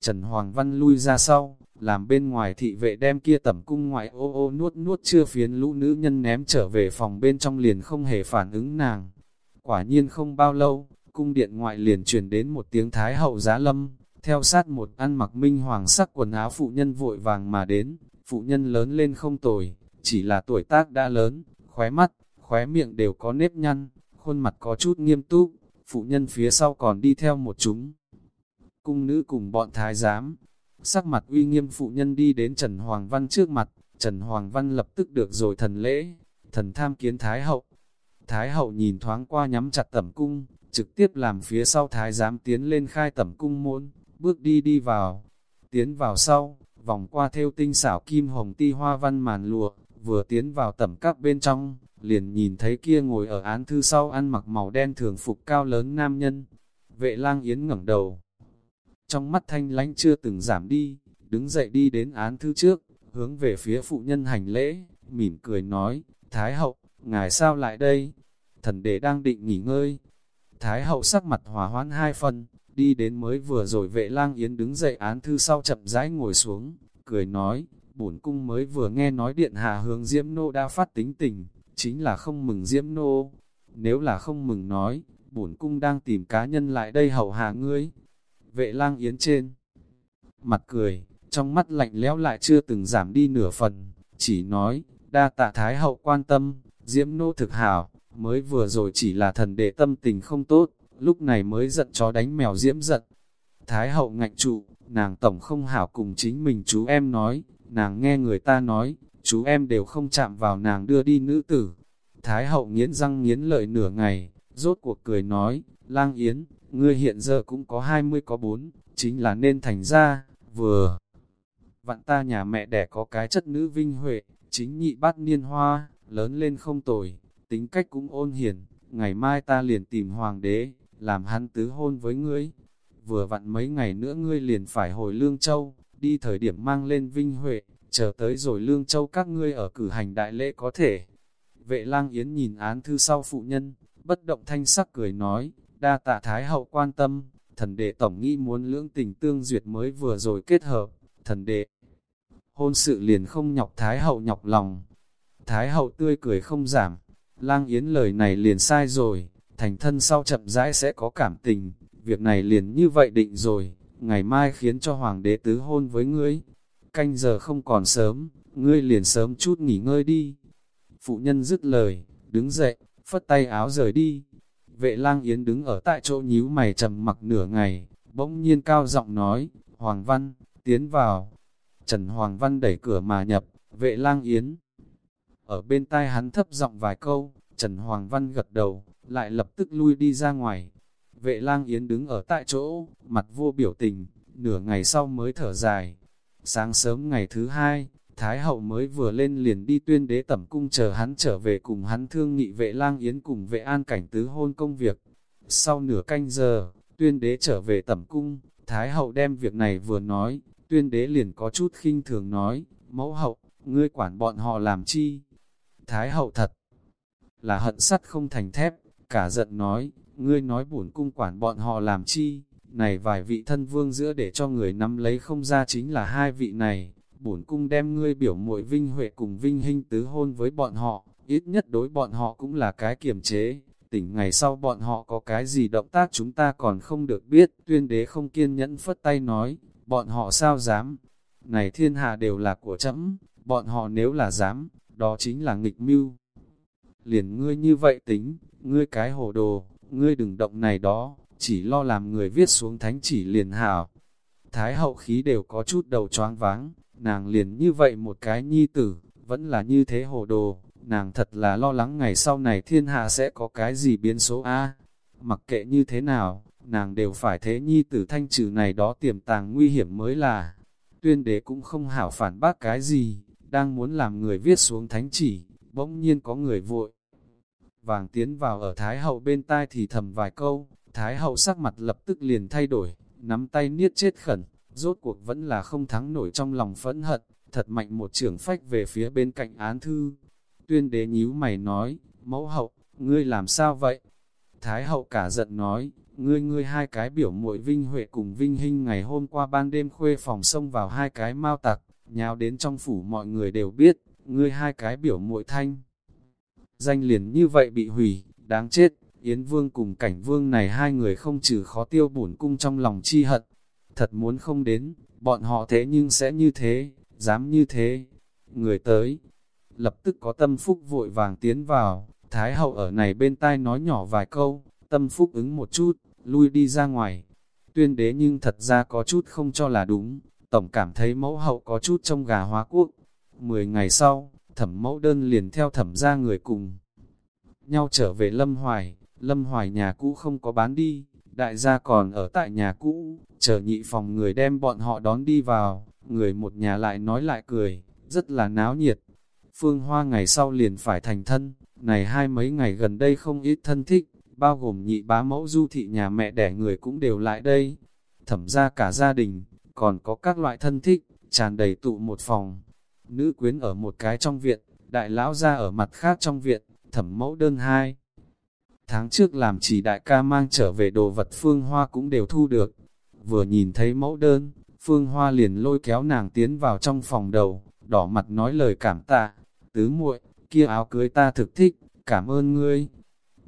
Trần Hoàng Văn lui ra sau, làm bên ngoài thị vệ đem kia tẩm cung ngoại ô ô nuốt nuốt chưa phiến lũ nữ nhân ném trở về phòng bên trong liền không hề phản ứng nàng. Quả nhiên không bao lâu, cung điện ngoại liền truyền đến một tiếng thái hậu giá lâm, theo sát một ăn mặc minh hoàng sắc quần áo phụ nhân vội vàng mà đến, phụ nhân lớn lên không tồi, chỉ là tuổi tác đã lớn, khóe mắt, khóe miệng đều có nếp nhăn, khuôn mặt có chút nghiêm túc, phụ nhân phía sau còn đi theo một chúng. Cung nữ cùng bọn thái giám, sắc mặt uy nghiêm phụ nhân đi đến Trần Hoàng Văn trước mặt, Trần Hoàng Văn lập tức được rồi thần lễ, thần tham kiến Thái Hậu. Thái Hậu nhìn thoáng qua nhắm chặt tẩm cung, trực tiếp làm phía sau Thái giám tiến lên khai tẩm cung môn, bước đi đi vào, tiến vào sau, vòng qua theo tinh xảo kim hồng ti hoa văn màn lụa, vừa tiến vào tẩm các bên trong, liền nhìn thấy kia ngồi ở án thư sau ăn mặc màu đen thường phục cao lớn nam nhân. Vệ lang yến ngẩng đầu, trong mắt thanh lánh chưa từng giảm đi, đứng dậy đi đến án thư trước, hướng về phía phụ nhân hành lễ, mỉm cười nói, Thái hậu, ngài sao lại đây? Thần đệ đang định nghỉ ngơi. Thái hậu sắc mặt hòa hoãn hai phần, đi đến mới vừa rồi vệ lang yến đứng dậy án thư sau chậm rãi ngồi xuống, cười nói, bổn cung mới vừa nghe nói điện hạ hướng diễm nô đã phát tính tình, chính là không mừng diễm nô. Nếu là không mừng nói, bổn cung đang tìm cá nhân lại đây hậu hạ ngươi. Vệ lang yến trên, mặt cười, trong mắt lạnh lẽo lại chưa từng giảm đi nửa phần, chỉ nói, đa tạ thái hậu quan tâm, diễm nô thực hảo, mới vừa rồi chỉ là thần đệ tâm tình không tốt, lúc này mới giận chó đánh mèo diễm giận. Thái hậu ngạnh trụ, nàng tổng không hảo cùng chính mình chú em nói, nàng nghe người ta nói, chú em đều không chạm vào nàng đưa đi nữ tử. Thái hậu nghiến răng nghiến lợi nửa ngày, rốt cuộc cười nói, lang yến, ngươi hiện giờ cũng có 20 có 4, chính là nên thành ra, vừa. vạn ta nhà mẹ đẻ có cái chất nữ vinh huệ, chính nhị bát niên hoa, lớn lên không tồi, tính cách cũng ôn hiền, ngày mai ta liền tìm hoàng đế, làm hắn tứ hôn với ngươi. Vừa vặn mấy ngày nữa ngươi liền phải hồi Lương Châu, đi thời điểm mang lên vinh huệ, chờ tới rồi Lương Châu các ngươi ở cử hành đại lễ có thể. Vệ lang yến nhìn án thư sau phụ nhân, bất động thanh sắc cười nói, đa tạ Thái hậu quan tâm, thần đệ tổng nghĩ muốn lưỡng tình tương duyệt mới vừa rồi kết hợp, thần đệ. Hôn sự liền không nhọc Thái hậu nhọc lòng. Thái hậu tươi cười không giảm, lang yến lời này liền sai rồi, thành thân sau chậm rãi sẽ có cảm tình, việc này liền như vậy định rồi, ngày mai khiến cho hoàng đế tứ hôn với ngươi. Canh giờ không còn sớm, ngươi liền sớm chút nghỉ ngơi đi. Phụ nhân dứt lời, đứng dậy, phất tay áo rời đi. Vệ lang yến đứng ở tại chỗ nhíu mày trầm mặc nửa ngày, bỗng nhiên cao giọng nói, Hoàng Văn, tiến vào. Trần Hoàng Văn đẩy cửa mà nhập, vệ lang yến. Ở bên tai hắn thấp giọng vài câu, Trần Hoàng Văn gật đầu, lại lập tức lui đi ra ngoài. Vệ lang yến đứng ở tại chỗ, mặt vô biểu tình, nửa ngày sau mới thở dài. Sáng sớm ngày thứ hai, Thái hậu mới vừa lên liền đi tuyên đế tẩm cung chờ hắn trở về cùng hắn thương nghị vệ lang yến cùng vệ an cảnh tứ hôn công việc. Sau nửa canh giờ, tuyên đế trở về tẩm cung, Thái hậu đem việc này vừa nói, tuyên đế liền có chút khinh thường nói, mẫu hậu, ngươi quản bọn họ làm chi? Thái hậu thật là hận sắt không thành thép, cả giận nói, ngươi nói bổn cung quản bọn họ làm chi? Này vài vị thân vương giữa để cho người nắm lấy không ra chính là hai vị này, bổn cung đem ngươi biểu muội Vinh Huệ cùng Vinh Hinh tứ hôn với bọn họ, ít nhất đối bọn họ cũng là cái kiềm chế. Tỉnh ngày sau bọn họ có cái gì động tác chúng ta còn không được biết, tuyên đế không kiên nhẫn phất tay nói, bọn họ sao dám, này thiên hạ đều là của chấm, bọn họ nếu là dám, đó chính là nghịch mưu. Liền ngươi như vậy tính, ngươi cái hồ đồ, ngươi đừng động này đó, chỉ lo làm người viết xuống thánh chỉ liền hảo. Thái hậu khí đều có chút đầu choáng váng, nàng liền như vậy một cái nhi tử, vẫn là như thế hồ đồ, nàng thật là lo lắng ngày sau này thiên hạ sẽ có cái gì biến số A. Mặc kệ như thế nào, nàng đều phải thế nhi tử thanh trừ này đó tiềm tàng nguy hiểm mới là. Tuyên đế cũng không hảo phản bác cái gì, đang muốn làm người viết xuống thánh chỉ, bỗng nhiên có người vội. Vàng tiến vào ở Thái Hậu bên tai thì thầm vài câu, Thái Hậu sắc mặt lập tức liền thay đổi, nắm tay niết chết khẩn, rốt cuộc vẫn là không thắng nổi trong lòng phẫn hận, thật mạnh một trưởng phách về phía bên cạnh án thư. Tuyên đế nhíu mày nói, mẫu hậu, ngươi làm sao vậy? Thái hậu cả giận nói, ngươi ngươi hai cái biểu muội Vinh Huệ cùng Vinh Hinh ngày hôm qua ban đêm khuê phòng sông vào hai cái mau tặc, nhào đến trong phủ mọi người đều biết, ngươi hai cái biểu muội thanh. Danh liền như vậy bị hủy, đáng chết, Yến Vương cùng cảnh Vương này hai người không trừ khó tiêu bổn cung trong lòng chi hận. Thật muốn không đến, bọn họ thế nhưng sẽ như thế, dám như thế. Người tới, lập tức có tâm phúc vội vàng tiến vào, Thái hậu ở này bên tai nói nhỏ vài câu, tâm phúc ứng một chút, lui đi ra ngoài. Tuyên đế nhưng thật ra có chút không cho là đúng, tổng cảm thấy mẫu hậu có chút trong gà hóa quốc. Mười ngày sau, thẩm mẫu đơn liền theo thẩm ra người cùng nhau trở về Lâm Hoài, Lâm Hoài nhà cũ không có bán đi, đại gia còn ở tại nhà cũ, chờ nhị phòng người đem bọn họ đón đi vào, người một nhà lại nói lại cười, rất là náo nhiệt. Phương Hoa ngày sau liền phải thành thân, này hai mấy ngày gần đây không ít thân thích, bao gồm nhị bá mẫu du thị nhà mẹ đẻ người cũng đều lại đây. Thẩm ra cả gia đình, còn có các loại thân thích, tràn đầy tụ một phòng. Nữ quyến ở một cái trong viện, đại lão ra ở mặt khác trong viện, thẩm mẫu đơn hai. Tháng trước làm chỉ đại ca mang trở về đồ vật Phương Hoa cũng đều thu được. Vừa nhìn thấy mẫu đơn, Phương Hoa liền lôi kéo nàng tiến vào trong phòng đầu, đỏ mặt nói lời cảm tạ. Tứ muội, kia áo cưới ta thực thích, cảm ơn ngươi.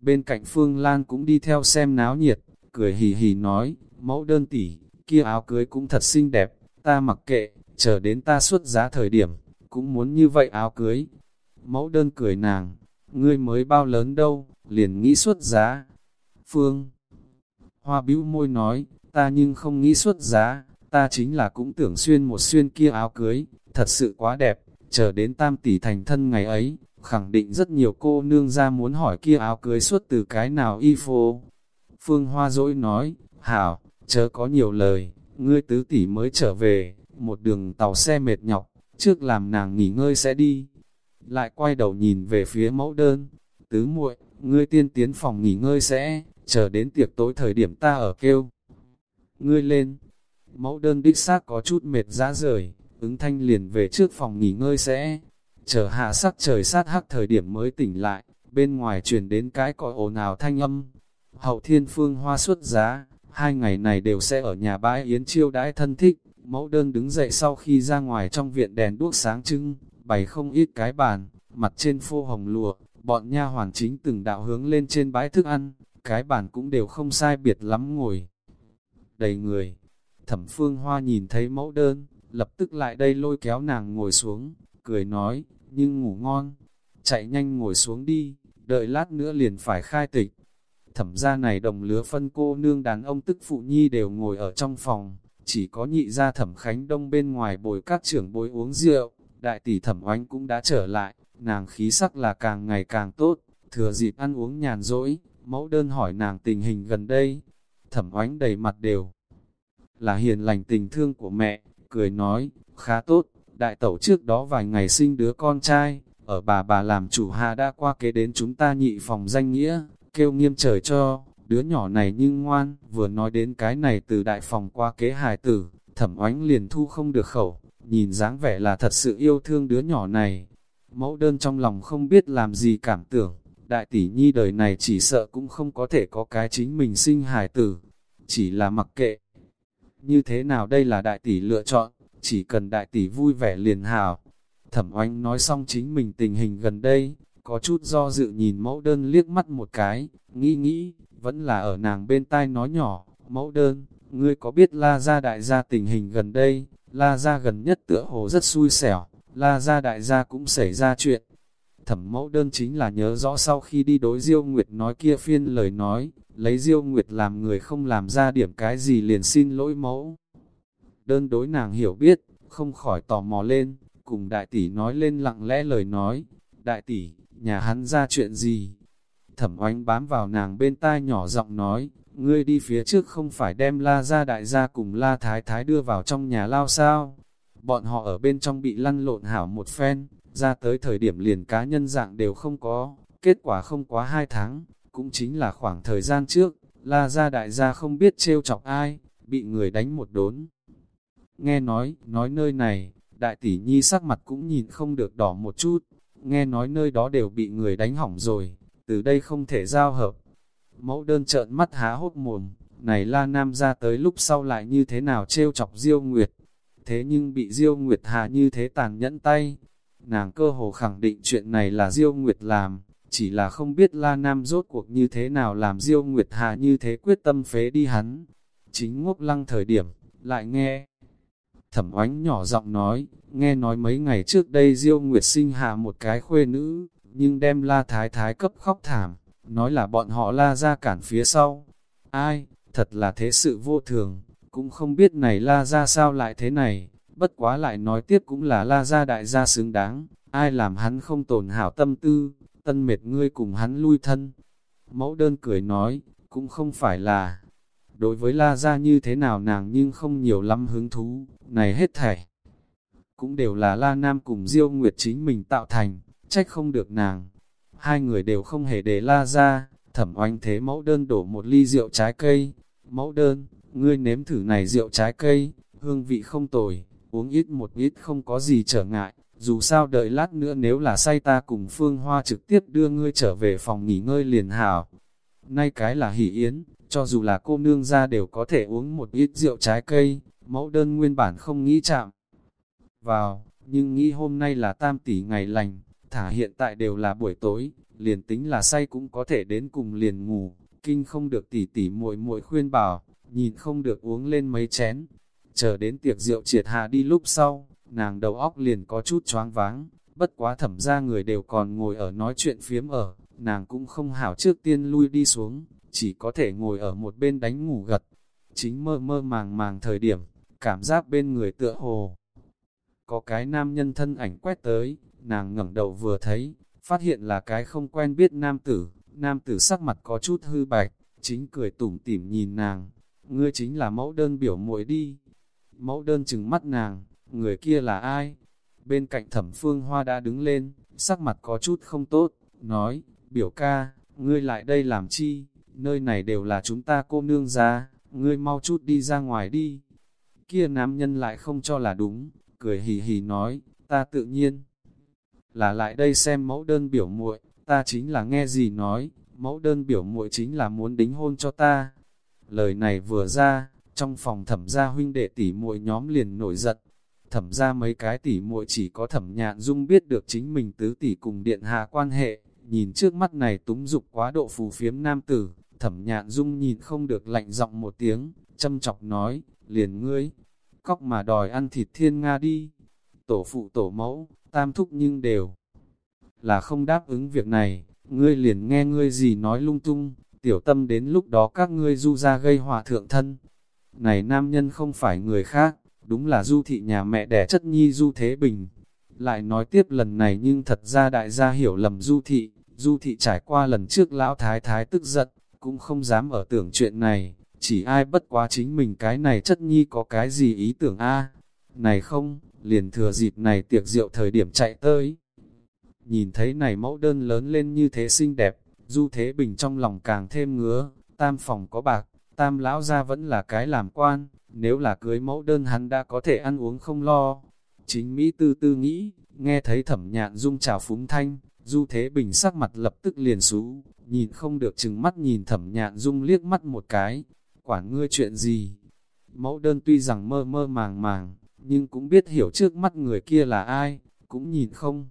Bên cạnh Phương Lan cũng đi theo xem náo nhiệt, cười hì hì nói, mẫu đơn tỷ, kia áo cưới cũng thật xinh đẹp, ta mặc kệ, chờ đến ta xuất giá thời điểm, cũng muốn như vậy áo cưới. Mẫu đơn cười nàng, ngươi mới bao lớn đâu, liền nghĩ xuất giá. Phương Hoa bĩu môi nói, ta nhưng không nghĩ xuất giá, ta chính là cũng tưởng xuyên một xuyên kia áo cưới, thật sự quá đẹp, chờ đến tam tỷ thành thân ngày ấy, khẳng định rất nhiều cô nương ra muốn hỏi kia áo cưới xuất từ cái nào y phô. Phương Hoa dỗi nói, hảo, chớ có nhiều lời, ngươi tứ tỷ mới trở về, một đường tàu xe mệt nhọc, trước làm nàng nghỉ ngơi sẽ đi. Lại quay đầu nhìn về phía mẫu đơn, tứ muội, ngươi tiên tiến phòng nghỉ ngơi sẽ, chờ đến tiệc tối thời điểm ta ở kêu. Ngươi lên, mẫu đơn đích xác có chút mệt ra rời, ứng thanh liền về trước phòng nghỉ ngơi sẽ, chờ hạ sắc trời sát hắc thời điểm mới tỉnh lại, bên ngoài truyền đến cái còi ồn ào thanh âm. Hậu thiên phương hoa xuất giá, hai ngày này đều sẽ ở nhà bãi yến chiêu đãi thân thích, mẫu đơn đứng dậy sau khi ra ngoài trong viện đèn đuốc sáng trưng, bày không ít cái bàn, mặt trên phô hồng lụa, bọn nha hoàn chính từng đạo hướng lên trên bãi thức ăn, cái bàn cũng đều không sai biệt lắm ngồi. Đầy người, thẩm phương hoa nhìn thấy mẫu đơn, lập tức lại đây lôi kéo nàng ngồi xuống, cười nói, nhưng ngủ ngon, chạy nhanh ngồi xuống đi, đợi lát nữa liền phải khai tịch. Thẩm gia này đồng lứa phân cô nương đàn ông tức phụ nhi đều ngồi ở trong phòng, chỉ có nhị gia thẩm khánh đông bên ngoài bồi các trưởng bối uống rượu, đại tỷ thẩm oánh cũng đã trở lại, nàng khí sắc là càng ngày càng tốt, thừa dịp ăn uống nhàn rỗi, mẫu đơn hỏi nàng tình hình gần đây, thẩm oánh đầy mặt đều là hiền lành tình thương của mẹ, cười nói, khá tốt, đại tẩu trước đó vài ngày sinh đứa con trai, ở bà bà làm chủ hạ đã qua kế đến chúng ta nhị phòng danh nghĩa, kêu nghiêm trời cho, đứa nhỏ này nhưng ngoan, vừa nói đến cái này từ đại phòng qua kế hài tử, thẩm oánh liền thu không được khẩu, nhìn dáng vẻ là thật sự yêu thương đứa nhỏ này. Mẫu đơn trong lòng không biết làm gì cảm tưởng, đại tỷ nhi đời này chỉ sợ cũng không có thể có cái chính mình sinh hài tử, chỉ là mặc kệ. Như thế nào đây là đại tỷ lựa chọn, chỉ cần đại tỷ vui vẻ liền hảo. Thẩm oanh nói xong chính mình tình hình gần đây, có chút do dự nhìn mẫu đơn liếc mắt một cái, nghĩ nghĩ, vẫn là ở nàng bên tai nói nhỏ, mẫu đơn, ngươi có biết la gia đại gia tình hình gần đây, la gia gần nhất tựa hồ rất xui xẻo, la gia đại gia cũng xảy ra chuyện. Thẩm mẫu đơn chính là nhớ rõ sau khi đi đối Diêu Nguyệt nói kia phiên lời nói, lấy Diêu Nguyệt làm người không làm ra điểm cái gì liền xin lỗi mẫu đơn đối nàng hiểu biết, không khỏi tò mò lên, cùng đại tỷ nói lên lặng lẽ lời nói, đại tỷ, nhà hắn ra chuyện gì? Thẩm oánh bám vào nàng bên tai nhỏ giọng nói, ngươi đi phía trước không phải đem la ra đại gia cùng la thái thái đưa vào trong nhà lao sao? Bọn họ ở bên trong bị lăn lộn hảo một phen, ra tới thời điểm liền cá nhân dạng đều không có, kết quả không quá hai tháng, cũng chính là khoảng thời gian trước, la ra đại gia không biết trêu chọc ai, bị người đánh một đốn. Nghe nói, nói nơi này, đại tỷ nhi sắc mặt cũng nhìn không được đỏ một chút, nghe nói nơi đó đều bị người đánh hỏng rồi, từ đây không thể giao hợp. Mẫu đơn trợn mắt há hốt mồm, này La Nam ra tới lúc sau lại như thế nào trêu chọc Diêu Nguyệt. Thế nhưng bị Diêu Nguyệt hạ như thế tàn nhẫn tay. Nàng cơ hồ khẳng định chuyện này là Diêu Nguyệt làm, chỉ là không biết La Nam rốt cuộc như thế nào làm Diêu Nguyệt hạ như thế quyết tâm phế đi hắn. Chính ngốc lăng thời điểm, lại nghe. Thẩm oánh nhỏ giọng nói, nghe nói mấy ngày trước đây Diêu Nguyệt sinh hạ một cái khuê nữ, nhưng đem La Thái Thái cấp khóc thảm, nói là bọn họ La ra cản phía sau. Ai, thật là thế sự vô thường, cũng không biết này La ra sao lại thế này, bất quá lại nói tiếp cũng là La ra đại gia xứng đáng, ai làm hắn không tổn hảo tâm tư, tân mệt ngươi cùng hắn lui thân. Mẫu đơn cười nói, cũng không phải là, đối với La ra như thế nào nàng nhưng không nhiều lắm hứng thú, này hết thảy. Cũng đều là La Nam cùng Diêu Nguyệt chính mình tạo thành, trách không được nàng. Hai người đều không hề để La ra, thẩm oanh thế mẫu đơn đổ một ly rượu trái cây. Mẫu đơn, ngươi nếm thử này rượu trái cây, hương vị không tồi, uống ít một ít không có gì trở ngại. Dù sao đợi lát nữa nếu là say ta cùng Phương Hoa trực tiếp đưa ngươi trở về phòng nghỉ ngơi liền hảo. Nay cái là hỷ yến, cho dù là cô nương ra đều có thể uống một ít rượu trái cây, mẫu đơn nguyên bản không nghĩ chạm vào, nhưng nghĩ hôm nay là tam tỷ ngày lành, thả hiện tại đều là buổi tối, liền tính là say cũng có thể đến cùng liền ngủ, kinh không được tỷ tỷ muội muội khuyên bảo, nhìn không được uống lên mấy chén. Chờ đến tiệc rượu triệt hạ đi lúc sau, nàng đầu óc liền có chút choáng váng, bất quá thẩm ra người đều còn ngồi ở nói chuyện phiếm ở, nàng cũng không hảo trước tiên lui đi xuống, chỉ có thể ngồi ở một bên đánh ngủ gật. Chính mơ mơ màng màng thời điểm, cảm giác bên người tựa hồ. Có cái nam nhân thân ảnh quét tới, nàng ngẩng đầu vừa thấy, phát hiện là cái không quen biết nam tử, nam tử sắc mặt có chút hư bạch, chính cười tủm tỉm nhìn nàng, ngươi chính là mẫu đơn biểu muội đi. Mẫu đơn chừng mắt nàng, người kia là ai? Bên cạnh thẩm phương hoa đã đứng lên, sắc mặt có chút không tốt, nói, biểu ca, ngươi lại đây làm chi? Nơi này đều là chúng ta cô nương ra, ngươi mau chút đi ra ngoài đi. Kia nam nhân lại không cho là đúng, cười hì hì nói, ta tự nhiên là lại đây xem mẫu đơn biểu muội, ta chính là nghe gì nói, mẫu đơn biểu muội chính là muốn đính hôn cho ta. Lời này vừa ra, trong phòng thẩm gia huynh đệ tỷ muội nhóm liền nổi giận. Thẩm gia mấy cái tỷ muội chỉ có thẩm nhạn dung biết được chính mình tứ tỷ cùng điện hạ quan hệ, nhìn trước mắt này túng dục quá độ phù phiếm nam tử, thẩm nhạn dung nhìn không được lạnh giọng một tiếng, châm chọc nói, liền ngươi, cóc mà đòi ăn thịt thiên Nga đi. Tổ phụ tổ mẫu, tam thúc nhưng đều là không đáp ứng việc này, ngươi liền nghe ngươi gì nói lung tung, tiểu tâm đến lúc đó các ngươi du ra gây họa thượng thân. Này nam nhân không phải người khác, đúng là du thị nhà mẹ đẻ chất nhi du thế bình. Lại nói tiếp lần này nhưng thật ra đại gia hiểu lầm du thị, du thị trải qua lần trước lão thái thái tức giận, cũng không dám ở tưởng chuyện này, chỉ ai bất quá chính mình cái này chất nhi có cái gì ý tưởng a Này không, liền thừa dịp này tiệc rượu thời điểm chạy tới. Nhìn thấy này mẫu đơn lớn lên như thế xinh đẹp, du thế bình trong lòng càng thêm ngứa, tam phòng có bạc, tam lão ra vẫn là cái làm quan, nếu là cưới mẫu đơn hắn đã có thể ăn uống không lo. Chính Mỹ tư tư nghĩ, nghe thấy thẩm nhạn dung chào phúng thanh, du thế bình sắc mặt lập tức liền xú, nhìn không được chừng mắt nhìn thẩm nhạn dung liếc mắt một cái, quản ngươi chuyện gì. Mẫu đơn tuy rằng mơ mơ màng màng, nhưng cũng biết hiểu trước mắt người kia là ai, cũng nhìn không.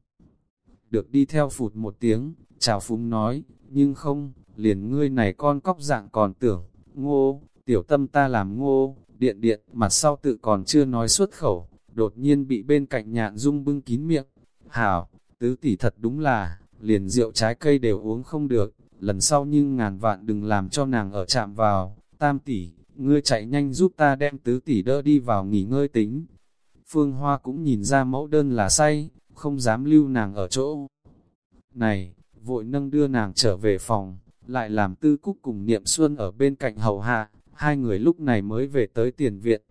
Được đi theo phụt một tiếng, chào phúng nói, nhưng không, liền ngươi này con cóc dạng còn tưởng, ngô, tiểu tâm ta làm ngô, điện điện, mặt sau tự còn chưa nói xuất khẩu, đột nhiên bị bên cạnh nhạn dung bưng kín miệng. Hảo, tứ tỷ thật đúng là, liền rượu trái cây đều uống không được, lần sau nhưng ngàn vạn đừng làm cho nàng ở chạm vào, tam tỷ, ngươi chạy nhanh giúp ta đem tứ tỷ đỡ đi vào nghỉ ngơi tính. Phương Hoa cũng nhìn ra mẫu đơn là say, không dám lưu nàng ở chỗ. Này, vội nâng đưa nàng trở về phòng, lại làm tư cúc cùng niệm xuân ở bên cạnh hầu hạ, hai người lúc này mới về tới tiền viện.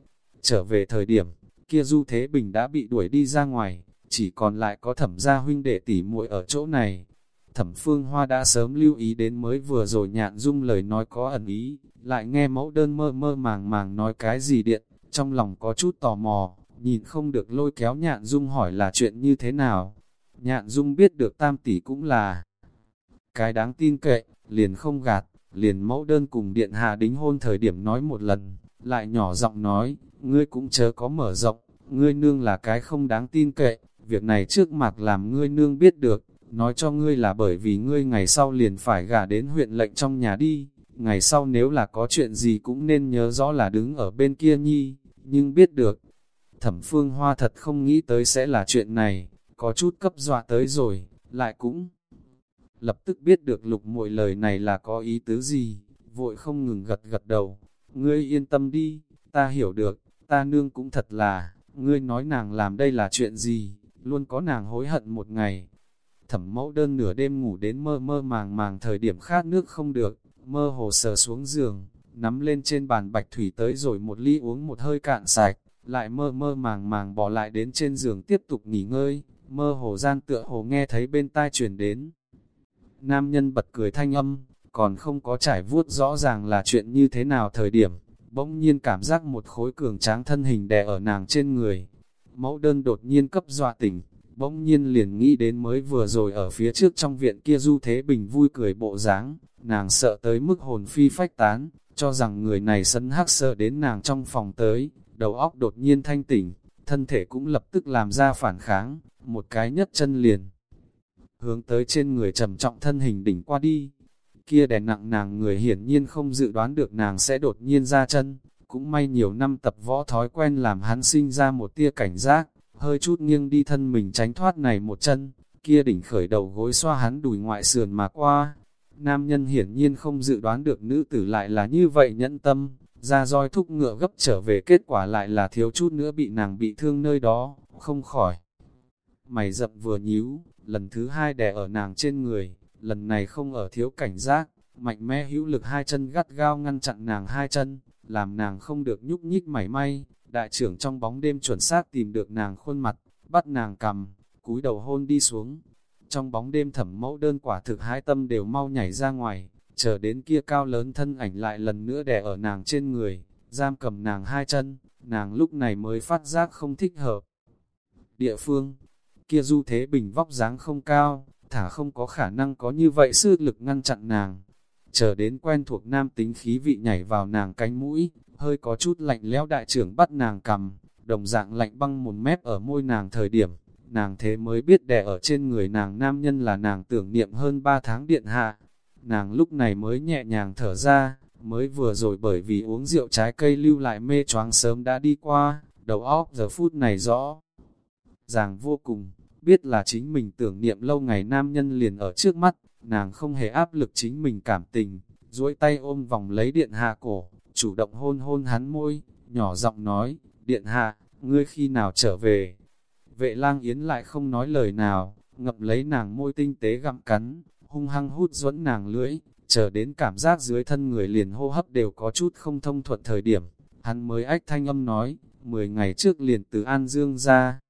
Trở về thời điểm, kia Du Thế Bình đã bị đuổi đi ra ngoài, chỉ còn lại có thẩm gia huynh đệ tỷ muội ở chỗ này. Thẩm Phương Hoa đã sớm lưu ý đến mới vừa rồi nhạn dung lời nói có ẩn ý, lại nghe mẫu đơn mơ mơ màng màng nói cái gì điện, trong lòng có chút tò mò, nhìn không được lôi kéo nhạn dung hỏi là chuyện như thế nào. Nhạn dung biết được tam tỷ cũng là cái đáng tin cậy, liền không gạt, Liền mẫu đơn cùng điện hạ đính hôn thời điểm nói một lần, lại nhỏ giọng nói, ngươi cũng chớ có mở rộng, ngươi nương là cái không đáng tin cậy, việc này trước mặt làm ngươi nương biết được, nói cho ngươi là bởi vì ngươi ngày sau liền phải gả đến huyện lệnh trong nhà đi, ngày sau nếu là có chuyện gì cũng nên nhớ rõ là đứng ở bên kia nhi, nhưng biết được, thẩm phương hoa thật không nghĩ tới sẽ là chuyện này, có chút cấp dọa tới rồi, lại cũng lập tức biết được lục muội lời này là có ý tứ gì, vội không ngừng gật gật đầu, ngươi yên tâm đi, ta hiểu được, ta nương cũng thật là, ngươi nói nàng làm đây là chuyện gì, luôn có nàng hối hận một ngày. Thẩm mẫu đơn nửa đêm ngủ đến mơ mơ màng màng thời điểm khát nước không được, mơ hồ sờ xuống giường, nắm lên trên bàn bạch thủy tới rồi một ly uống một hơi cạn sạch, lại mơ mơ màng màng bỏ lại đến trên giường tiếp tục nghỉ ngơi, mơ hồ gian tựa hồ nghe thấy bên tai truyền đến. Nam nhân bật cười thanh âm, còn không có trải vuốt rõ ràng là chuyện như thế nào thời điểm, bỗng nhiên cảm giác một khối cường tráng thân hình đè ở nàng trên người. Mẫu đơn đột nhiên cấp dọa tỉnh, bỗng nhiên liền nghĩ đến mới vừa rồi ở phía trước trong viện kia Du Thế Bình vui cười bộ dáng, nàng sợ tới mức hồn phi phách tán, cho rằng người này sân hắc sợ đến nàng trong phòng tới, đầu óc đột nhiên thanh tỉnh, thân thể cũng lập tức làm ra phản kháng, một cái nhất chân liền. Hướng tới trên người trầm trọng thân hình đỉnh qua đi, kia đè nặng nàng người hiển nhiên không dự đoán được nàng sẽ đột nhiên ra chân, cũng may nhiều năm tập võ thói quen làm hắn sinh ra một tia cảnh giác, hơi chút nghiêng đi thân mình tránh thoát này một chân, kia đỉnh khởi đầu gối xoa hắn đùi ngoại sườn mà qua. Nam nhân hiển nhiên không dự đoán được nữ tử lại là như vậy nhẫn tâm, ra roi thúc ngựa gấp trở về kết quả lại là thiếu chút nữa bị nàng bị thương nơi đó, không khỏi. Mày dập vừa nhíu, lần thứ hai đè ở nàng trên người, lần này không ở thiếu cảnh giác, mạnh mẽ hữu lực hai chân gắt gao ngăn chặn nàng hai chân, làm nàng không được nhúc nhích mảy may, đại trưởng trong bóng đêm chuẩn xác tìm được nàng khuôn mặt, bắt nàng cầm, cúi đầu hôn đi xuống. Trong bóng đêm thẩm mẫu đơn quả thực hai tâm đều mau nhảy ra ngoài, chờ đến kia cao lớn thân ảnh lại lần nữa đè ở nàng trên người, giam cầm nàng hai chân, nàng lúc này mới phát giác không thích hợp. Địa phương, kia du thế bình vóc dáng không cao, thả không có khả năng có như vậy sư lực ngăn chặn nàng. Chờ đến quen thuộc nam tính khí vị nhảy vào nàng cánh mũi, hơi có chút lạnh lẽo đại trưởng bắt nàng cầm, đồng dạng lạnh băng một mét ở môi nàng thời điểm, nàng thế mới biết đè ở trên người nàng nam nhân là nàng tưởng niệm hơn 3 tháng điện hạ. Nàng lúc này mới nhẹ nhàng thở ra, mới vừa rồi bởi vì uống rượu trái cây lưu lại mê choáng sớm đã đi qua, đầu óc giờ phút này rõ. Ràng vô cùng, biết là chính mình tưởng niệm lâu ngày nam nhân liền ở trước mắt, nàng không hề áp lực chính mình cảm tình, duỗi tay ôm vòng lấy điện hạ cổ, chủ động hôn hôn hắn môi, nhỏ giọng nói, điện hạ, ngươi khi nào trở về? Vệ lang yến lại không nói lời nào, ngậm lấy nàng môi tinh tế gặm cắn, hung hăng hút dẫn nàng lưỡi, chờ đến cảm giác dưới thân người liền hô hấp đều có chút không thông thuận thời điểm, hắn mới ách thanh âm nói, 10 ngày trước liền từ An Dương ra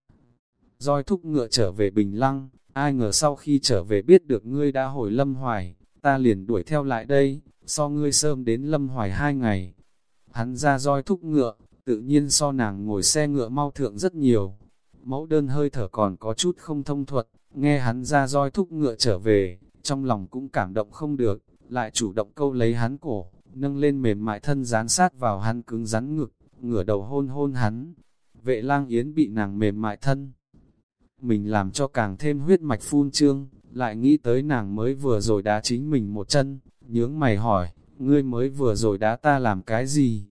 roi thúc ngựa trở về Bình Lăng, ai ngờ sau khi trở về biết được ngươi đã hồi Lâm Hoài, ta liền đuổi theo lại đây, so ngươi sớm đến Lâm Hoài hai ngày. Hắn ra roi thúc ngựa, tự nhiên so nàng ngồi xe ngựa mau thượng rất nhiều. Mẫu đơn hơi thở còn có chút không thông thuật, nghe hắn ra roi thúc ngựa trở về, trong lòng cũng cảm động không được, lại chủ động câu lấy hắn cổ, nâng lên mềm mại thân dán sát vào hắn cứng rắn ngực, ngửa đầu hôn hôn hắn. Vệ lang yến bị nàng mềm mại thân mình làm cho càng thêm huyết mạch phun trương, lại nghĩ tới nàng mới vừa rồi đá chính mình một chân, nhướng mày hỏi, ngươi mới vừa rồi đá ta làm cái gì?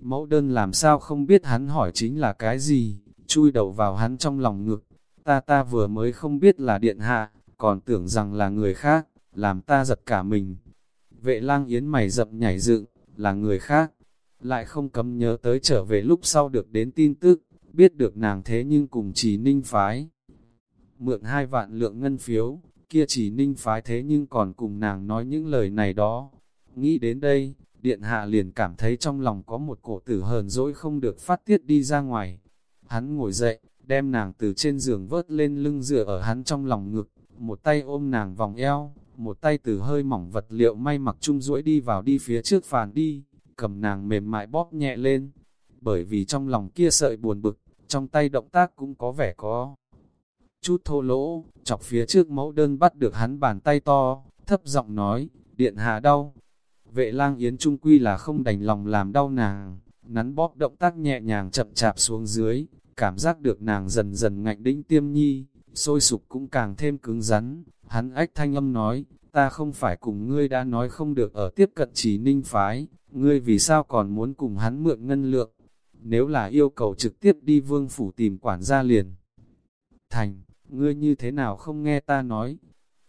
Mẫu đơn làm sao không biết hắn hỏi chính là cái gì, chui đầu vào hắn trong lòng ngực, ta ta vừa mới không biết là điện hạ, còn tưởng rằng là người khác, làm ta giật cả mình. Vệ lang yến mày rậm nhảy dựng, là người khác, lại không cấm nhớ tới trở về lúc sau được đến tin tức, biết được nàng thế nhưng cùng chỉ ninh phái mượn hai vạn lượng ngân phiếu, kia chỉ ninh phái thế nhưng còn cùng nàng nói những lời này đó. Nghĩ đến đây, điện hạ liền cảm thấy trong lòng có một cổ tử hờn dỗi không được phát tiết đi ra ngoài. Hắn ngồi dậy, đem nàng từ trên giường vớt lên lưng dựa ở hắn trong lòng ngực, một tay ôm nàng vòng eo, một tay từ hơi mỏng vật liệu may mặc chung duỗi đi vào đi phía trước phàn đi, cầm nàng mềm mại bóp nhẹ lên. Bởi vì trong lòng kia sợi buồn bực, trong tay động tác cũng có vẻ có chút thô lỗ, chọc phía trước mẫu đơn bắt được hắn bàn tay to, thấp giọng nói, điện hạ đau. Vệ lang yến trung quy là không đành lòng làm đau nàng, nắn bóp động tác nhẹ nhàng chậm chạp xuống dưới, cảm giác được nàng dần dần ngạnh đĩnh tiêm nhi, sôi sục cũng càng thêm cứng rắn, hắn ách thanh âm nói, ta không phải cùng ngươi đã nói không được ở tiếp cận chỉ ninh phái, ngươi vì sao còn muốn cùng hắn mượn ngân lượng, nếu là yêu cầu trực tiếp đi vương phủ tìm quản gia liền. Thành, ngươi như thế nào không nghe ta nói,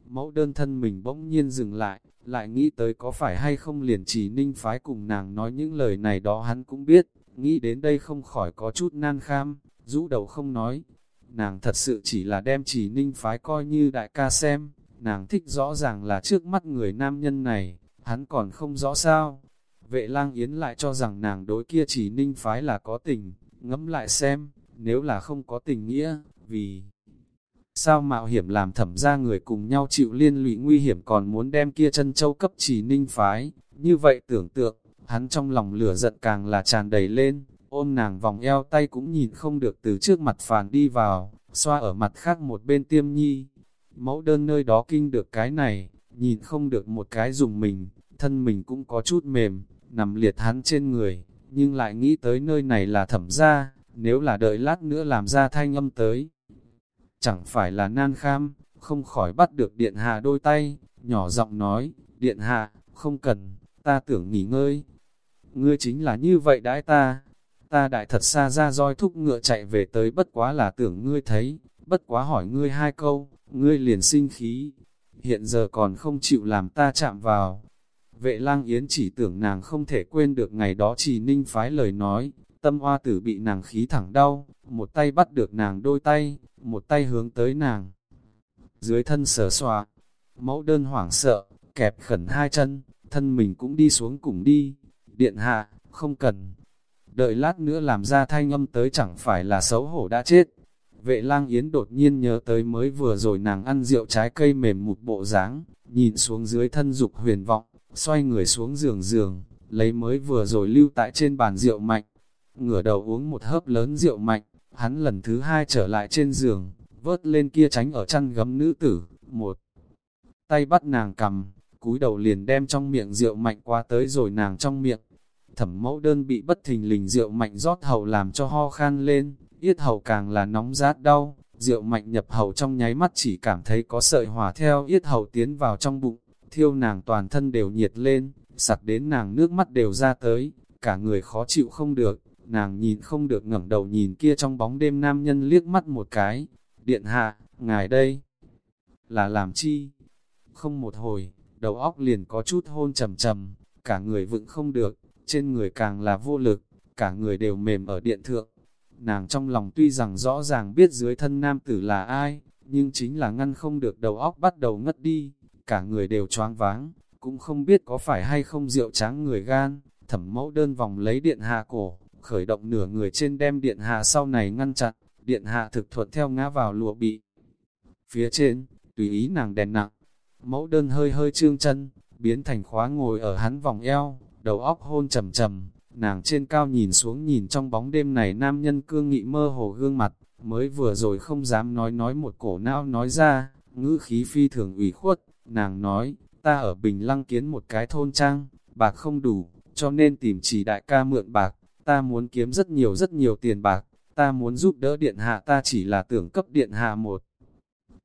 mẫu đơn thân mình bỗng nhiên dừng lại, lại nghĩ tới có phải hay không liền chỉ ninh phái cùng nàng nói những lời này đó hắn cũng biết, nghĩ đến đây không khỏi có chút nan kham, rũ đầu không nói. Nàng thật sự chỉ là đem chỉ ninh phái coi như đại ca xem, nàng thích rõ ràng là trước mắt người nam nhân này, hắn còn không rõ sao. Vệ lang yến lại cho rằng nàng đối kia chỉ ninh phái là có tình, ngẫm lại xem, nếu là không có tình nghĩa, vì sao mạo hiểm làm thẩm ra người cùng nhau chịu liên lụy nguy hiểm còn muốn đem kia chân châu cấp chỉ ninh phái, như vậy tưởng tượng, hắn trong lòng lửa giận càng là tràn đầy lên, ôm nàng vòng eo tay cũng nhìn không được từ trước mặt phàn đi vào, xoa ở mặt khác một bên tiêm nhi. Mẫu đơn nơi đó kinh được cái này, nhìn không được một cái dùng mình, thân mình cũng có chút mềm, nằm liệt hắn trên người, nhưng lại nghĩ tới nơi này là thẩm ra, nếu là đợi lát nữa làm ra thanh âm tới. Chẳng phải là nan kham, không khỏi bắt được điện hạ đôi tay, nhỏ giọng nói, điện hạ, không cần, ta tưởng nghỉ ngơi. Ngươi chính là như vậy đãi ta, ta đại thật xa ra roi thúc ngựa chạy về tới bất quá là tưởng ngươi thấy, bất quá hỏi ngươi hai câu, ngươi liền sinh khí, hiện giờ còn không chịu làm ta chạm vào. Vệ lang yến chỉ tưởng nàng không thể quên được ngày đó chỉ ninh phái lời nói, tâm hoa tử bị nàng khí thẳng đau, một tay bắt được nàng đôi tay, một tay hướng tới nàng. Dưới thân sở xòa, mẫu đơn hoảng sợ, kẹp khẩn hai chân, thân mình cũng đi xuống cùng đi, điện hạ, không cần. Đợi lát nữa làm ra thanh âm tới chẳng phải là xấu hổ đã chết. Vệ lang yến đột nhiên nhớ tới mới vừa rồi nàng ăn rượu trái cây mềm một bộ dáng nhìn xuống dưới thân dục huyền vọng, xoay người xuống giường giường, lấy mới vừa rồi lưu tại trên bàn rượu mạnh. Ngửa đầu uống một hớp lớn rượu mạnh, hắn lần thứ hai trở lại trên giường, vớt lên kia tránh ở chăn gấm nữ tử, một tay bắt nàng cầm, cúi đầu liền đem trong miệng rượu mạnh qua tới rồi nàng trong miệng. Thẩm mẫu đơn bị bất thình lình rượu mạnh rót hầu làm cho ho khan lên, yết hầu càng là nóng rát đau, rượu mạnh nhập hầu trong nháy mắt chỉ cảm thấy có sợi hỏa theo yết hầu tiến vào trong bụng, thiêu nàng toàn thân đều nhiệt lên, sặc đến nàng nước mắt đều ra tới, cả người khó chịu không được, nàng nhìn không được ngẩng đầu nhìn kia trong bóng đêm nam nhân liếc mắt một cái, điện hạ, ngài đây, là làm chi? Không một hồi, đầu óc liền có chút hôn trầm trầm, cả người vững không được, trên người càng là vô lực, cả người đều mềm ở điện thượng. Nàng trong lòng tuy rằng rõ ràng biết dưới thân nam tử là ai, nhưng chính là ngăn không được đầu óc bắt đầu ngất đi, cả người đều choáng váng, cũng không biết có phải hay không rượu tráng người gan, thẩm mẫu đơn vòng lấy điện hạ cổ, khởi động nửa người trên đem điện hạ sau này ngăn chặn, điện hạ thực thuận theo ngã vào lụa bị. Phía trên, tùy ý nàng đèn nặng, mẫu đơn hơi hơi trương chân, biến thành khóa ngồi ở hắn vòng eo, đầu óc hôn trầm trầm, nàng trên cao nhìn xuống nhìn trong bóng đêm này nam nhân cương nghị mơ hồ gương mặt, mới vừa rồi không dám nói nói một cổ não nói ra, ngữ khí phi thường ủy khuất, nàng nói, ta ở Bình Lăng kiến một cái thôn trang, bạc không đủ, cho nên tìm chỉ đại ca mượn bạc, ta muốn kiếm rất nhiều rất nhiều tiền bạc, ta muốn giúp đỡ điện hạ ta chỉ là tưởng cấp điện hạ một.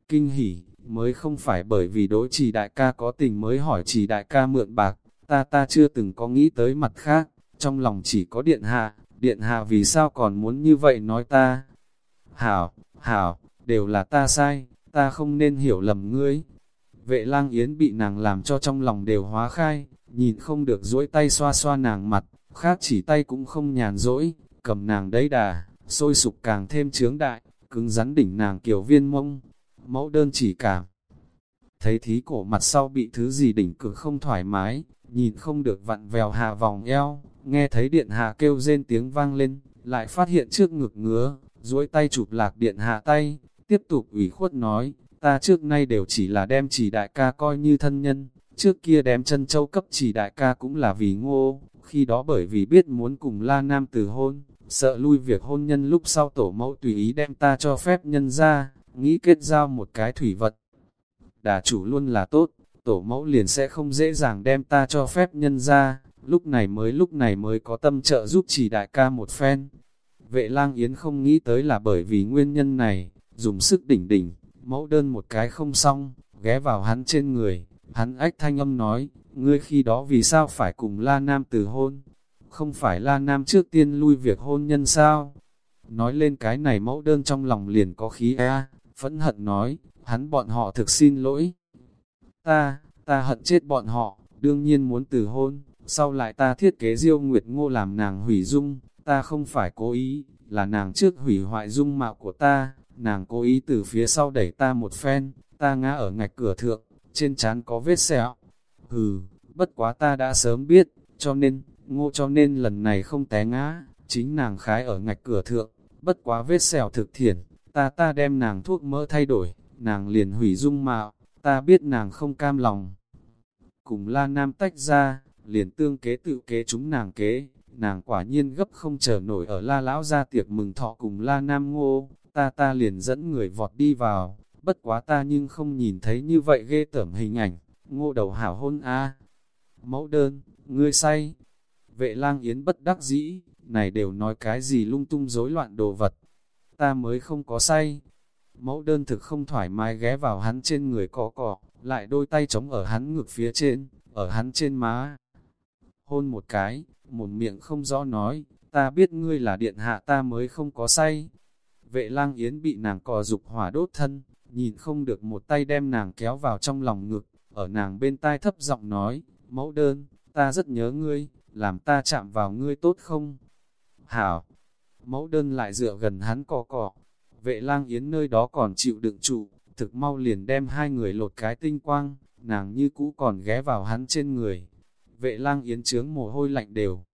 Kinh hỉ, mới không phải bởi vì đối trì đại ca có tình mới hỏi trì đại ca mượn bạc, ta ta chưa từng có nghĩ tới mặt khác, trong lòng chỉ có điện hạ, điện hạ vì sao còn muốn như vậy nói ta. Hảo, hảo, đều là ta sai, ta không nên hiểu lầm ngươi. Vệ lang yến bị nàng làm cho trong lòng đều hóa khai, nhìn không được duỗi tay xoa xoa nàng mặt, khác chỉ tay cũng không nhàn rỗi, cầm nàng đấy đà, sôi sục càng thêm trướng đại, cứng rắn đỉnh nàng kiểu viên mông, mẫu đơn chỉ cảm. Thấy thí cổ mặt sau bị thứ gì đỉnh cực không thoải mái, nhìn không được vặn vèo hạ vòng eo, nghe thấy điện hạ kêu rên tiếng vang lên, lại phát hiện trước ngực ngứa, duỗi tay chụp lạc điện hạ tay, tiếp tục ủy khuất nói, ta trước nay đều chỉ là đem chỉ đại ca coi như thân nhân, trước kia đem chân châu cấp chỉ đại ca cũng là vì ngô, khi đó bởi vì biết muốn cùng la nam từ hôn, sợ lui việc hôn nhân lúc sau tổ mẫu tùy ý đem ta cho phép nhân ra, nghĩ kết giao một cái thủy vật. Đà chủ luôn là tốt, tổ mẫu liền sẽ không dễ dàng đem ta cho phép nhân ra, lúc này mới lúc này mới có tâm trợ giúp chỉ đại ca một phen. Vệ lang yến không nghĩ tới là bởi vì nguyên nhân này, dùng sức đỉnh đỉnh, mẫu đơn một cái không xong, ghé vào hắn trên người, hắn ách thanh âm nói, ngươi khi đó vì sao phải cùng La Nam từ hôn? Không phải La Nam trước tiên lui việc hôn nhân sao? Nói lên cái này mẫu đơn trong lòng liền có khí e, phẫn hận nói, hắn bọn họ thực xin lỗi. Ta, ta hận chết bọn họ, đương nhiên muốn từ hôn, sau lại ta thiết kế diêu nguyệt ngô làm nàng hủy dung, ta không phải cố ý, là nàng trước hủy hoại dung mạo của ta, nàng cố ý từ phía sau đẩy ta một phen, ta ngã ở ngạch cửa thượng, trên trán có vết sẹo. Hừ, bất quá ta đã sớm biết, cho nên, ngô cho nên lần này không té ngã, chính nàng khái ở ngạch cửa thượng, bất quá vết sẹo thực thiển, ta ta đem nàng thuốc mỡ thay đổi, nàng liền hủy dung mạo, ta biết nàng không cam lòng. Cùng la nam tách ra, liền tương kế tự kế chúng nàng kế, nàng quả nhiên gấp không chờ nổi ở la lão ra tiệc mừng thọ cùng la nam ngô, ta ta liền dẫn người vọt đi vào, bất quá ta nhưng không nhìn thấy như vậy ghê tởm hình ảnh, ngô đầu hảo hôn a Mẫu đơn, ngươi say. Vệ lang yến bất đắc dĩ, này đều nói cái gì lung tung rối loạn đồ vật. Ta mới không có say. Mẫu đơn thực không thoải mái ghé vào hắn trên người cọ cỏ, lại đôi tay chống ở hắn ngực phía trên, ở hắn trên má. Hôn một cái, một miệng không rõ nói, ta biết ngươi là điện hạ ta mới không có say. Vệ lang yến bị nàng cò dục hỏa đốt thân, nhìn không được một tay đem nàng kéo vào trong lòng ngực, ở nàng bên tai thấp giọng nói, mẫu đơn, ta rất nhớ ngươi, làm ta chạm vào ngươi tốt không? Hảo, mẫu đơn lại dựa gần hắn cò cò vệ lang yến nơi đó còn chịu đựng trụ, thực mau liền đem hai người lột cái tinh quang, nàng như cũ còn ghé vào hắn trên người. Vệ lang yến trướng mồ hôi lạnh đều,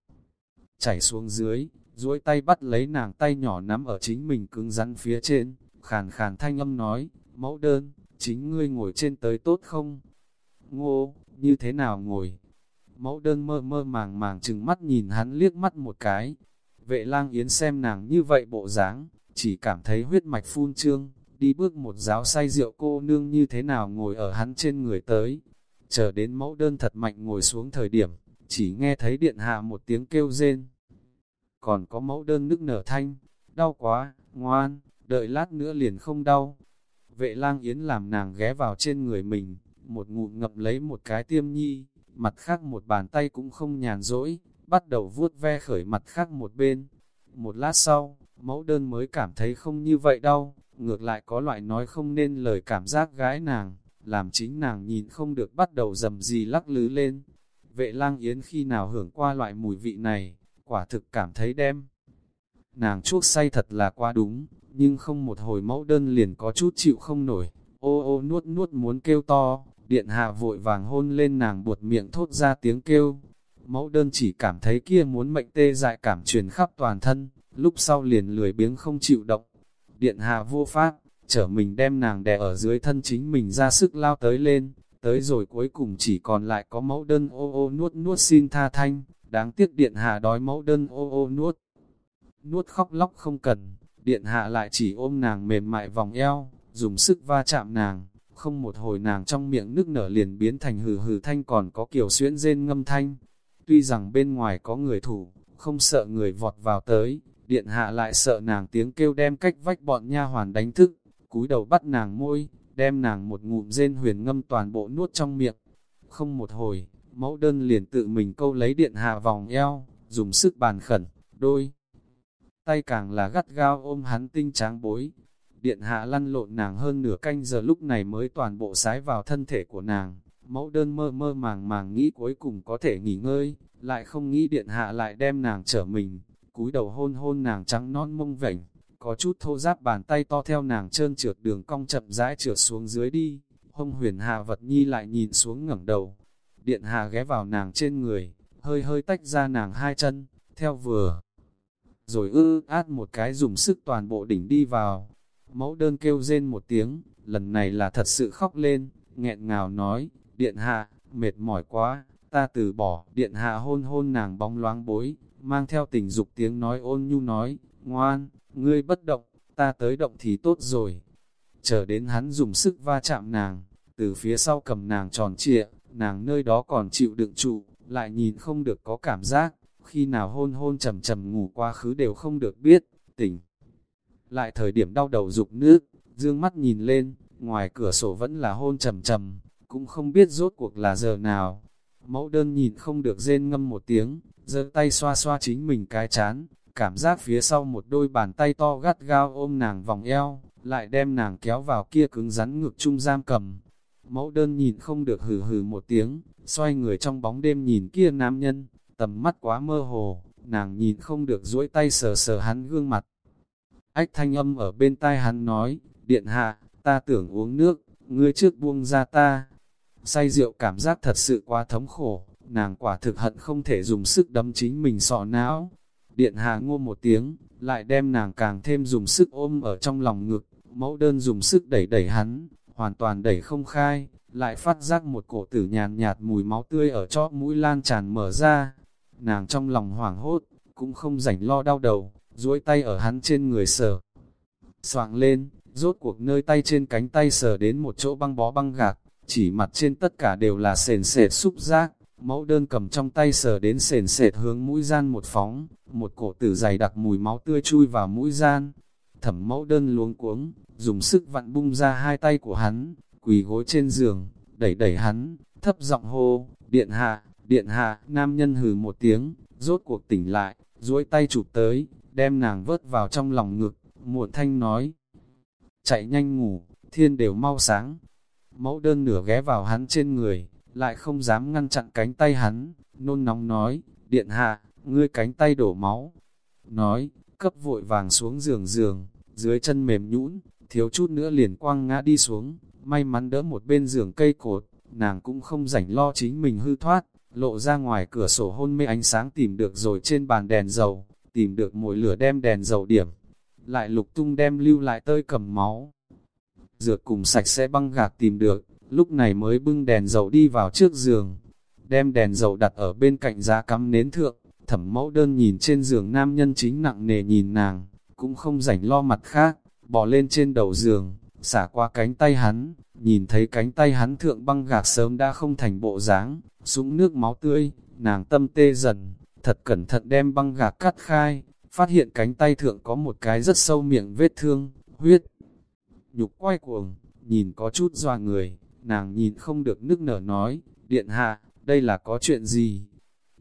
chảy xuống dưới, duỗi tay bắt lấy nàng tay nhỏ nắm ở chính mình cứng rắn phía trên, khàn khàn thanh âm nói, mẫu đơn, chính ngươi ngồi trên tới tốt không? Ngô, như thế nào ngồi? Mẫu đơn mơ mơ màng màng chừng mắt nhìn hắn liếc mắt một cái. Vệ lang yến xem nàng như vậy bộ dáng, chỉ cảm thấy huyết mạch phun trương, đi bước một giáo say rượu cô nương như thế nào ngồi ở hắn trên người tới. Chờ đến mẫu đơn thật mạnh ngồi xuống thời điểm, chỉ nghe thấy điện hạ một tiếng kêu rên. Còn có mẫu đơn nức nở thanh, đau quá, ngoan, đợi lát nữa liền không đau. Vệ lang yến làm nàng ghé vào trên người mình, một ngụm ngậm lấy một cái tiêm nhi, mặt khác một bàn tay cũng không nhàn rỗi, bắt đầu vuốt ve khởi mặt khác một bên. Một lát sau, mẫu đơn mới cảm thấy không như vậy đâu, ngược lại có loại nói không nên lời cảm giác gái nàng, làm chính nàng nhìn không được bắt đầu dầm gì lắc lứ lên. Vệ lang yến khi nào hưởng qua loại mùi vị này, quả thực cảm thấy đem. Nàng chuốc say thật là quá đúng, nhưng không một hồi mẫu đơn liền có chút chịu không nổi, ô ô nuốt nuốt muốn kêu to, điện hạ vội vàng hôn lên nàng buột miệng thốt ra tiếng kêu. Mẫu đơn chỉ cảm thấy kia muốn mệnh tê dại cảm truyền khắp toàn thân, lúc sau liền lười biếng không chịu động. Điện hạ vô pháp, trở mình đem nàng đè ở dưới thân chính mình ra sức lao tới lên, tới rồi cuối cùng chỉ còn lại có mẫu đơn ô ô nuốt nuốt xin tha thanh, đáng tiếc điện hạ đói mẫu đơn ô ô nuốt. Nuốt khóc lóc không cần, điện hạ lại chỉ ôm nàng mềm mại vòng eo, dùng sức va chạm nàng, không một hồi nàng trong miệng nước nở liền biến thành hừ hừ thanh còn có kiểu xuyễn rên ngâm thanh. Tuy rằng bên ngoài có người thủ, không sợ người vọt vào tới, điện hạ lại sợ nàng tiếng kêu đem cách vách bọn nha hoàn đánh thức, cúi đầu bắt nàng môi, đem nàng một ngụm rên huyền ngâm toàn bộ nuốt trong miệng. Không một hồi, mẫu đơn liền tự mình câu lấy điện hạ vòng eo, dùng sức bàn khẩn, đôi. Tay càng là gắt gao ôm hắn tinh tráng bối, điện hạ lăn lộn nàng hơn nửa canh giờ lúc này mới toàn bộ sái vào thân thể của nàng. Mẫu đơn mơ mơ màng màng nghĩ cuối cùng có thể nghỉ ngơi, lại không nghĩ điện hạ lại đem nàng trở mình, cúi đầu hôn hôn nàng trắng non mông vảnh, có chút thô giáp bàn tay to theo nàng trơn trượt đường cong chậm rãi trượt xuống dưới đi, hông huyền hạ vật nhi lại nhìn xuống ngẩng đầu, điện hạ ghé vào nàng trên người, hơi hơi tách ra nàng hai chân, theo vừa, rồi ư át một cái dùng sức toàn bộ đỉnh đi vào, Mẫu đơn kêu rên một tiếng, lần này là thật sự khóc lên, nghẹn ngào nói, điện hạ, mệt mỏi quá, ta từ bỏ, điện hạ hôn hôn nàng bóng loáng bối, mang theo tình dục tiếng nói ôn nhu nói, ngoan, ngươi bất động, ta tới động thì tốt rồi. Chờ đến hắn dùng sức va chạm nàng, từ phía sau cầm nàng tròn trịa, nàng nơi đó còn chịu đựng trụ, lại nhìn không được có cảm giác, khi nào hôn hôn trầm trầm ngủ quá khứ đều không được biết, tỉnh. Lại thời điểm đau đầu dục nước, dương mắt nhìn lên, ngoài cửa sổ vẫn là hôn trầm trầm, cũng không biết rốt cuộc là giờ nào. Mẫu đơn nhìn không được rên ngâm một tiếng, giơ tay xoa xoa chính mình cái chán, cảm giác phía sau một đôi bàn tay to gắt gao ôm nàng vòng eo, lại đem nàng kéo vào kia cứng rắn ngực trung giam cầm. Mẫu đơn nhìn không được hừ hừ một tiếng, xoay người trong bóng đêm nhìn kia nam nhân, tầm mắt quá mơ hồ, nàng nhìn không được duỗi tay sờ sờ hắn gương mặt. Ách thanh âm ở bên tai hắn nói, điện hạ, ta tưởng uống nước, ngươi trước buông ra ta. Say rượu cảm giác thật sự quá thống khổ, nàng quả thực hận không thể dùng sức đấm chính mình sọ não. Điện hạ ngô một tiếng, lại đem nàng càng thêm dùng sức ôm ở trong lòng ngực, mẫu đơn dùng sức đẩy đẩy hắn, hoàn toàn đẩy không khai, lại phát giác một cổ tử nhàn nhạt mùi máu tươi ở chóp mũi lan tràn mở ra. Nàng trong lòng hoảng hốt, cũng không rảnh lo đau đầu, duỗi tay ở hắn trên người sờ. Soạng lên, rốt cuộc nơi tay trên cánh tay sờ đến một chỗ băng bó băng gạc, chỉ mặt trên tất cả đều là sền sệt xúc giác, mẫu đơn cầm trong tay sờ đến sền sệt hướng mũi gian một phóng, một cổ tử dày đặc mùi máu tươi chui vào mũi gian. Thẩm mẫu đơn luống cuống, dùng sức vặn bung ra hai tay của hắn, quỳ gối trên giường, đẩy đẩy hắn, thấp giọng hô, điện hạ, điện hạ, nam nhân hừ một tiếng, rốt cuộc tỉnh lại, duỗi tay chụp tới, đem nàng vớt vào trong lòng ngực, muộn thanh nói, chạy nhanh ngủ, thiên đều mau sáng. Mẫu đơn nửa ghé vào hắn trên người, lại không dám ngăn chặn cánh tay hắn, nôn nóng nói, điện hạ, ngươi cánh tay đổ máu. Nói, cấp vội vàng xuống giường giường, dưới chân mềm nhũn, thiếu chút nữa liền quăng ngã đi xuống, may mắn đỡ một bên giường cây cột, nàng cũng không rảnh lo chính mình hư thoát, lộ ra ngoài cửa sổ hôn mê ánh sáng tìm được rồi trên bàn đèn dầu, tìm được mồi lửa đem đèn dầu điểm, lại lục tung đem lưu lại tơi cầm máu. Dược cùng sạch sẽ băng gạc tìm được, lúc này mới bưng đèn dầu đi vào trước giường, đem đèn dầu đặt ở bên cạnh giá cắm nến thượng, thẩm mẫu đơn nhìn trên giường nam nhân chính nặng nề nhìn nàng, cũng không rảnh lo mặt khác, bỏ lên trên đầu giường, xả qua cánh tay hắn, nhìn thấy cánh tay hắn thượng băng gạc sớm đã không thành bộ dáng, súng nước máu tươi, nàng tâm tê dần, thật cẩn thận đem băng gạc cắt khai, phát hiện cánh tay thượng có một cái rất sâu miệng vết thương, huyết. Nhục quay cuồng, nhìn có chút doa người, nàng nhìn không được nức nở nói, điện hạ, đây là có chuyện gì?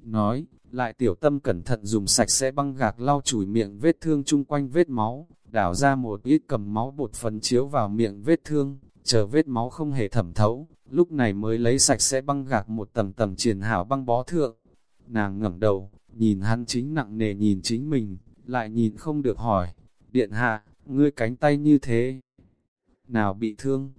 Nói, lại tiểu tâm cẩn thận dùng sạch sẽ băng gạc lau chùi miệng vết thương chung quanh vết máu, đảo ra một ít cầm máu bột phấn chiếu vào miệng vết thương, chờ vết máu không hề thẩm thấu, lúc này mới lấy sạch sẽ băng gạc một tầng tầng triển hảo băng bó thượng. Nàng ngẩng đầu, nhìn hắn chính nặng nề nhìn chính mình, lại nhìn không được hỏi, điện hạ, ngươi cánh tay như thế, nào bị thương?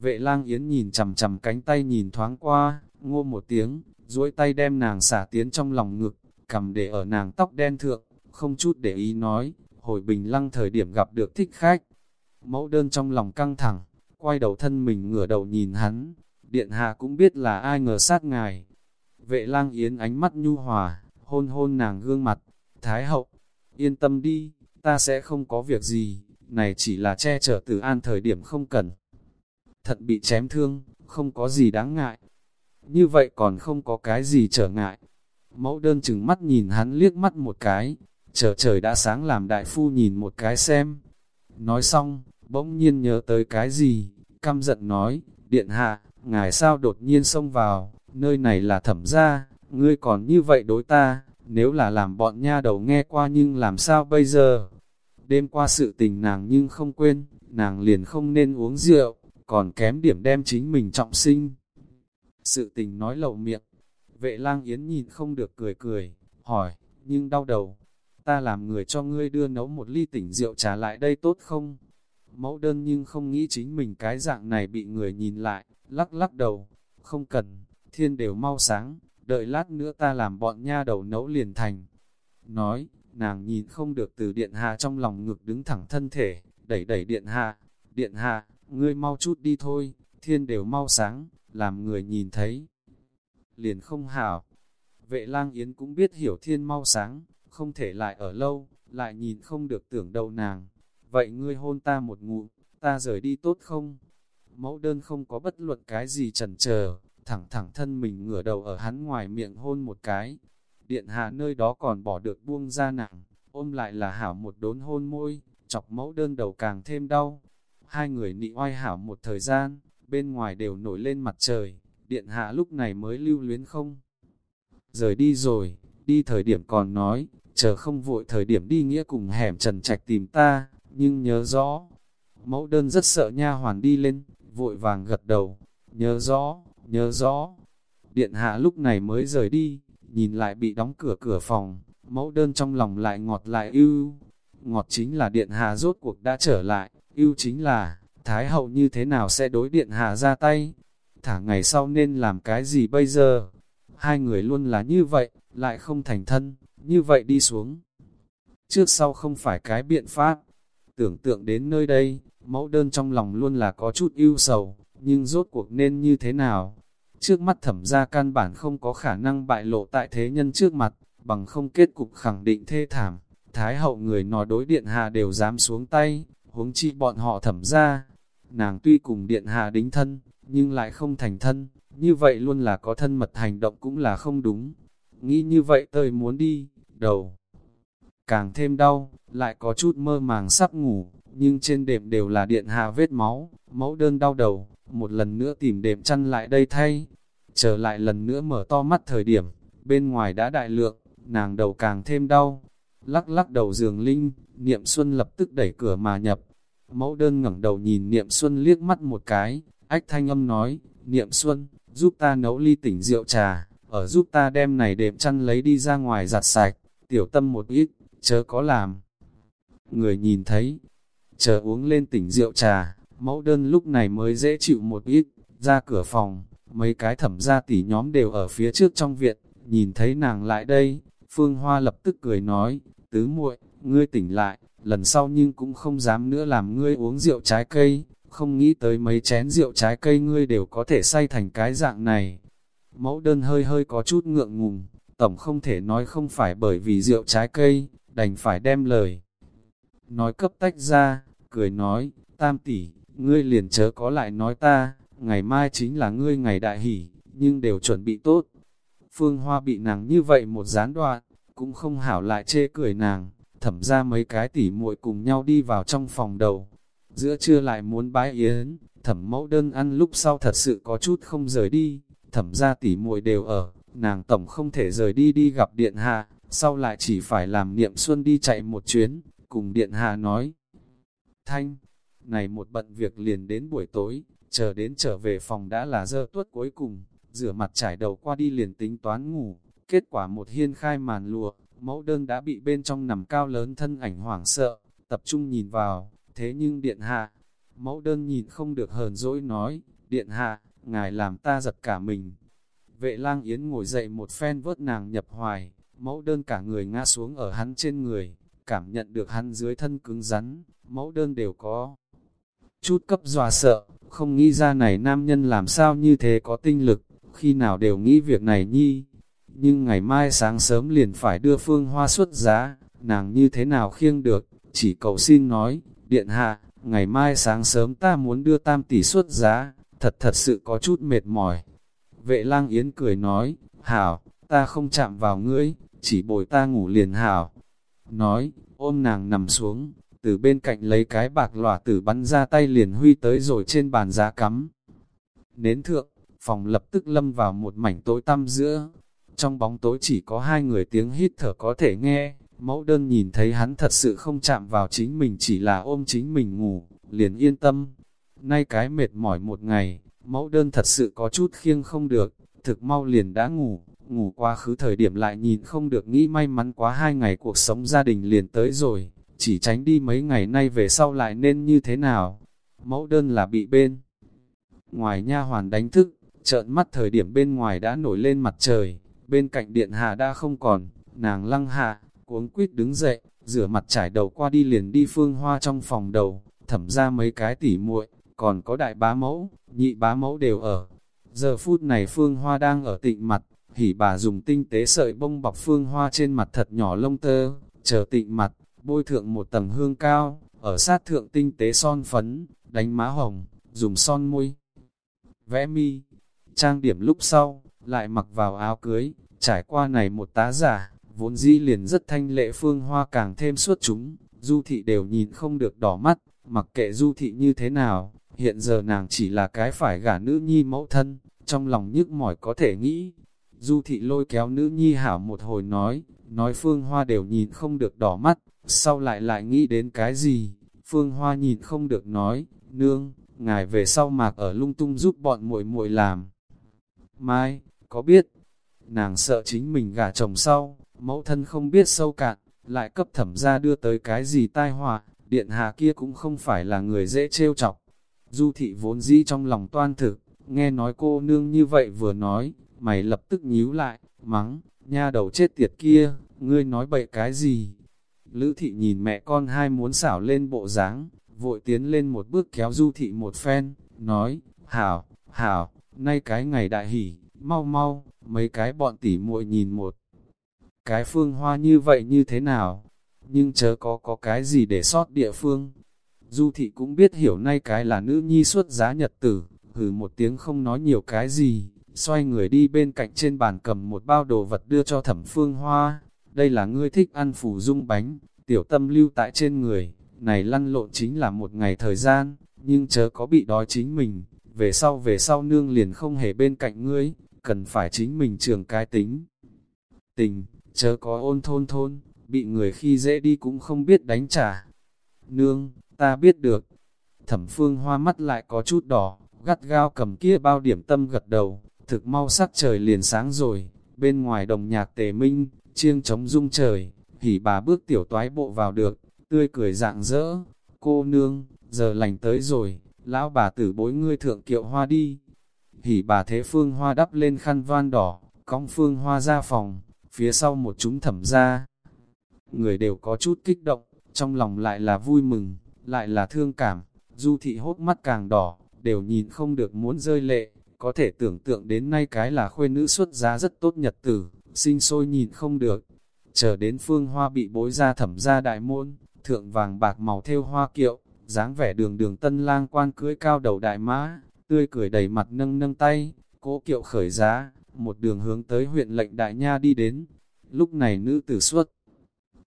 Vệ lang yến nhìn chầm chầm cánh tay nhìn thoáng qua, ngô một tiếng, duỗi tay đem nàng xả tiến trong lòng ngực, cầm để ở nàng tóc đen thượng, không chút để ý nói, hồi bình lăng thời điểm gặp được thích khách. Mẫu đơn trong lòng căng thẳng, quay đầu thân mình ngửa đầu nhìn hắn, điện hạ cũng biết là ai ngờ sát ngài. Vệ lang yến ánh mắt nhu hòa, hôn hôn nàng gương mặt, thái hậu, yên tâm đi, ta sẽ không có việc gì, này chỉ là che chở từ an thời điểm không cần. thật bị chém thương, không có gì đáng ngại. Như vậy còn không có cái gì trở ngại. Mẫu đơn chừng mắt nhìn hắn liếc mắt một cái, chờ trời đã sáng làm đại phu nhìn một cái xem. Nói xong, bỗng nhiên nhớ tới cái gì, căm giận nói, điện hạ, ngài sao đột nhiên xông vào, nơi này là thẩm gia, ngươi còn như vậy đối ta, nếu là làm bọn nha đầu nghe qua nhưng làm sao bây giờ? Đêm qua sự tình nàng nhưng không quên, nàng liền không nên uống rượu, còn kém điểm đem chính mình trọng sinh. Sự tình nói lậu miệng, vệ lang yến nhìn không được cười cười, hỏi, nhưng đau đầu, ta làm người cho ngươi đưa nấu một ly tỉnh rượu trả lại đây tốt không? Mẫu đơn nhưng không nghĩ chính mình cái dạng này bị người nhìn lại, lắc lắc đầu, không cần, thiên đều mau sáng, đợi lát nữa ta làm bọn nha đầu nấu liền thành. Nói, nàng nhìn không được từ điện hạ trong lòng ngực đứng thẳng thân thể, đẩy đẩy điện hạ, điện hạ, ngươi mau chút đi thôi, thiên đều mau sáng, làm người nhìn thấy. Liền không hảo, vệ lang yến cũng biết hiểu thiên mau sáng, không thể lại ở lâu, lại nhìn không được tưởng đầu nàng. Vậy ngươi hôn ta một ngụ, ta rời đi tốt không? Mẫu đơn không có bất luận cái gì chần chờ, thẳng thẳng thân mình ngửa đầu ở hắn ngoài miệng hôn một cái. Điện hạ nơi đó còn bỏ được buông ra nặng, ôm lại là hảo một đốn hôn môi, chọc mẫu đơn đầu càng thêm đau. Hai người nị oai hảo một thời gian, bên ngoài đều nổi lên mặt trời, điện hạ lúc này mới lưu luyến không. Rời đi rồi, đi thời điểm còn nói, chờ không vội thời điểm đi nghĩa cùng hẻm trần trạch tìm ta, nhưng nhớ rõ. Mẫu đơn rất sợ nha hoàn đi lên, vội vàng gật đầu, nhớ rõ, nhớ rõ. Điện hạ lúc này mới rời đi, nhìn lại bị đóng cửa cửa phòng, mẫu đơn trong lòng lại ngọt lại ưu. Ngọt chính là điện hạ rốt cuộc đã trở lại, ưu chính là, Thái hậu như thế nào sẽ đối điện hạ ra tay? Thả ngày sau nên làm cái gì bây giờ? Hai người luôn là như vậy, lại không thành thân, như vậy đi xuống. Trước sau không phải cái biện pháp. Tưởng tượng đến nơi đây, mẫu đơn trong lòng luôn là có chút ưu sầu, nhưng rốt cuộc nên như thế nào? Trước mắt thẩm ra căn bản không có khả năng bại lộ tại thế nhân trước mặt, bằng không kết cục khẳng định thê thảm. Thái hậu người nói đối điện hạ đều dám xuống tay, huống chi bọn họ thẩm ra. Nàng tuy cùng điện hạ đính thân, nhưng lại không thành thân, như vậy luôn là có thân mật hành động cũng là không đúng. Nghĩ như vậy tôi muốn đi, đầu. Càng thêm đau, lại có chút mơ màng sắp ngủ, nhưng trên đệm đều là điện hạ vết máu, mẫu đơn đau đầu, một lần nữa tìm đệm chăn lại đây thay. Trở lại lần nữa mở to mắt thời điểm, bên ngoài đã đại lượng, nàng đầu càng thêm đau. Lắc lắc đầu giường linh, niệm xuân lập tức đẩy cửa mà nhập. Mẫu đơn ngẩng đầu nhìn niệm xuân liếc mắt một cái, ách thanh âm nói, niệm xuân, giúp ta nấu ly tỉnh rượu trà, ở giúp ta đem này đệm chăn lấy đi ra ngoài giặt sạch, tiểu tâm một ít, chớ có làm. Người nhìn thấy, chờ uống lên tỉnh rượu trà, mẫu đơn lúc này mới dễ chịu một ít, ra cửa phòng, mấy cái thẩm gia tỷ nhóm đều ở phía trước trong viện, nhìn thấy nàng lại đây, Phương Hoa lập tức cười nói, tứ muội, ngươi tỉnh lại, lần sau nhưng cũng không dám nữa làm ngươi uống rượu trái cây, không nghĩ tới mấy chén rượu trái cây ngươi đều có thể say thành cái dạng này. Mẫu đơn hơi hơi có chút ngượng ngùng, tổng không thể nói không phải bởi vì rượu trái cây, đành phải đem lời. Nói cấp tách ra, cười nói, tam tỷ, ngươi liền chớ có lại nói ta, ngày mai chính là ngươi ngày đại hỷ, nhưng đều chuẩn bị tốt. Phương Hoa bị nàng như vậy một gián đoạn, cũng không hảo lại chê cười nàng, thẩm ra mấy cái tỉ muội cùng nhau đi vào trong phòng đầu. Giữa trưa lại muốn bái yến, thẩm mẫu đơn ăn lúc sau thật sự có chút không rời đi, thẩm ra tỉ muội đều ở, nàng tổng không thể rời đi đi gặp điện hạ, sau lại chỉ phải làm niệm xuân đi chạy một chuyến, cùng điện hạ nói. Thanh, này một bận việc liền đến buổi tối, chờ đến trở về phòng đã là giờ tuất cuối cùng, rửa mặt trải đầu qua đi liền tính toán ngủ, kết quả một hiên khai màn lụa, mẫu đơn đã bị bên trong nằm cao lớn thân ảnh hoảng sợ, tập trung nhìn vào, thế nhưng điện hạ, mẫu đơn nhìn không được hờn dỗi nói, điện hạ, ngài làm ta giật cả mình. Vệ lang yến ngồi dậy một phen vớt nàng nhập hoài, mẫu đơn cả người ngã xuống ở hắn trên người, cảm nhận được hắn dưới thân cứng rắn, mẫu đơn đều có. Chút cấp dọa sợ, không nghĩ ra này nam nhân làm sao như thế có tinh lực, khi nào đều nghĩ việc này nhi. Nhưng ngày mai sáng sớm liền phải đưa phương hoa xuất giá, nàng như thế nào khiêng được, chỉ cầu xin nói, điện hạ, ngày mai sáng sớm ta muốn đưa tam tỷ xuất giá, thật thật sự có chút mệt mỏi. Vệ lang yến cười nói, hảo, ta không chạm vào ngươi, chỉ bồi ta ngủ liền hảo. Nói, ôm nàng nằm xuống, từ bên cạnh lấy cái bạc lỏa tử bắn ra tay liền huy tới rồi trên bàn giá cắm. Nến thượng, phòng lập tức lâm vào một mảnh tối tăm giữa. Trong bóng tối chỉ có hai người tiếng hít thở có thể nghe, mẫu đơn nhìn thấy hắn thật sự không chạm vào chính mình chỉ là ôm chính mình ngủ, liền yên tâm. Nay cái mệt mỏi một ngày, mẫu đơn thật sự có chút khiêng không được, thực mau liền đã ngủ, ngủ qua khứ thời điểm lại nhìn không được nghĩ may mắn quá hai ngày cuộc sống gia đình liền tới rồi, chỉ tránh đi mấy ngày nay về sau lại nên như thế nào. Mẫu đơn là bị bên. Ngoài nha hoàn đánh thức, trợn mắt thời điểm bên ngoài đã nổi lên mặt trời, bên cạnh điện hạ đã không còn, nàng lăng hạ, cuống quýt đứng dậy, rửa mặt trải đầu qua đi liền đi phương hoa trong phòng đầu, thẩm ra mấy cái tỉ muội còn có đại bá mẫu, nhị bá mẫu đều ở. Giờ phút này phương hoa đang ở tịnh mặt, hỉ bà dùng tinh tế sợi bông bọc phương hoa trên mặt thật nhỏ lông tơ, chờ tịnh mặt, bôi thượng một tầng hương cao, ở sát thượng tinh tế son phấn, đánh má hồng, dùng son môi, vẽ mi, trang điểm lúc sau, lại mặc vào áo cưới, trải qua này một tá giả, vốn dĩ liền rất thanh lệ phương hoa càng thêm suốt chúng, du thị đều nhìn không được đỏ mắt, mặc kệ du thị như thế nào, hiện giờ nàng chỉ là cái phải gả nữ nhi mẫu thân, trong lòng nhức mỏi có thể nghĩ. Du thị lôi kéo nữ nhi hảo một hồi nói, nói phương hoa đều nhìn không được đỏ mắt, sau lại lại nghĩ đến cái gì, phương hoa nhìn không được nói, nương, ngài về sau mạc ở lung tung giúp bọn muội muội làm. Mai, có biết, nàng sợ chính mình gả chồng sau, mẫu thân không biết sâu cạn, lại cấp thẩm ra đưa tới cái gì tai họa, điện hạ kia cũng không phải là người dễ trêu chọc. Du thị vốn dĩ trong lòng toan thực, nghe nói cô nương như vậy vừa nói, mày lập tức nhíu lại, mắng, nha đầu chết tiệt kia, ngươi nói bậy cái gì? Lữ thị nhìn mẹ con hai muốn xảo lên bộ dáng, vội tiến lên một bước kéo du thị một phen, nói, hảo, hảo, nay cái ngày đại hỷ, mau mau, mấy cái bọn tỉ muội nhìn một. Cái phương hoa như vậy như thế nào? Nhưng chớ có có cái gì để sót địa phương. Du thị cũng biết hiểu nay cái là nữ nhi xuất giá nhật tử, hừ một tiếng không nói nhiều cái gì, xoay người đi bên cạnh trên bàn cầm một bao đồ vật đưa cho thẩm phương hoa. Đây là ngươi thích ăn phủ dung bánh, tiểu tâm lưu tại trên người, này lăn lộn chính là một ngày thời gian, nhưng chớ có bị đói chính mình, về sau về sau nương liền không hề bên cạnh ngươi, cần phải chính mình trường cái tính. Tình, chớ có ôn thôn thôn, bị người khi dễ đi cũng không biết đánh trả. Nương, ta biết được. Thẩm phương hoa mắt lại có chút đỏ, gắt gao cầm kia bao điểm tâm gật đầu, thực mau sắc trời liền sáng rồi, bên ngoài đồng nhạc tề minh, chiêng trống rung trời, hỉ bà bước tiểu toái bộ vào được, tươi cười dạng dỡ, cô nương, giờ lành tới rồi, lão bà tử bối ngươi thượng kiệu hoa đi. Hỉ bà thế phương hoa đắp lên khăn van đỏ, cong phương hoa ra phòng, phía sau một chúng thẩm ra. Người đều có chút kích động, trong lòng lại là vui mừng, lại là thương cảm, du thị hốt mắt càng đỏ, đều nhìn không được muốn rơi lệ, có thể tưởng tượng đến nay cái là khuê nữ xuất giá rất tốt nhật tử, sinh sôi nhìn không được. Chờ đến phương hoa bị bối ra thẩm ra đại môn, thượng vàng bạc màu theo hoa kiệu, dáng vẻ đường đường tân lang quan cưới cao đầu đại mã, tươi cười đầy mặt nâng nâng tay, cố kiệu khởi giá, một đường hướng tới huyện lệnh đại nha đi đến. Lúc này nữ tử xuất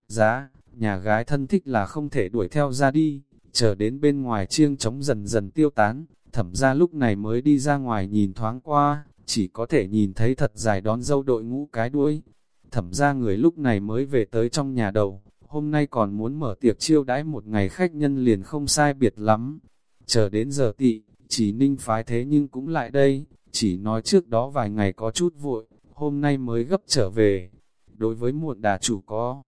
giá, nhà gái thân thích là không thể đuổi theo ra đi, chờ đến bên ngoài chiêng trống dần dần tiêu tán, thẩm ra lúc này mới đi ra ngoài nhìn thoáng qua, chỉ có thể nhìn thấy thật dài đón dâu đội ngũ cái đuôi. Thẩm ra người lúc này mới về tới trong nhà đầu, hôm nay còn muốn mở tiệc chiêu đãi một ngày khách nhân liền không sai biệt lắm. Chờ đến giờ tị, chỉ ninh phái thế nhưng cũng lại đây, chỉ nói trước đó vài ngày có chút vội, hôm nay mới gấp trở về. Đối với muộn đà chủ có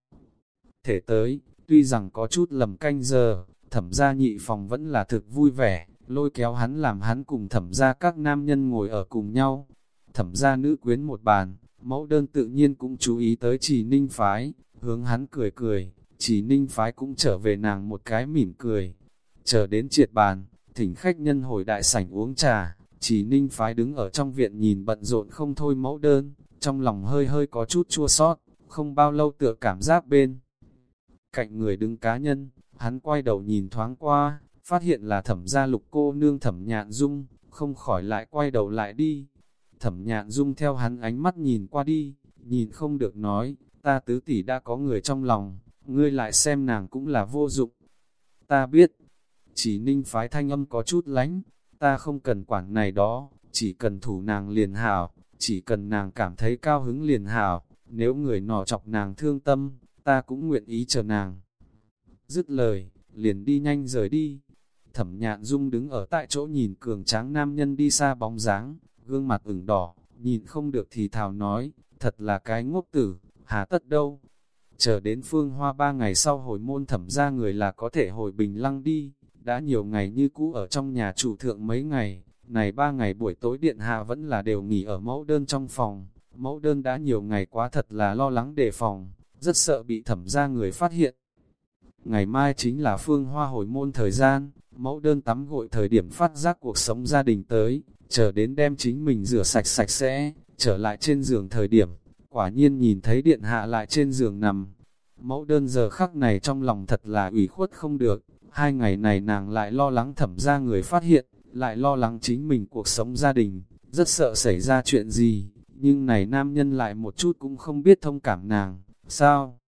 thể tới, tuy rằng có chút lầm canh giờ, thẩm gia nhị phòng vẫn là thực vui vẻ, lôi kéo hắn làm hắn cùng thẩm gia các nam nhân ngồi ở cùng nhau. Thẩm gia nữ quyến một bàn, mẫu đơn tự nhiên cũng chú ý tới chỉ ninh phái, hướng hắn cười cười, chỉ ninh phái cũng trở về nàng một cái mỉm cười. Chờ đến triệt bàn, thỉnh khách nhân hồi đại sảnh uống trà, chỉ ninh phái đứng ở trong viện nhìn bận rộn không thôi mẫu đơn, trong lòng hơi hơi có chút chua sót, không bao lâu tựa cảm giác bên. Cạnh người đứng cá nhân, hắn quay đầu nhìn thoáng qua, phát hiện là thẩm gia lục cô nương thẩm nhạn dung, không khỏi lại quay đầu lại đi. Thẩm nhạn dung theo hắn ánh mắt nhìn qua đi, nhìn không được nói, ta tứ tỷ đã có người trong lòng, ngươi lại xem nàng cũng là vô dụng. Ta biết, chỉ ninh phái thanh âm có chút lánh, ta không cần quản này đó, chỉ cần thủ nàng liền hảo, chỉ cần nàng cảm thấy cao hứng liền hảo, nếu người nọ chọc nàng thương tâm, ta cũng nguyện ý chờ nàng. Dứt lời, liền đi nhanh rời đi. Thẩm nhạn dung đứng ở tại chỗ nhìn cường tráng nam nhân đi xa bóng dáng, gương mặt ửng đỏ, nhìn không được thì thào nói, thật là cái ngốc tử, hà tất đâu. Chờ đến phương hoa ba ngày sau hồi môn thẩm ra người là có thể hồi bình lăng đi, đã nhiều ngày như cũ ở trong nhà chủ thượng mấy ngày, này ba ngày buổi tối điện hạ vẫn là đều nghỉ ở mẫu đơn trong phòng, mẫu đơn đã nhiều ngày quá thật là lo lắng đề phòng, rất sợ bị thẩm ra người phát hiện. Ngày mai chính là phương hoa hồi môn thời gian, mẫu đơn tắm gội thời điểm phát giác cuộc sống gia đình tới, chờ đến đem chính mình rửa sạch sạch sẽ, trở lại trên giường thời điểm, quả nhiên nhìn thấy điện hạ lại trên giường nằm. Mẫu đơn giờ khắc này trong lòng thật là ủy khuất không được, hai ngày này nàng lại lo lắng thẩm ra người phát hiện, lại lo lắng chính mình cuộc sống gia đình, rất sợ xảy ra chuyện gì, nhưng này nam nhân lại một chút cũng không biết thông cảm nàng, sao?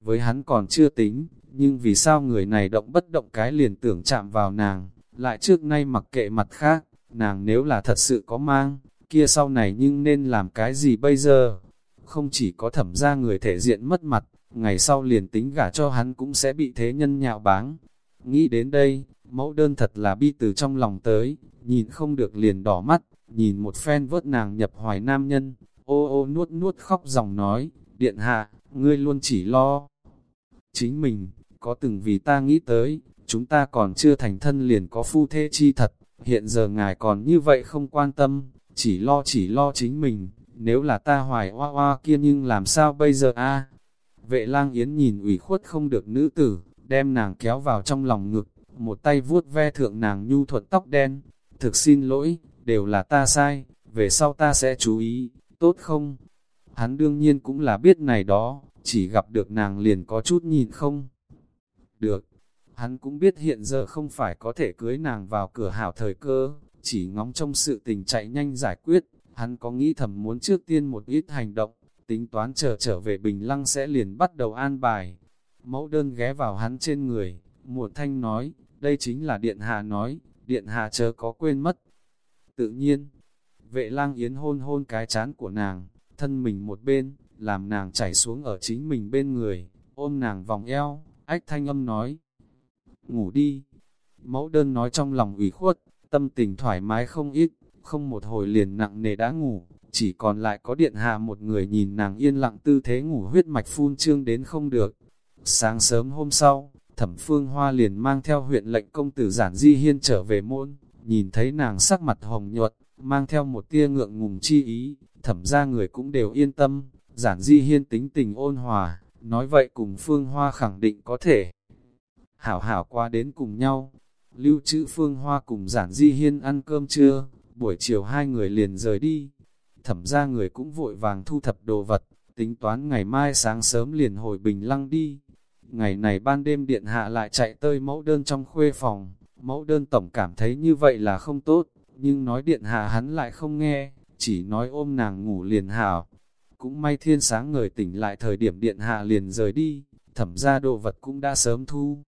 Với hắn còn chưa tính, nhưng vì sao người này động bất động cái liền tưởng chạm vào nàng, lại trước nay mặc kệ mặt khác, nàng nếu là thật sự có mang, kia sau này nhưng nên làm cái gì bây giờ? Không chỉ có thẩm ra người thể diện mất mặt, ngày sau liền tính gả cho hắn cũng sẽ bị thế nhân nhạo báng. Nghĩ đến đây, mẫu đơn thật là bi từ trong lòng tới, nhìn không được liền đỏ mắt, nhìn một phen vớt nàng nhập hoài nam nhân, ô ô nuốt nuốt khóc dòng nói, điện hạ, ngươi luôn chỉ lo. Chính mình, có từng vì ta nghĩ tới, chúng ta còn chưa thành thân liền có phu thê chi thật, hiện giờ ngài còn như vậy không quan tâm, chỉ lo chỉ lo chính mình, nếu là ta hoài hoa hoa kia nhưng làm sao bây giờ a Vệ lang yến nhìn ủy khuất không được nữ tử, đem nàng kéo vào trong lòng ngực, một tay vuốt ve thượng nàng nhu thuận tóc đen, thực xin lỗi, đều là ta sai, về sau ta sẽ chú ý, tốt không? Hắn đương nhiên cũng là biết này đó, chỉ gặp được nàng liền có chút nhìn không? Được, hắn cũng biết hiện giờ không phải có thể cưới nàng vào cửa hảo thời cơ, chỉ ngóng trong sự tình chạy nhanh giải quyết, hắn có nghĩ thầm muốn trước tiên một ít hành động, tính toán chờ trở về Bình Lăng sẽ liền bắt đầu an bài. Mẫu đơn ghé vào hắn trên người, muộn thanh nói, đây chính là Điện Hạ nói, Điện Hạ chờ có quên mất. Tự nhiên, vệ lang yến hôn hôn cái chán của nàng, thân mình một bên, làm nàng chảy xuống ở chính mình bên người, ôm nàng vòng eo, ách thanh âm nói, ngủ đi. Mẫu đơn nói trong lòng ủy khuất, tâm tình thoải mái không ít, không một hồi liền nặng nề đã ngủ, chỉ còn lại có điện hạ một người nhìn nàng yên lặng tư thế ngủ huyết mạch phun trương đến không được. Sáng sớm hôm sau, thẩm phương hoa liền mang theo huyện lệnh công tử giản di hiên trở về môn, nhìn thấy nàng sắc mặt hồng nhuận, mang theo một tia ngượng ngùng chi ý, thẩm ra người cũng đều yên tâm, giản di hiên tính tình ôn hòa, nói vậy cùng phương hoa khẳng định có thể. Hảo hảo qua đến cùng nhau, lưu trữ phương hoa cùng giản di hiên ăn cơm trưa, buổi chiều hai người liền rời đi, thẩm ra người cũng vội vàng thu thập đồ vật, tính toán ngày mai sáng sớm liền hồi bình lăng đi. Ngày này ban đêm điện hạ lại chạy tơi mẫu đơn trong khuê phòng, mẫu đơn tổng cảm thấy như vậy là không tốt, nhưng nói điện hạ hắn lại không nghe, chỉ nói ôm nàng ngủ liền hảo. Cũng may thiên sáng người tỉnh lại thời điểm điện hạ liền rời đi, thẩm ra đồ vật cũng đã sớm thu.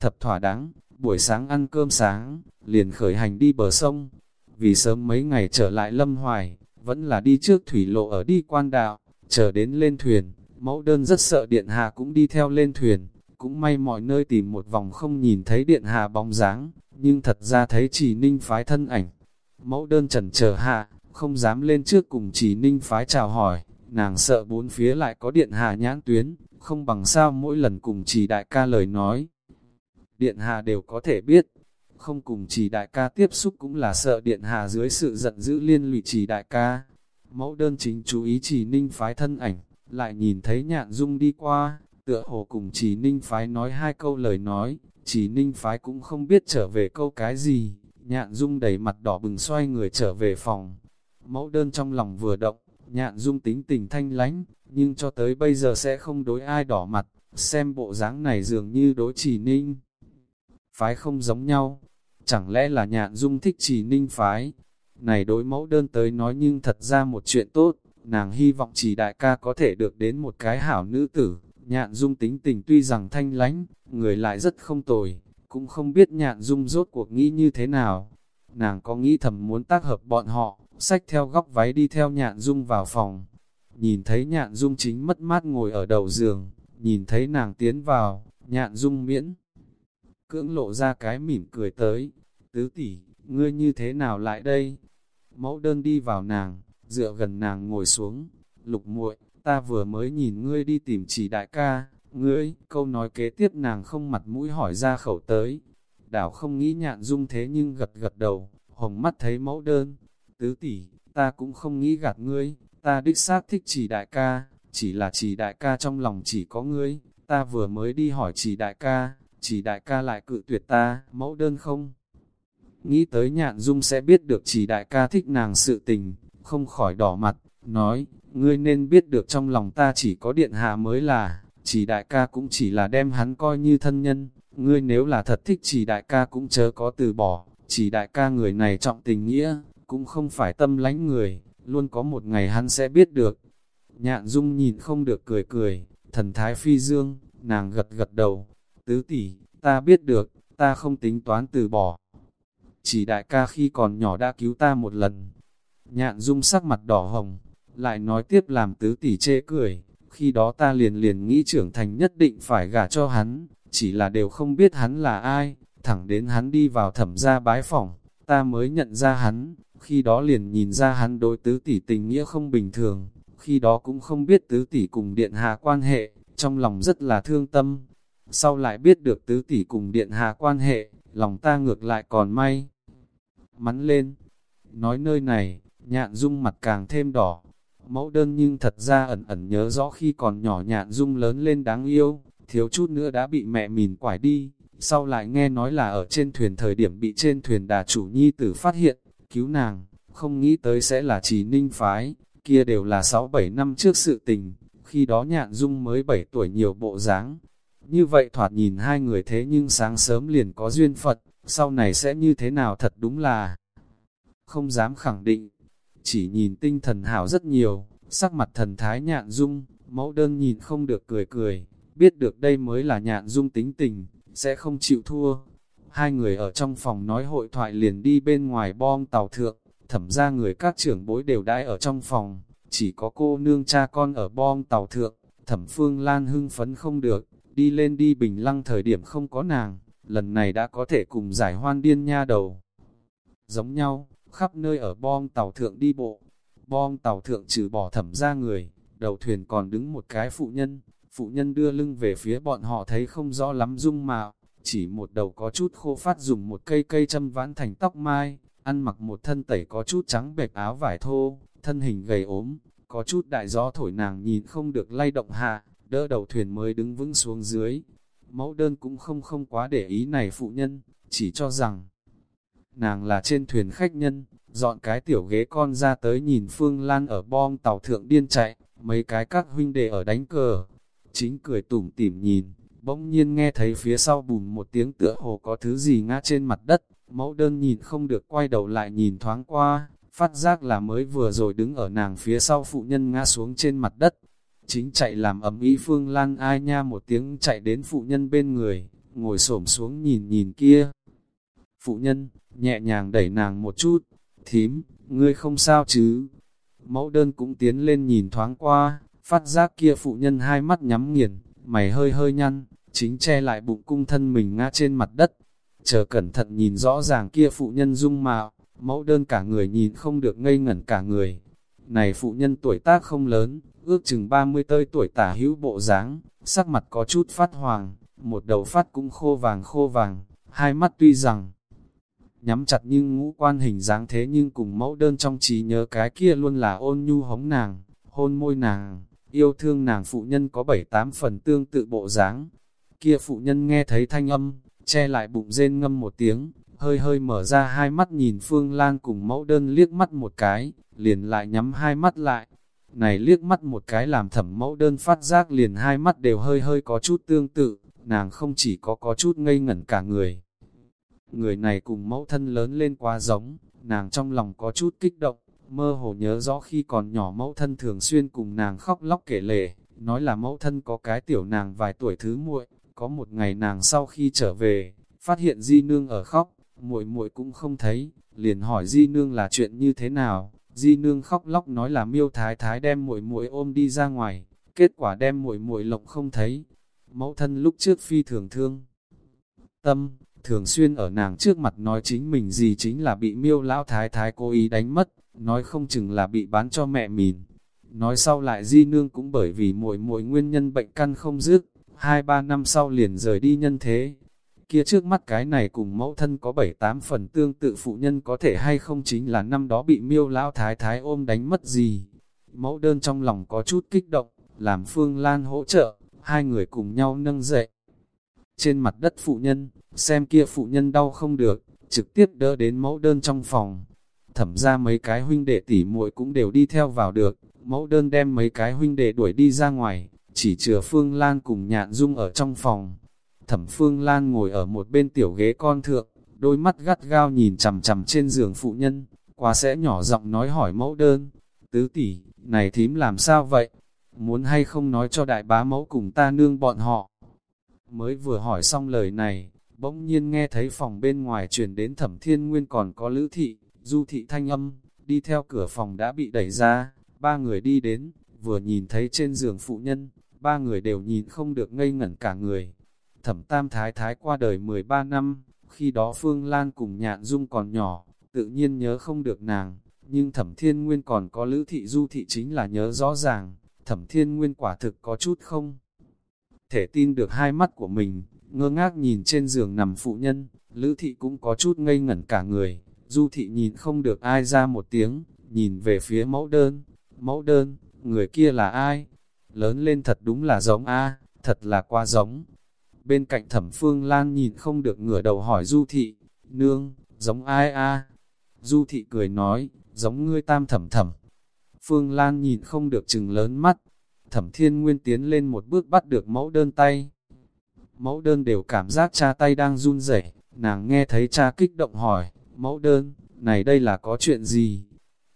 Thập thỏa đáng, buổi sáng ăn cơm sáng, liền khởi hành đi bờ sông. Vì sớm mấy ngày trở lại lâm hoài, vẫn là đi trước thủy lộ ở đi quan đạo, chờ đến lên thuyền, mẫu đơn rất sợ điện hạ cũng đi theo lên thuyền, cũng may mọi nơi tìm một vòng không nhìn thấy điện hạ bóng dáng, nhưng thật ra thấy chỉ ninh phái thân ảnh. Mẫu đơn trần chờ hạ, không dám lên trước cùng chỉ ninh phái chào hỏi, nàng sợ bốn phía lại có điện hạ nhãn tuyến, không bằng sao mỗi lần cùng chỉ đại ca lời nói. Điện hạ đều có thể biết, không cùng chỉ đại ca tiếp xúc cũng là sợ điện hạ dưới sự giận dữ liên lụy chỉ đại ca. Mẫu đơn chính chú ý chỉ ninh phái thân ảnh, lại nhìn thấy nhạn dung đi qua, tựa hồ cùng chỉ ninh phái nói hai câu lời nói, chỉ ninh phái cũng không biết trở về câu cái gì, nhạn dung đầy mặt đỏ bừng xoay người trở về phòng. Mẫu đơn trong lòng vừa động, nhạn dung tính tình thanh lánh, nhưng cho tới bây giờ sẽ không đối ai đỏ mặt, xem bộ dáng này dường như đối chỉ ninh. Phái không giống nhau, chẳng lẽ là nhạn dung thích chỉ ninh phái. Này đối mẫu đơn tới nói nhưng thật ra một chuyện tốt, nàng hy vọng chỉ đại ca có thể được đến một cái hảo nữ tử. Nhạn dung tính tình tuy rằng thanh lánh, người lại rất không tồi, cũng không biết nhạn dung rốt cuộc nghĩ như thế nào. Nàng có nghĩ thầm muốn tác hợp bọn họ, xách theo góc váy đi theo nhạn dung vào phòng. Nhìn thấy nhạn dung chính mất mát ngồi ở đầu giường, nhìn thấy nàng tiến vào, nhạn dung miễn. Cưỡng lộ ra cái mỉm cười tới, tứ tỷ, ngươi như thế nào lại đây? Mẫu đơn đi vào nàng, dựa gần nàng ngồi xuống, lục muội, ta vừa mới nhìn ngươi đi tìm chỉ đại ca, ngươi, câu nói kế tiếp nàng không mặt mũi hỏi ra khẩu tới. Đảo không nghĩ nhạn dung thế nhưng gật gật đầu, hồng mắt thấy mẫu đơn, tứ tỷ, ta cũng không nghĩ gạt ngươi, ta đích xác thích chỉ đại ca, chỉ là chỉ đại ca trong lòng chỉ có ngươi, ta vừa mới đi hỏi chỉ đại ca, chỉ đại ca lại cự tuyệt ta, mẫu đơn không? Nghĩ tới nhạn dung sẽ biết được chỉ đại ca thích nàng sự tình, không khỏi đỏ mặt, nói, ngươi nên biết được trong lòng ta chỉ có điện hạ mới là, chỉ đại ca cũng chỉ là đem hắn coi như thân nhân, ngươi nếu là thật thích chỉ đại ca cũng chớ có từ bỏ, Chỉ đại ca người này trọng tình nghĩa, cũng không phải tâm lánh người, luôn có một ngày hắn sẽ biết được. Nhạn dung nhìn không được cười cười, thần thái phi dương, nàng gật gật đầu. Tứ tỷ, ta biết được, ta không tính toán từ bỏ. Chỉ đại ca khi còn nhỏ đã cứu ta một lần. Nhạn dung sắc mặt đỏ hồng, lại nói tiếp làm tứ tỷ chê cười. Khi đó ta liền liền nghĩ trưởng thành nhất định phải gả cho hắn, chỉ là đều không biết hắn là ai, thẳng đến hắn đi vào thẩm gia bái phỏng, ta mới nhận ra hắn, khi đó liền nhìn ra hắn đối tứ tỷ tình nghĩa không bình thường, khi đó cũng không biết tứ tỷ cùng điện hạ quan hệ, trong lòng rất là thương tâm. Sau lại biết được tứ tỷ cùng điện hạ quan hệ, lòng ta ngược lại còn may. Mắn lên, nói nơi này, nhạn dung mặt càng thêm đỏ. Mẫu đơn nhưng thật ra ẩn ẩn nhớ rõ khi còn nhỏ nhạn dung lớn lên đáng yêu, thiếu chút nữa đã bị mẹ mìn quải đi. Sau lại nghe nói là ở trên thuyền thời điểm bị trên thuyền đà chủ nhi tử phát hiện, cứu nàng, không nghĩ tới sẽ là chỉ ninh phái, kia đều là 6-7 năm trước sự tình, khi đó nhạn dung mới 7 tuổi nhiều bộ dáng. Như vậy thoạt nhìn hai người thế nhưng sáng sớm liền có duyên Phật, sau này sẽ như thế nào thật đúng là không dám khẳng định. Chỉ nhìn tinh thần hảo rất nhiều, sắc mặt thần thái nhạn dung, mẫu đơn nhìn không được cười cười, biết được đây mới là nhạn dung tính tình, sẽ không chịu thua. Hai người ở trong phòng nói hội thoại liền đi bên ngoài bom tàu thượng, thẩm ra người các trưởng bối đều đãi ở trong phòng, chỉ có cô nương cha con ở bom tàu thượng, thẩm phương lan hưng phấn không được, đi lên đi bình lăng thời điểm không có nàng, lần này đã có thể cùng giải hoan điên nha đầu. Giống nhau, khắp nơi ở bom tàu thượng đi bộ, bom tàu thượng trừ bỏ thẩm ra người, đầu thuyền còn đứng một cái phụ nhân, phụ nhân đưa lưng về phía bọn họ thấy không rõ lắm dung mạo, chỉ một đầu có chút khô phát dùng một cây cây châm vãn thành tóc mai, ăn mặc một thân tẩy có chút trắng bẹp áo vải thô, thân hình gầy ốm, có chút đại gió thổi nàng nhìn không được lay động hạ, đỡ đầu thuyền mới đứng vững xuống dưới. Mẫu đơn cũng không không quá để ý này phụ nhân, chỉ cho rằng nàng là trên thuyền khách nhân, dọn cái tiểu ghế con ra tới nhìn Phương Lan ở bom tàu thượng điên chạy, mấy cái các huynh đệ ở đánh cờ. Chính cười tủm tỉm nhìn, bỗng nhiên nghe thấy phía sau bùm một tiếng tựa hồ có thứ gì ngã trên mặt đất, Mẫu đơn nhìn không được quay đầu lại nhìn thoáng qua, phát giác là mới vừa rồi đứng ở nàng phía sau phụ nhân ngã xuống trên mặt đất. Chính chạy làm ấm ý Phương Lan ai nha một tiếng chạy đến phụ nhân bên người, ngồi xổm xuống nhìn nhìn kia. Phụ nhân, nhẹ nhàng đẩy nàng một chút, thím, ngươi không sao chứ. Mẫu đơn cũng tiến lên nhìn thoáng qua, phát giác kia phụ nhân hai mắt nhắm nghiền, mày hơi hơi nhăn, chính che lại bụng cung thân mình ngã trên mặt đất, chờ cẩn thận nhìn rõ ràng kia phụ nhân dung mạo, mẫu đơn cả người nhìn không được ngây ngẩn cả người. Này phụ nhân tuổi tác không lớn, ước chừng 30 tơi tuổi tả hữu bộ dáng, sắc mặt có chút phát hoàng, một đầu phát cũng khô vàng khô vàng, hai mắt tuy rằng nhắm chặt nhưng ngũ quan hình dáng thế nhưng cùng mẫu đơn trong trí nhớ cái kia luôn là ôn nhu hống nàng, hôn môi nàng, yêu thương nàng phụ nhân có bảy tám phần tương tự bộ dáng. Kia phụ nhân nghe thấy thanh âm, che lại bụng rên ngâm một tiếng, hơi hơi mở ra hai mắt nhìn Phương Lan cùng mẫu đơn liếc mắt một cái, liền lại nhắm hai mắt lại. Này liếc mắt một cái làm thẩm mẫu đơn phát giác liền hai mắt đều hơi hơi có chút tương tự, nàng không chỉ có có chút ngây ngẩn cả người. Người này cùng mẫu thân lớn lên quá giống, nàng trong lòng có chút kích động, mơ hồ nhớ rõ khi còn nhỏ mẫu thân thường xuyên cùng nàng khóc lóc kể lể, nói là mẫu thân có cái tiểu nàng vài tuổi thứ muội, có một ngày nàng sau khi trở về, phát hiện Di Nương ở khóc, muội muội cũng không thấy, liền hỏi Di Nương là chuyện như thế nào. Di Nương khóc lóc nói là Miêu Thái Thái đem muội muội ôm đi ra ngoài, kết quả đem muội muội lộng không thấy. Mẫu thân lúc trước phi thường thương. Tâm, thường xuyên ở nàng trước mặt nói chính mình gì chính là bị Miêu Lão Thái Thái cố ý đánh mất, nói không chừng là bị bán cho mẹ mìn. Nói sau lại Di Nương cũng bởi vì muội muội nguyên nhân bệnh căn không dứt, hai ba năm sau liền rời đi nhân thế. Kia trước mắt cái này cùng mẫu thân có bảy tám phần tương tự phụ nhân có thể hay không chính là năm đó bị miêu lão thái thái ôm đánh mất gì. Mẫu đơn trong lòng có chút kích động, làm Phương Lan hỗ trợ, hai người cùng nhau nâng dậy. Trên mặt đất phụ nhân, xem kia phụ nhân đau không được, trực tiếp đỡ đến mẫu đơn trong phòng. Thẩm ra mấy cái huynh đệ tỉ muội cũng đều đi theo vào được, mẫu đơn đem mấy cái huynh đệ đuổi đi ra ngoài, chỉ chừa Phương Lan cùng nhạn dung ở trong phòng. Thẩm Phương Lan ngồi ở một bên tiểu ghế con thượng, đôi mắt gắt gao nhìn chằm chằm trên giường phụ nhân, quá sẽ nhỏ giọng nói hỏi mẫu đơn. Tứ tỷ, này thím làm sao vậy? Muốn hay không nói cho đại bá mẫu cùng ta nương bọn họ? Mới vừa hỏi xong lời này, bỗng nhiên nghe thấy phòng bên ngoài truyền đến thẩm thiên nguyên còn có lữ thị, du thị thanh âm, đi theo cửa phòng đã bị đẩy ra, ba người đi đến, vừa nhìn thấy trên giường phụ nhân, ba người đều nhìn không được ngây ngẩn cả người. Thẩm tam thái thái qua đời 13 năm, khi đó Phương Lan cùng nhạn dung còn nhỏ, tự nhiên nhớ không được nàng, nhưng thẩm thiên nguyên còn có lữ thị du thị chính là nhớ rõ ràng, thẩm thiên nguyên quả thực có chút không. Thể tin được hai mắt của mình, ngơ ngác nhìn trên giường nằm phụ nhân, lữ thị cũng có chút ngây ngẩn cả người, du thị nhìn không được ai ra một tiếng, nhìn về phía mẫu đơn, mẫu đơn, người kia là ai? Lớn lên thật đúng là giống a thật là quá giống. Bên cạnh thẩm phương lan nhìn không được ngửa đầu hỏi du thị, nương, giống ai a Du thị cười nói, giống ngươi tam thẩm thẩm. Phương Lan nhìn không được chừng lớn mắt, thẩm thiên nguyên tiến lên một bước bắt được mẫu đơn tay. Mẫu đơn đều cảm giác cha tay đang run rẩy nàng nghe thấy cha kích động hỏi, mẫu đơn, này đây là có chuyện gì?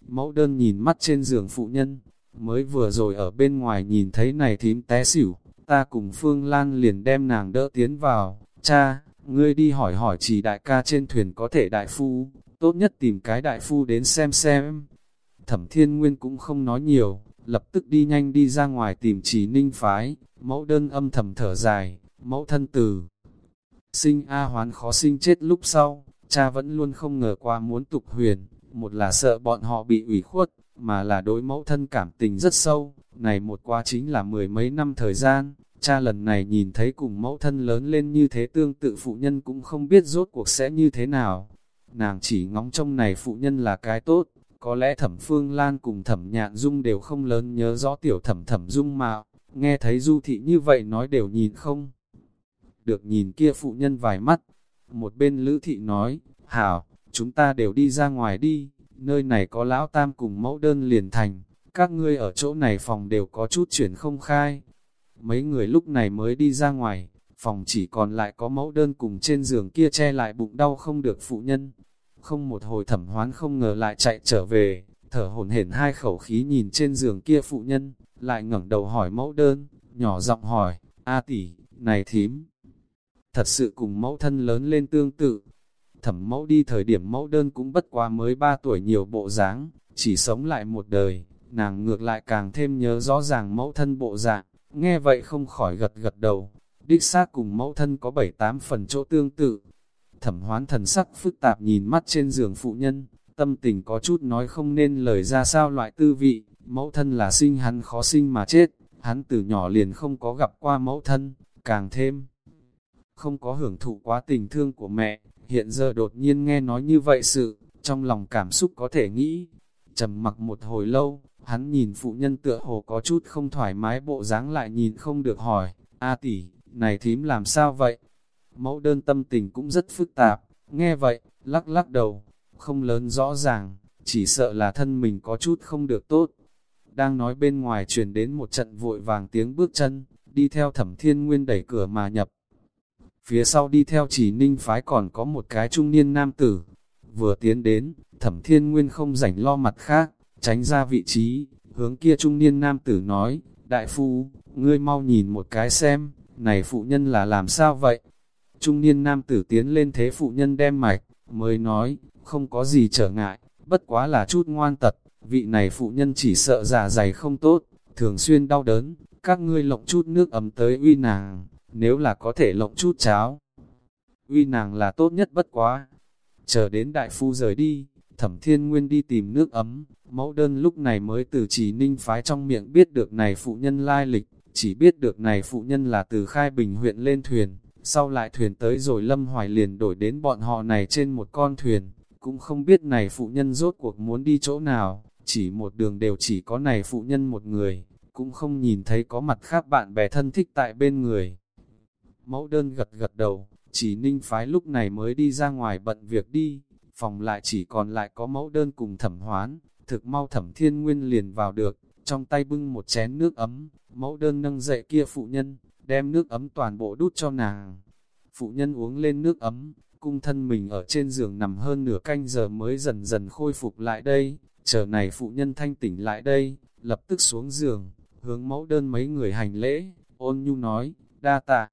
Mẫu đơn nhìn mắt trên giường phụ nhân, mới vừa rồi ở bên ngoài nhìn thấy này thím té xỉu, ta cùng Phương Lan liền đem nàng đỡ tiến vào, cha, ngươi đi hỏi hỏi chỉ đại ca trên thuyền có thể đại phu, tốt nhất tìm cái đại phu đến xem xem. Thẩm Thiên Nguyên cũng không nói nhiều, lập tức đi nhanh đi ra ngoài tìm chỉ ninh phái, mẫu đơn âm thầm thở dài, mẫu thân từ. Sinh A hoán khó sinh chết lúc sau, cha vẫn luôn không ngờ qua muốn tục huyền, một là sợ bọn họ bị ủy khuất, mà là đối mẫu thân cảm tình rất sâu, này một qua chính là mười mấy năm thời gian, cha lần này nhìn thấy cùng mẫu thân lớn lên như thế tương tự phụ nhân cũng không biết rốt cuộc sẽ như thế nào. Nàng chỉ ngóng trông này phụ nhân là cái tốt, có lẽ thẩm phương lan cùng thẩm nhạn dung đều không lớn nhớ rõ tiểu thẩm thẩm dung mạo, nghe thấy du thị như vậy nói đều nhìn không. Được nhìn kia phụ nhân vài mắt, một bên lữ thị nói, hảo, chúng ta đều đi ra ngoài đi, nơi này có lão tam cùng mẫu đơn liền thành, các ngươi ở chỗ này phòng đều có chút chuyển không khai. Mấy người lúc này mới đi ra ngoài, phòng chỉ còn lại có mẫu đơn cùng trên giường kia che lại bụng đau không được phụ nhân. Không một hồi thẩm hoán không ngờ lại chạy trở về, thở hổn hển hai khẩu khí nhìn trên giường kia phụ nhân, lại ngẩng đầu hỏi mẫu đơn, nhỏ giọng hỏi, A tỷ, này thím, thật sự cùng mẫu thân lớn lên tương tự. Thẩm mẫu đi thời điểm mẫu đơn cũng bất quá mới 3 tuổi nhiều bộ dáng, chỉ sống lại một đời, nàng ngược lại càng thêm nhớ rõ ràng mẫu thân bộ dạng, nghe vậy không khỏi gật gật đầu. Đích xác cùng mẫu thân có 7-8 phần chỗ tương tự. Thẩm hoán thần sắc phức tạp nhìn mắt trên giường phụ nhân, tâm tình có chút nói không nên lời ra sao loại tư vị, mẫu thân là sinh hắn khó sinh mà chết, hắn từ nhỏ liền không có gặp qua mẫu thân, càng thêm không có hưởng thụ quá tình thương của mẹ, hiện giờ đột nhiên nghe nói như vậy sự, trong lòng cảm xúc có thể nghĩ. trầm mặc một hồi lâu, hắn nhìn phụ nhân tựa hồ có chút không thoải mái bộ dáng lại nhìn không được hỏi, A tỷ, này thím làm sao vậy? Mẫu đơn tâm tình cũng rất phức tạp, nghe vậy, lắc lắc đầu, không lớn rõ ràng, chỉ sợ là thân mình có chút không được tốt. Đang nói bên ngoài truyền đến một trận vội vàng tiếng bước chân, đi theo thẩm thiên nguyên đẩy cửa mà nhập. Phía sau đi theo chỉ ninh phái còn có một cái trung niên nam tử. Vừa tiến đến, thẩm thiên nguyên không rảnh lo mặt khác, tránh ra vị trí, hướng kia trung niên nam tử nói, đại phu, ngươi mau nhìn một cái xem, này phụ nhân là làm sao vậy? Trung niên nam tử tiến lên thế phụ nhân đem mạch, mới nói, không có gì trở ngại, bất quá là chút ngoan tật, vị này phụ nhân chỉ sợ già dày không tốt, thường xuyên đau đớn, các ngươi lộng chút nước ấm tới uy nàng, nếu là có thể lộng chút cháo. Uy nàng là tốt nhất bất quá. Chờ đến đại phu rời đi, thẩm thiên nguyên đi tìm nước ấm, mẫu đơn lúc này mới từ chỉ ninh phái trong miệng biết được này phụ nhân lai lịch, chỉ biết được này phụ nhân là từ khai bình huyện lên thuyền, sau lại thuyền tới rồi lâm hoài liền đổi đến bọn họ này trên một con thuyền, cũng không biết này phụ nhân rốt cuộc muốn đi chỗ nào, chỉ một đường đều chỉ có này phụ nhân một người, cũng không nhìn thấy có mặt khác bạn bè thân thích tại bên người. Mẫu đơn gật gật đầu, chỉ ninh phái lúc này mới đi ra ngoài bận việc đi, phòng lại chỉ còn lại có mẫu đơn cùng thẩm hoán, thực mau thẩm thiên nguyên liền vào được, trong tay bưng một chén nước ấm, mẫu đơn nâng dậy kia phụ nhân, đem nước ấm toàn bộ đút cho nàng. Phụ nhân uống lên nước ấm, cung thân mình ở trên giường nằm hơn nửa canh giờ mới dần dần khôi phục lại đây, chờ này phụ nhân thanh tỉnh lại đây, lập tức xuống giường, hướng mẫu đơn mấy người hành lễ, ôn nhu nói, đa tạ.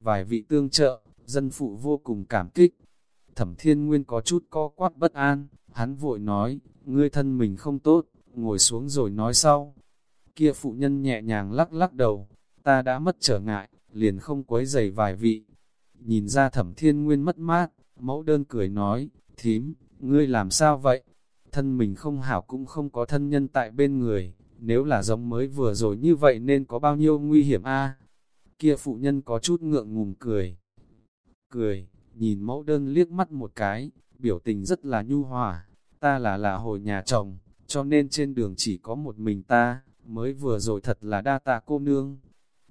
Vài vị tương trợ, dân phụ vô cùng cảm kích. Thẩm thiên nguyên có chút co quát bất an, hắn vội nói, ngươi thân mình không tốt, ngồi xuống rồi nói sau. Kia phụ nhân nhẹ nhàng lắc lắc đầu, ta đã mất trở ngại, liền không quấy giày vài vị. Nhìn ra thẩm thiên nguyên mất mát, mẫu đơn cười nói, thím, ngươi làm sao vậy? Thân mình không hảo cũng không có thân nhân tại bên người, nếu là giống mới vừa rồi như vậy nên có bao nhiêu nguy hiểm a Kia phụ nhân có chút ngượng ngùng cười. Cười, nhìn mẫu đơn liếc mắt một cái, biểu tình rất là nhu hòa. Ta là là hồi nhà chồng, cho nên trên đường chỉ có một mình ta, mới vừa rồi thật là đa tạ cô nương.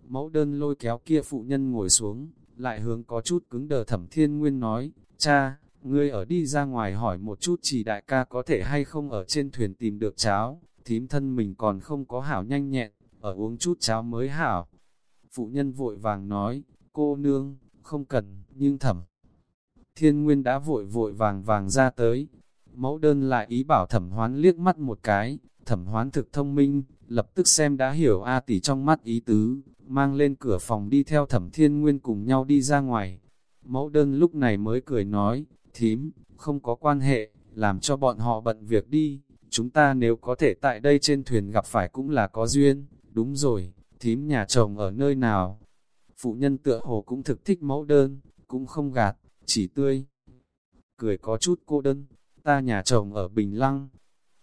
Mẫu đơn lôi kéo kia phụ nhân ngồi xuống, lại hướng có chút cứng đờ thẩm thiên nguyên nói, cha, ngươi ở đi ra ngoài hỏi một chút chỉ đại ca có thể hay không ở trên thuyền tìm được cháo, thím thân mình còn không có hảo nhanh nhẹn, ở uống chút cháo mới hảo. Phụ nhân vội vàng nói, cô nương, không cần, nhưng thẩm. Thiên Nguyên đã vội vội vàng vàng ra tới. Mẫu đơn lại ý bảo thẩm hoán liếc mắt một cái, thẩm hoán thực thông minh, lập tức xem đã hiểu A tỷ trong mắt ý tứ, mang lên cửa phòng đi theo thẩm thiên nguyên cùng nhau đi ra ngoài. Mẫu đơn lúc này mới cười nói, thím, không có quan hệ, làm cho bọn họ bận việc đi, chúng ta nếu có thể tại đây trên thuyền gặp phải cũng là có duyên, đúng rồi, thím nhà chồng ở nơi nào. Phụ nhân tựa hồ cũng thực thích mẫu đơn, cũng không gạt, chỉ tươi. Cười có chút cô đơn, ta nhà chồng ở Bình Lăng.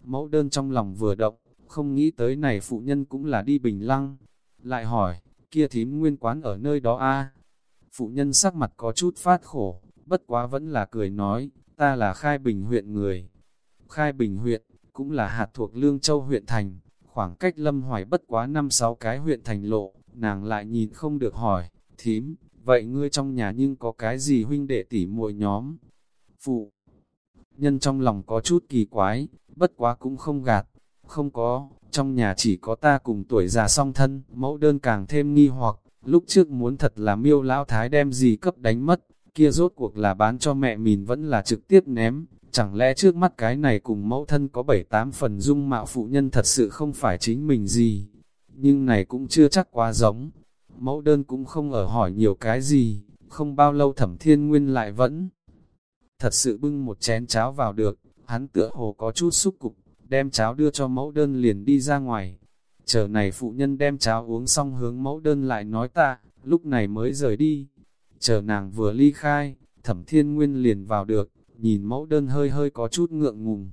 Mẫu đơn trong lòng vừa động, không nghĩ tới này phụ nhân cũng là đi Bình Lăng. Lại hỏi, kia thím nguyên quán ở nơi đó a Phụ nhân sắc mặt có chút phát khổ, bất quá vẫn là cười nói, ta là Khai Bình huyện người. Khai Bình huyện, cũng là hạt thuộc Lương Châu huyện thành, khoảng cách lâm hoài bất quá năm sáu cái huyện thành lộ, nàng lại nhìn không được hỏi, thím, vậy ngươi trong nhà nhưng có cái gì huynh đệ tỉ muội nhóm? Phụ, nhân trong lòng có chút kỳ quái, bất quá cũng không gạt, không có, trong nhà chỉ có ta cùng tuổi già song thân, mẫu đơn càng thêm nghi hoặc, lúc trước muốn thật là miêu lão thái đem gì cấp đánh mất, kia rốt cuộc là bán cho mẹ mình vẫn là trực tiếp ném, chẳng lẽ trước mắt cái này cùng mẫu thân có bảy tám phần dung mạo phụ nhân thật sự không phải chính mình gì, nhưng này cũng chưa chắc quá giống, mẫu đơn cũng không ở hỏi nhiều cái gì, không bao lâu thẩm thiên nguyên lại vẫn thật sự bưng một chén cháo vào được, hắn tựa hồ có chút xúc cục, đem cháo đưa cho mẫu đơn liền đi ra ngoài. Chờ này phụ nhân đem cháo uống xong hướng mẫu đơn lại nói ta, lúc này mới rời đi. Chờ nàng vừa ly khai, thẩm thiên nguyên liền vào được, nhìn mẫu đơn hơi hơi có chút ngượng ngùng.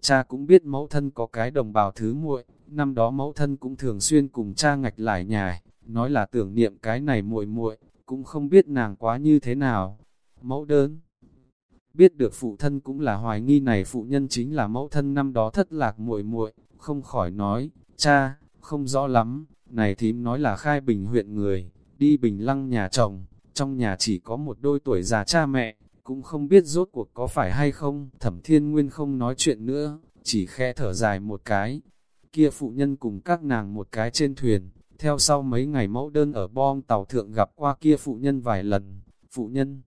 Cha cũng biết mẫu thân có cái đồng bào thứ muội, năm đó mẫu thân cũng thường xuyên cùng cha ngạch lại nhài, nói là tưởng niệm cái này muội muội, cũng không biết nàng quá như thế nào. Mẫu đơn biết được phụ thân cũng là hoài nghi này phụ nhân chính là mẫu thân năm đó thất lạc muội muội, không khỏi nói, cha, không rõ lắm, này thím nói là khai bình huyện người, đi bình lăng nhà chồng, trong nhà chỉ có một đôi tuổi già cha mẹ, cũng không biết rốt cuộc có phải hay không, thẩm thiên nguyên không nói chuyện nữa, chỉ khe thở dài một cái, kia phụ nhân cùng các nàng một cái trên thuyền, theo sau mấy ngày mẫu đơn ở bom tàu thượng gặp qua kia phụ nhân vài lần, phụ nhân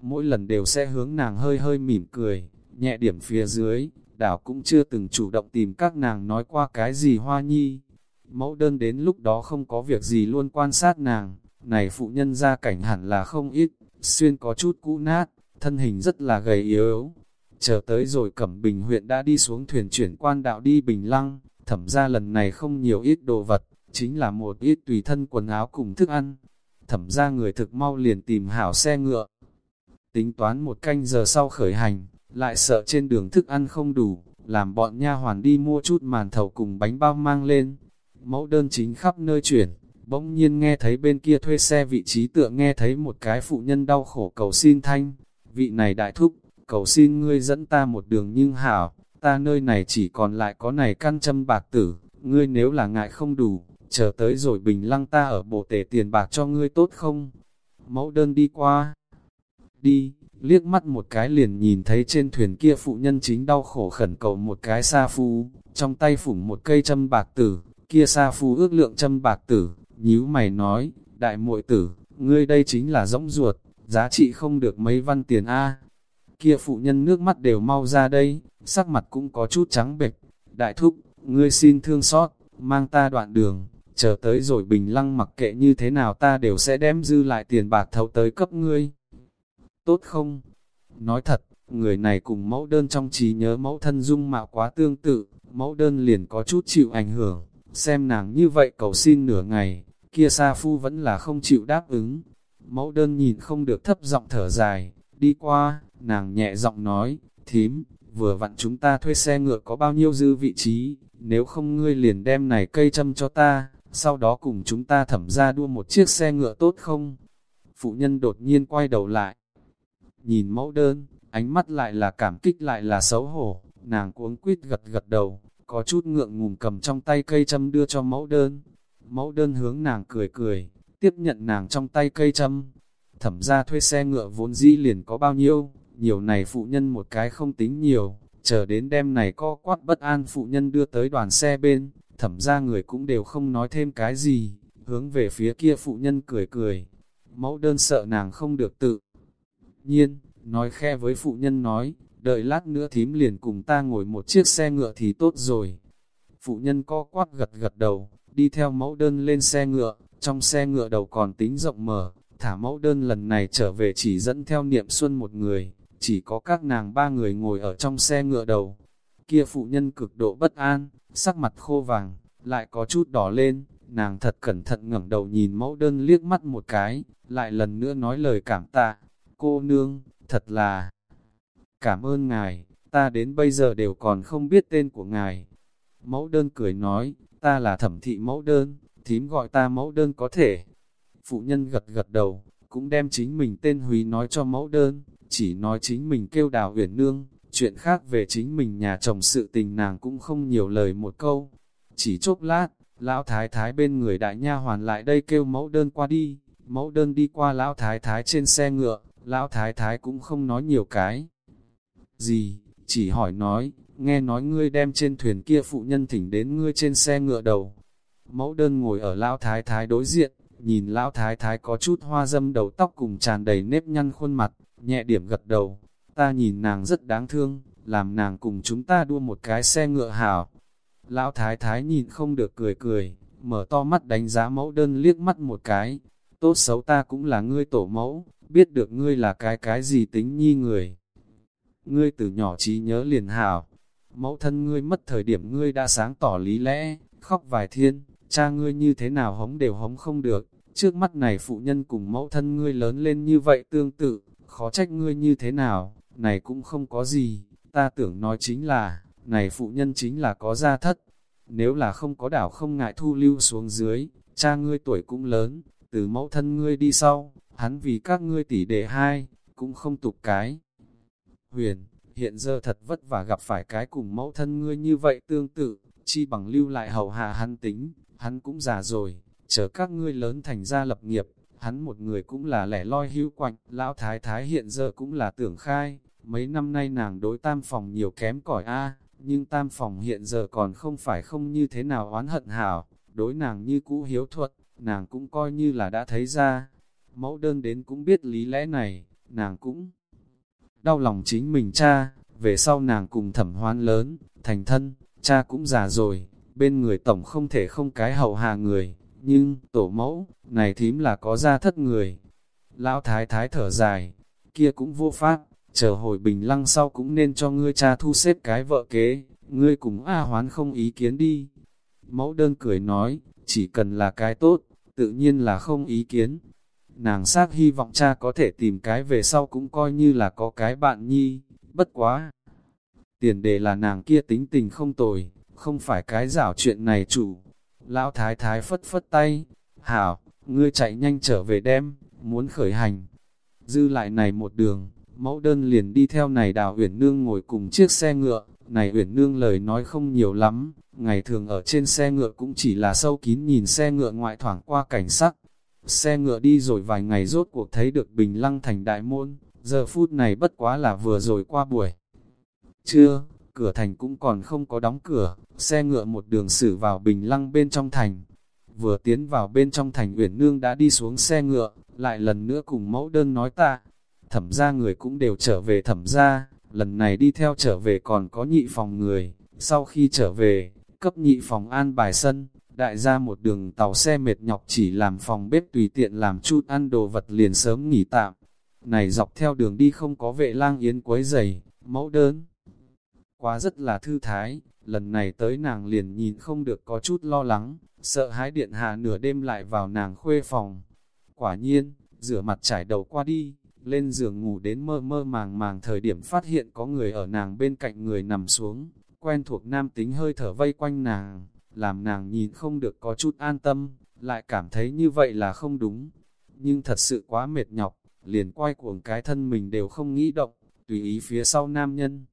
mỗi lần đều sẽ hướng nàng hơi hơi mỉm cười, nhẹ điểm phía dưới, đảo cũng chưa từng chủ động tìm các nàng nói qua cái gì hoa nhi. Mẫu đơn đến lúc đó không có việc gì luôn quan sát nàng, này phụ nhân ra cảnh hẳn là không ít, xuyên có chút cũ nát, thân hình rất là gầy yếu. Chờ tới rồi Cẩm Bình huyện đã đi xuống thuyền chuyển quan đạo đi Bình Lăng, thẩm ra lần này không nhiều ít đồ vật, chính là một ít tùy thân quần áo cùng thức ăn. Thẩm ra người thực mau liền tìm hảo xe ngựa, tính toán một canh giờ sau khởi hành, lại sợ trên đường thức ăn không đủ, làm bọn nha hoàn đi mua chút màn thầu cùng bánh bao mang lên. Mẫu đơn chính khắp nơi chuyển, bỗng nhiên nghe thấy bên kia thuê xe vị trí tựa nghe thấy một cái phụ nhân đau khổ cầu xin thanh. Vị này đại thúc, cầu xin ngươi dẫn ta một đường nhưng hảo, ta nơi này chỉ còn lại có này căn châm bạc tử, ngươi nếu là ngại không đủ, chờ tới rồi bình lăng ta ở bộ tể tiền bạc cho ngươi tốt không? Mẫu đơn đi qua đi, liếc mắt một cái liền nhìn thấy trên thuyền kia phụ nhân chính đau khổ khẩn cầu một cái sa phu, trong tay phủng một cây châm bạc tử, kia sa phu ước lượng châm bạc tử, nhíu mày nói, đại muội tử, ngươi đây chính là rỗng ruột, giá trị không được mấy văn tiền A. Kia phụ nhân nước mắt đều mau ra đây, sắc mặt cũng có chút trắng bệch. Đại thúc, ngươi xin thương xót, mang ta đoạn đường, chờ tới rồi bình lăng mặc kệ như thế nào ta đều sẽ đem dư lại tiền bạc thấu tới cấp ngươi. Tốt không? Nói thật, người này cùng mẫu đơn trong trí nhớ mẫu thân dung mạo quá tương tự, mẫu đơn liền có chút chịu ảnh hưởng, xem nàng như vậy cầu xin nửa ngày, kia Sa Phu vẫn là không chịu đáp ứng. Mẫu đơn nhìn không được thấp giọng thở dài, đi qua, nàng nhẹ giọng nói, thím, vừa vặn chúng ta thuê xe ngựa có bao nhiêu dư vị trí, nếu không ngươi liền đem này cây châm cho ta, sau đó cùng chúng ta thẩm ra đua một chiếc xe ngựa tốt không? Phụ nhân đột nhiên quay đầu lại, nhìn mẫu đơn, ánh mắt lại là cảm kích lại là xấu hổ, nàng cuống quýt gật gật đầu, có chút ngượng ngùng cầm trong tay cây châm đưa cho mẫu đơn. Mẫu đơn hướng nàng cười cười, tiếp nhận nàng trong tay cây châm. Thẩm ra thuê xe ngựa vốn dĩ liền có bao nhiêu, nhiều này phụ nhân một cái không tính nhiều, chờ đến đêm này co quát bất an phụ nhân đưa tới đoàn xe bên, thẩm ra người cũng đều không nói thêm cái gì, hướng về phía kia phụ nhân cười cười. Mẫu đơn sợ nàng không được tự nhiên, nói khe với phụ nhân nói, đợi lát nữa thím liền cùng ta ngồi một chiếc xe ngựa thì tốt rồi. Phụ nhân co quát gật gật đầu, đi theo mẫu đơn lên xe ngựa, trong xe ngựa đầu còn tính rộng mở, thả mẫu đơn lần này trở về chỉ dẫn theo niệm xuân một người, chỉ có các nàng ba người ngồi ở trong xe ngựa đầu. Kia phụ nhân cực độ bất an, sắc mặt khô vàng, lại có chút đỏ lên, nàng thật cẩn thận ngẩng đầu nhìn mẫu đơn liếc mắt một cái, lại lần nữa nói lời cảm tạ, cô nương, thật là cảm ơn ngài, ta đến bây giờ đều còn không biết tên của ngài. Mẫu đơn cười nói, ta là thẩm thị mẫu đơn, thím gọi ta mẫu đơn có thể. Phụ nhân gật gật đầu, cũng đem chính mình tên Húy nói cho mẫu đơn, chỉ nói chính mình kêu đào uyển nương, chuyện khác về chính mình nhà chồng sự tình nàng cũng không nhiều lời một câu. Chỉ chốc lát, lão thái thái bên người đại nha hoàn lại đây kêu mẫu đơn qua đi, mẫu đơn đi qua lão thái thái trên xe ngựa, lão thái thái cũng không nói nhiều cái. Gì, chỉ hỏi nói, nghe nói ngươi đem trên thuyền kia phụ nhân thỉnh đến ngươi trên xe ngựa đầu. Mẫu đơn ngồi ở lão thái thái đối diện, nhìn lão thái thái có chút hoa dâm đầu tóc cùng tràn đầy nếp nhăn khuôn mặt, nhẹ điểm gật đầu. Ta nhìn nàng rất đáng thương, làm nàng cùng chúng ta đua một cái xe ngựa hảo. Lão thái thái nhìn không được cười cười, mở to mắt đánh giá mẫu đơn liếc mắt một cái. Tốt xấu ta cũng là ngươi tổ mẫu, biết được ngươi là cái cái gì tính nhi người. Ngươi từ nhỏ trí nhớ liền hảo, mẫu thân ngươi mất thời điểm ngươi đã sáng tỏ lý lẽ, khóc vài thiên, cha ngươi như thế nào hống đều hống không được, trước mắt này phụ nhân cùng mẫu thân ngươi lớn lên như vậy tương tự, khó trách ngươi như thế nào, này cũng không có gì, ta tưởng nói chính là, này phụ nhân chính là có gia thất, nếu là không có đảo không ngại thu lưu xuống dưới, cha ngươi tuổi cũng lớn, từ mẫu thân ngươi đi sau, hắn vì các ngươi tỷ đệ hai, cũng không tục cái. Huyền, hiện giờ thật vất vả gặp phải cái cùng mẫu thân ngươi như vậy tương tự, chi bằng lưu lại hầu hạ hắn tính, hắn cũng già rồi, chờ các ngươi lớn thành ra lập nghiệp, hắn một người cũng là lẻ loi hưu quạnh, lão thái thái hiện giờ cũng là tưởng khai, mấy năm nay nàng đối tam phòng nhiều kém cỏi a nhưng tam phòng hiện giờ còn không phải không như thế nào oán hận hảo, đối nàng như cũ hiếu thuật, nàng cũng coi như là đã thấy ra, mẫu đơn đến cũng biết lý lẽ này, nàng cũng đau lòng chính mình cha, về sau nàng cùng thẩm hoan lớn, thành thân, cha cũng già rồi, bên người tổng không thể không cái hậu hạ người, nhưng, tổ mẫu, này thím là có gia thất người. Lão thái thái thở dài, kia cũng vô pháp, chờ hồi bình lăng sau cũng nên cho ngươi cha thu xếp cái vợ kế, ngươi cùng A hoán không ý kiến đi. Mẫu đơn cười nói, chỉ cần là cái tốt, tự nhiên là không ý kiến, Nàng xác hy vọng cha có thể tìm cái về sau cũng coi như là có cái bạn nhi, bất quá. Tiền đề là nàng kia tính tình không tồi, không phải cái rảo chuyện này chủ. Lão thái thái phất phất tay, hảo, ngươi chạy nhanh trở về đem, muốn khởi hành. Dư lại này một đường, mẫu đơn liền đi theo này đào uyển nương ngồi cùng chiếc xe ngựa, này uyển nương lời nói không nhiều lắm, ngày thường ở trên xe ngựa cũng chỉ là sâu kín nhìn xe ngựa ngoại thoảng qua cảnh sắc, Xe ngựa đi rồi vài ngày rốt cuộc thấy được Bình Lăng thành đại môn, giờ phút này bất quá là vừa rồi qua buổi. Chưa, cửa thành cũng còn không có đóng cửa, xe ngựa một đường xử vào Bình Lăng bên trong thành. vừa tiến vào bên trong thành uyển nương đã đi xuống xe ngựa, lại lần nữa cùng mẫu đơn nói ta. Thẩm ra người cũng đều trở về thẩm ra, lần này đi theo trở về còn có nhị phòng người, sau khi trở về, cấp nhị phòng an bài sân, đại gia một đường tàu xe mệt nhọc chỉ làm phòng bếp tùy tiện làm chút ăn đồ vật liền sớm nghỉ tạm. Này dọc theo đường đi không có vệ lang yến quấy giày, mẫu đơn. Quá rất là thư thái, lần này tới nàng liền nhìn không được có chút lo lắng, sợ hãi điện hạ nửa đêm lại vào nàng khuê phòng. Quả nhiên, rửa mặt trải đầu qua đi, lên giường ngủ đến mơ mơ màng màng thời điểm phát hiện có người ở nàng bên cạnh người nằm xuống, quen thuộc nam tính hơi thở vây quanh nàng, làm nàng nhìn không được có chút an tâm, lại cảm thấy như vậy là không đúng. Nhưng thật sự quá mệt nhọc, liền quay cuồng cái thân mình đều không nghĩ động, tùy ý phía sau nam nhân.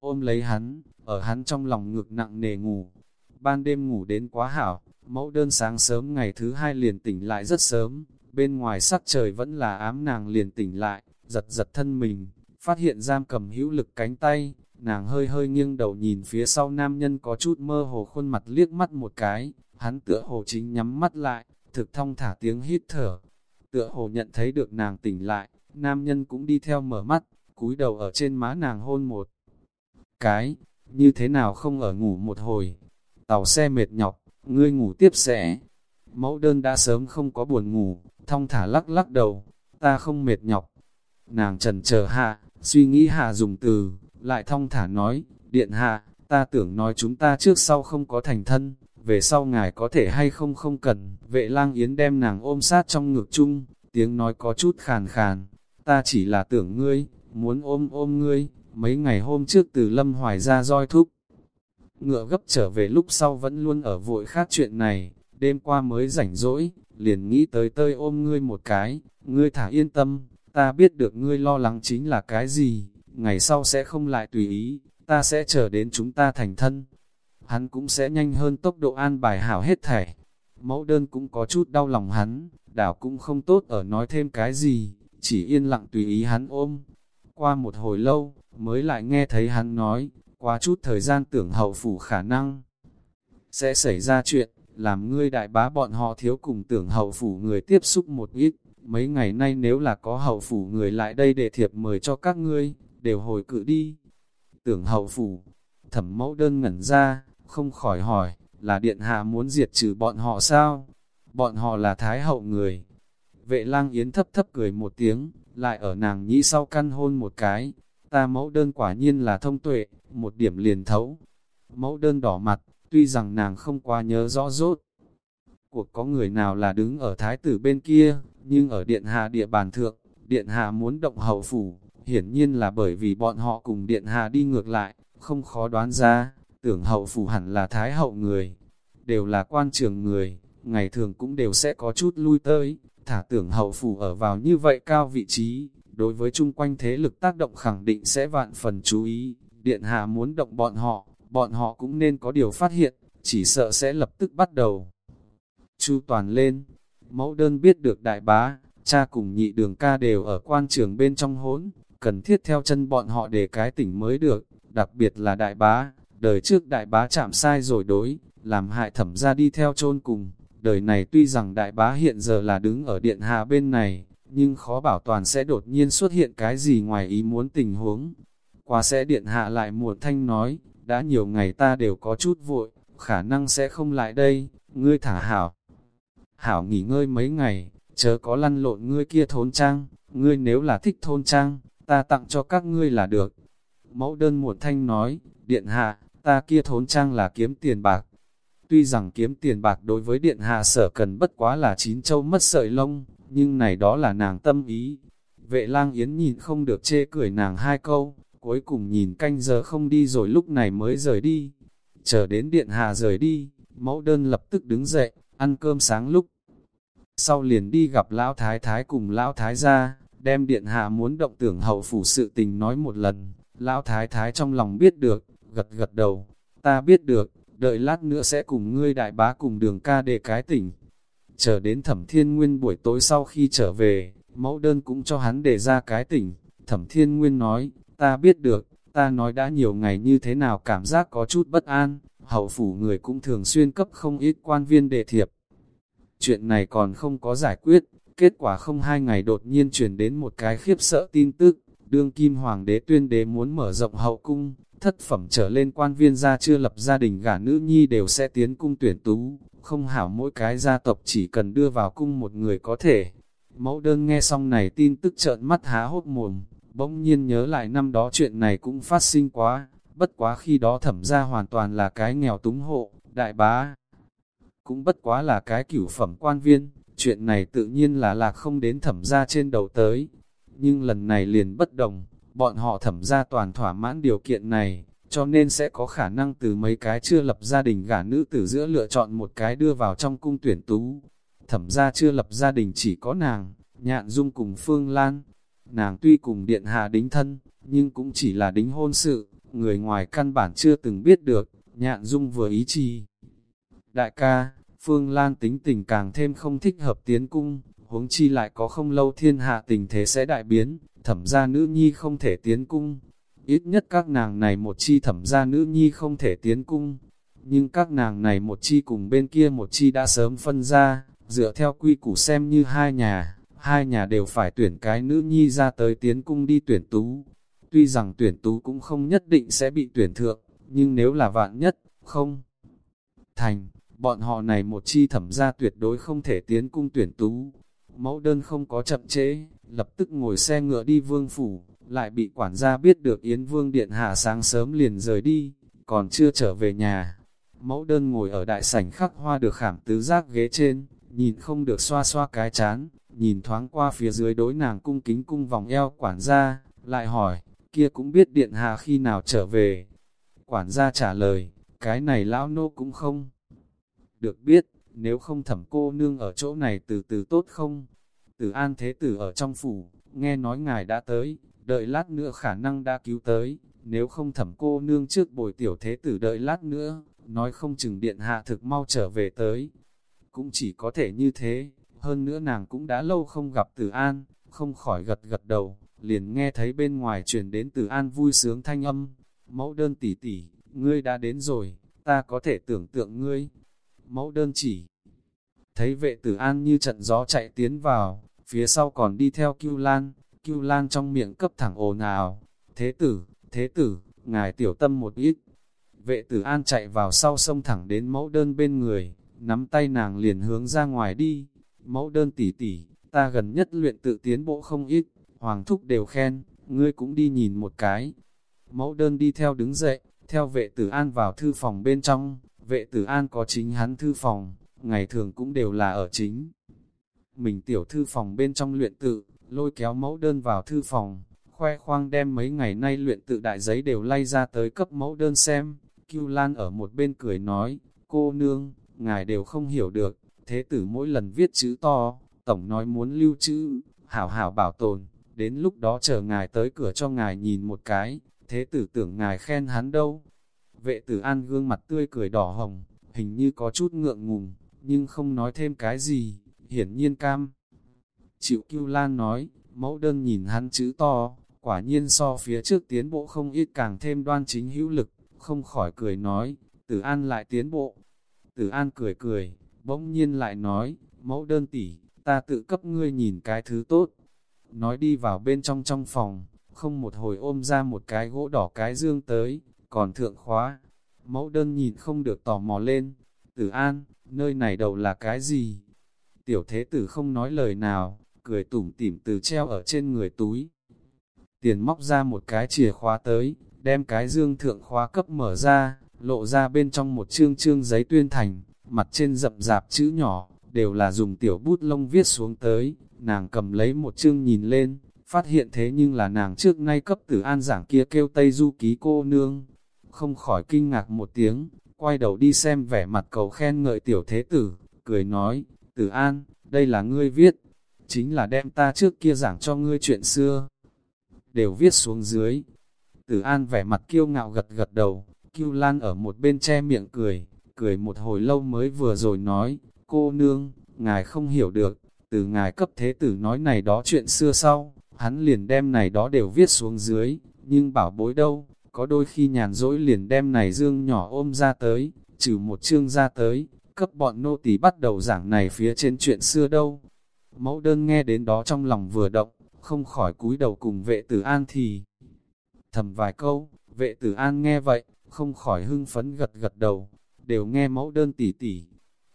Ôm lấy hắn, ở hắn trong lòng ngực nặng nề ngủ. Ban đêm ngủ đến quá hảo, mẫu đơn sáng sớm ngày thứ hai liền tỉnh lại rất sớm, bên ngoài sắc trời vẫn là ám nàng liền tỉnh lại, giật giật thân mình, phát hiện giam cầm hữu lực cánh tay, nàng hơi hơi nghiêng đầu nhìn phía sau nam nhân có chút mơ hồ khuôn mặt liếc mắt một cái, hắn tựa hồ chính nhắm mắt lại, thực thông thả tiếng hít thở, tựa hồ nhận thấy được nàng tỉnh lại, nam nhân cũng đi theo mở mắt, cúi đầu ở trên má nàng hôn một cái, như thế nào không ở ngủ một hồi, tàu xe mệt nhọc, ngươi ngủ tiếp sẽ, mẫu đơn đã sớm không có buồn ngủ, thong thả lắc lắc đầu, ta không mệt nhọc, nàng trần chờ hạ, suy nghĩ hạ dùng từ, lại thong thả nói, điện hạ, ta tưởng nói chúng ta trước sau không có thành thân, về sau ngài có thể hay không không cần, vệ lang yến đem nàng ôm sát trong ngực chung, tiếng nói có chút khàn khàn, ta chỉ là tưởng ngươi, muốn ôm ôm ngươi, mấy ngày hôm trước từ lâm hoài ra roi thúc. Ngựa gấp trở về lúc sau vẫn luôn ở vội khác chuyện này, đêm qua mới rảnh rỗi, liền nghĩ tới tơi ôm ngươi một cái, ngươi thả yên tâm, ta biết được ngươi lo lắng chính là cái gì, ngày sau sẽ không lại tùy ý, ta sẽ chờ đến chúng ta thành thân. Hắn cũng sẽ nhanh hơn tốc độ an bài hảo hết thảy. Mẫu đơn cũng có chút đau lòng hắn, đảo cũng không tốt ở nói thêm cái gì, chỉ yên lặng tùy ý hắn ôm. Qua một hồi lâu, mới lại nghe thấy hắn nói, qua chút thời gian tưởng hậu phủ khả năng sẽ xảy ra chuyện, làm ngươi đại bá bọn họ thiếu cùng tưởng hậu phủ người tiếp xúc một ít. Mấy ngày nay nếu là có hậu phủ người lại đây để thiệp mời cho các ngươi, đều hồi cự đi. Tưởng hậu phủ, thẩm mẫu đơn ngẩn ra, không khỏi hỏi, là điện hạ muốn diệt trừ bọn họ sao? Bọn họ là thái hậu người. Vệ lang yến thấp thấp cười một tiếng, lại ở nàng nhĩ sau căn hôn một cái. Ta mẫu đơn quả nhiên là thông tuệ, một điểm liền thấu. Mẫu đơn đỏ mặt, tuy rằng nàng không quá nhớ rõ rốt. Cuộc có người nào là đứng ở thái tử bên kia, nhưng ở điện hạ địa bàn thượng, điện hạ muốn động hậu phủ, hiển nhiên là bởi vì bọn họ cùng điện hạ đi ngược lại, không khó đoán ra, tưởng hậu phủ hẳn là thái hậu người, đều là quan trường người, ngày thường cũng đều sẽ có chút lui tới, thả tưởng hậu phủ ở vào như vậy cao vị trí, đối với chung quanh thế lực tác động khẳng định sẽ vạn phần chú ý, điện hạ muốn động bọn họ, bọn họ cũng nên có điều phát hiện, chỉ sợ sẽ lập tức bắt đầu. Chu toàn lên, mẫu đơn biết được đại bá, cha cùng nhị đường ca đều ở quan trường bên trong hốn, cần thiết theo chân bọn họ để cái tỉnh mới được, đặc biệt là đại bá, đời trước đại bá chạm sai rồi đối, làm hại thẩm ra đi theo chôn cùng, đời này tuy rằng đại bá hiện giờ là đứng ở điện hạ bên này, nhưng khó bảo toàn sẽ đột nhiên xuất hiện cái gì ngoài ý muốn tình huống. Qua sẽ điện hạ lại muộn thanh nói, đã nhiều ngày ta đều có chút vội, khả năng sẽ không lại đây, ngươi thả hảo. Hảo nghỉ ngơi mấy ngày, chớ có lăn lộn ngươi kia thôn trang, ngươi nếu là thích thôn trang, ta tặng cho các ngươi là được. Mẫu đơn muộn thanh nói, điện hạ, ta kia thốn trang là kiếm tiền bạc. Tuy rằng kiếm tiền bạc đối với điện hạ sở cần bất quá là chín châu mất sợi lông, nhưng này đó là nàng tâm ý. Vệ lang yến nhìn không được chê cười nàng hai câu, cuối cùng nhìn canh giờ không đi rồi lúc này mới rời đi. Chờ đến điện hạ rời đi, mẫu đơn lập tức đứng dậy, ăn cơm sáng lúc. Sau liền đi gặp lão thái thái cùng lão thái gia, đem điện hạ muốn động tưởng hậu phủ sự tình nói một lần, lão thái thái trong lòng biết được, gật gật đầu, ta biết được, đợi lát nữa sẽ cùng ngươi đại bá cùng đường ca để cái tỉnh. Chờ đến thẩm thiên nguyên buổi tối sau khi trở về, mẫu đơn cũng cho hắn để ra cái tỉnh, thẩm thiên nguyên nói, ta biết được, ta nói đã nhiều ngày như thế nào cảm giác có chút bất an, hậu phủ người cũng thường xuyên cấp không ít quan viên đề thiệp, Chuyện này còn không có giải quyết, kết quả không hai ngày đột nhiên truyền đến một cái khiếp sợ tin tức, đương kim hoàng đế tuyên đế muốn mở rộng hậu cung, thất phẩm trở lên quan viên gia chưa lập gia đình gả nữ nhi đều sẽ tiến cung tuyển tú, không hảo mỗi cái gia tộc chỉ cần đưa vào cung một người có thể. Mẫu đơn nghe xong này tin tức trợn mắt há hốt mồm, bỗng nhiên nhớ lại năm đó chuyện này cũng phát sinh quá, bất quá khi đó thẩm gia hoàn toàn là cái nghèo túng hộ, đại bá. Cũng bất quá là cái cửu phẩm quan viên, chuyện này tự nhiên là lạc không đến thẩm gia trên đầu tới. Nhưng lần này liền bất đồng, bọn họ thẩm gia toàn thỏa mãn điều kiện này, cho nên sẽ có khả năng từ mấy cái chưa lập gia đình gả nữ từ giữa lựa chọn một cái đưa vào trong cung tuyển tú. Thẩm gia chưa lập gia đình chỉ có nàng, nhạn dung cùng Phương Lan. Nàng tuy cùng điện hạ đính thân, nhưng cũng chỉ là đính hôn sự, người ngoài căn bản chưa từng biết được, nhạn dung vừa ý chi. Đại ca, Phương Lan tính tình càng thêm không thích hợp tiến cung, huống chi lại có không lâu thiên hạ tình thế sẽ đại biến, thẩm gia nữ nhi không thể tiến cung. Ít nhất các nàng này một chi thẩm gia nữ nhi không thể tiến cung, nhưng các nàng này một chi cùng bên kia một chi đã sớm phân ra, dựa theo quy củ xem như hai nhà, hai nhà đều phải tuyển cái nữ nhi ra tới tiến cung đi tuyển tú. Tuy rằng tuyển tú cũng không nhất định sẽ bị tuyển thượng, nhưng nếu là vạn nhất, không thành, bọn họ này một chi thẩm gia tuyệt đối không thể tiến cung tuyển tú. Mẫu đơn không có chậm chế, lập tức ngồi xe ngựa đi vương phủ, lại bị quản gia biết được Yến Vương Điện Hạ sáng sớm liền rời đi, còn chưa trở về nhà. Mẫu đơn ngồi ở đại sảnh khắc hoa được khảm tứ giác ghế trên, nhìn không được xoa xoa cái chán, nhìn thoáng qua phía dưới đối nàng cung kính cung vòng eo quản gia, lại hỏi, kia cũng biết Điện Hạ khi nào trở về. Quản gia trả lời, cái này lão nô cũng không được biết, nếu không thẩm cô nương ở chỗ này từ từ tốt không? Tử an thế tử ở trong phủ, nghe nói ngài đã tới, đợi lát nữa khả năng đã cứu tới, nếu không thẩm cô nương trước bồi tiểu thế tử đợi lát nữa, nói không chừng điện hạ thực mau trở về tới. Cũng chỉ có thể như thế, hơn nữa nàng cũng đã lâu không gặp Tử An, không khỏi gật gật đầu, liền nghe thấy bên ngoài truyền đến Tử An vui sướng thanh âm. Mẫu đơn tỷ tỷ, ngươi đã đến rồi, ta có thể tưởng tượng ngươi. Mẫu đơn chỉ, thấy vệ tử an như trận gió chạy tiến vào, phía sau còn đi theo Cưu Lan, Cưu Lan trong miệng cấp thẳng ồn ào, thế tử, thế tử, ngài tiểu tâm một ít. Vệ tử an chạy vào sau sông thẳng đến mẫu đơn bên người, nắm tay nàng liền hướng ra ngoài đi, mẫu đơn tỉ tỉ, ta gần nhất luyện tự tiến bộ không ít, hoàng thúc đều khen, ngươi cũng đi nhìn một cái. Mẫu đơn đi theo đứng dậy, theo vệ tử an vào thư phòng bên trong, vệ tử an có chính hắn thư phòng, ngày thường cũng đều là ở chính. Mình tiểu thư phòng bên trong luyện tự, lôi kéo mẫu đơn vào thư phòng, khoe khoang đem mấy ngày nay luyện tự đại giấy đều lay ra tới cấp mẫu đơn xem. Cưu Lan ở một bên cười nói, cô nương, ngài đều không hiểu được, thế tử mỗi lần viết chữ to, tổng nói muốn lưu trữ, hảo hảo bảo tồn, đến lúc đó chờ ngài tới cửa cho ngài nhìn một cái, thế tử tưởng ngài khen hắn đâu. Vệ tử an gương mặt tươi cười đỏ hồng, hình như có chút ngượng ngùng, nhưng không nói thêm cái gì, hiển nhiên cam. Chịu Cưu Lan nói, mẫu đơn nhìn hắn chữ to, quả nhiên so phía trước tiến bộ không ít càng thêm đoan chính hữu lực, không khỏi cười nói, tử an lại tiến bộ. Tử an cười cười, bỗng nhiên lại nói, mẫu đơn tỷ, ta tự cấp ngươi nhìn cái thứ tốt. Nói đi vào bên trong trong phòng, không một hồi ôm ra một cái gỗ đỏ cái dương tới, còn thượng khóa. Mẫu đơn nhìn không được tò mò lên, tử an, nơi này đầu là cái gì? Tiểu thế tử không nói lời nào, cười tủm tỉm từ treo ở trên người túi. Tiền móc ra một cái chìa khóa tới, đem cái dương thượng khóa cấp mở ra, lộ ra bên trong một chương chương giấy tuyên thành, mặt trên rậm rạp chữ nhỏ, đều là dùng tiểu bút lông viết xuống tới, nàng cầm lấy một chương nhìn lên, phát hiện thế nhưng là nàng trước nay cấp tử an giảng kia kêu Tây Du ký cô nương, không khỏi kinh ngạc một tiếng, quay đầu đi xem vẻ mặt cầu khen ngợi tiểu thế tử, cười nói, tử an, đây là ngươi viết, chính là đem ta trước kia giảng cho ngươi chuyện xưa, đều viết xuống dưới. Tử an vẻ mặt kiêu ngạo gật gật đầu, kiêu lan ở một bên che miệng cười, cười một hồi lâu mới vừa rồi nói, cô nương, ngài không hiểu được, từ ngài cấp thế tử nói này đó chuyện xưa sau, hắn liền đem này đó đều viết xuống dưới, nhưng bảo bối đâu, có đôi khi nhàn rỗi liền đem này dương nhỏ ôm ra tới, trừ một chương ra tới, cấp bọn nô tỳ bắt đầu giảng này phía trên chuyện xưa đâu. Mẫu đơn nghe đến đó trong lòng vừa động, không khỏi cúi đầu cùng vệ tử an thì. Thầm vài câu, vệ tử an nghe vậy, không khỏi hưng phấn gật gật đầu, đều nghe mẫu đơn tỉ tỉ.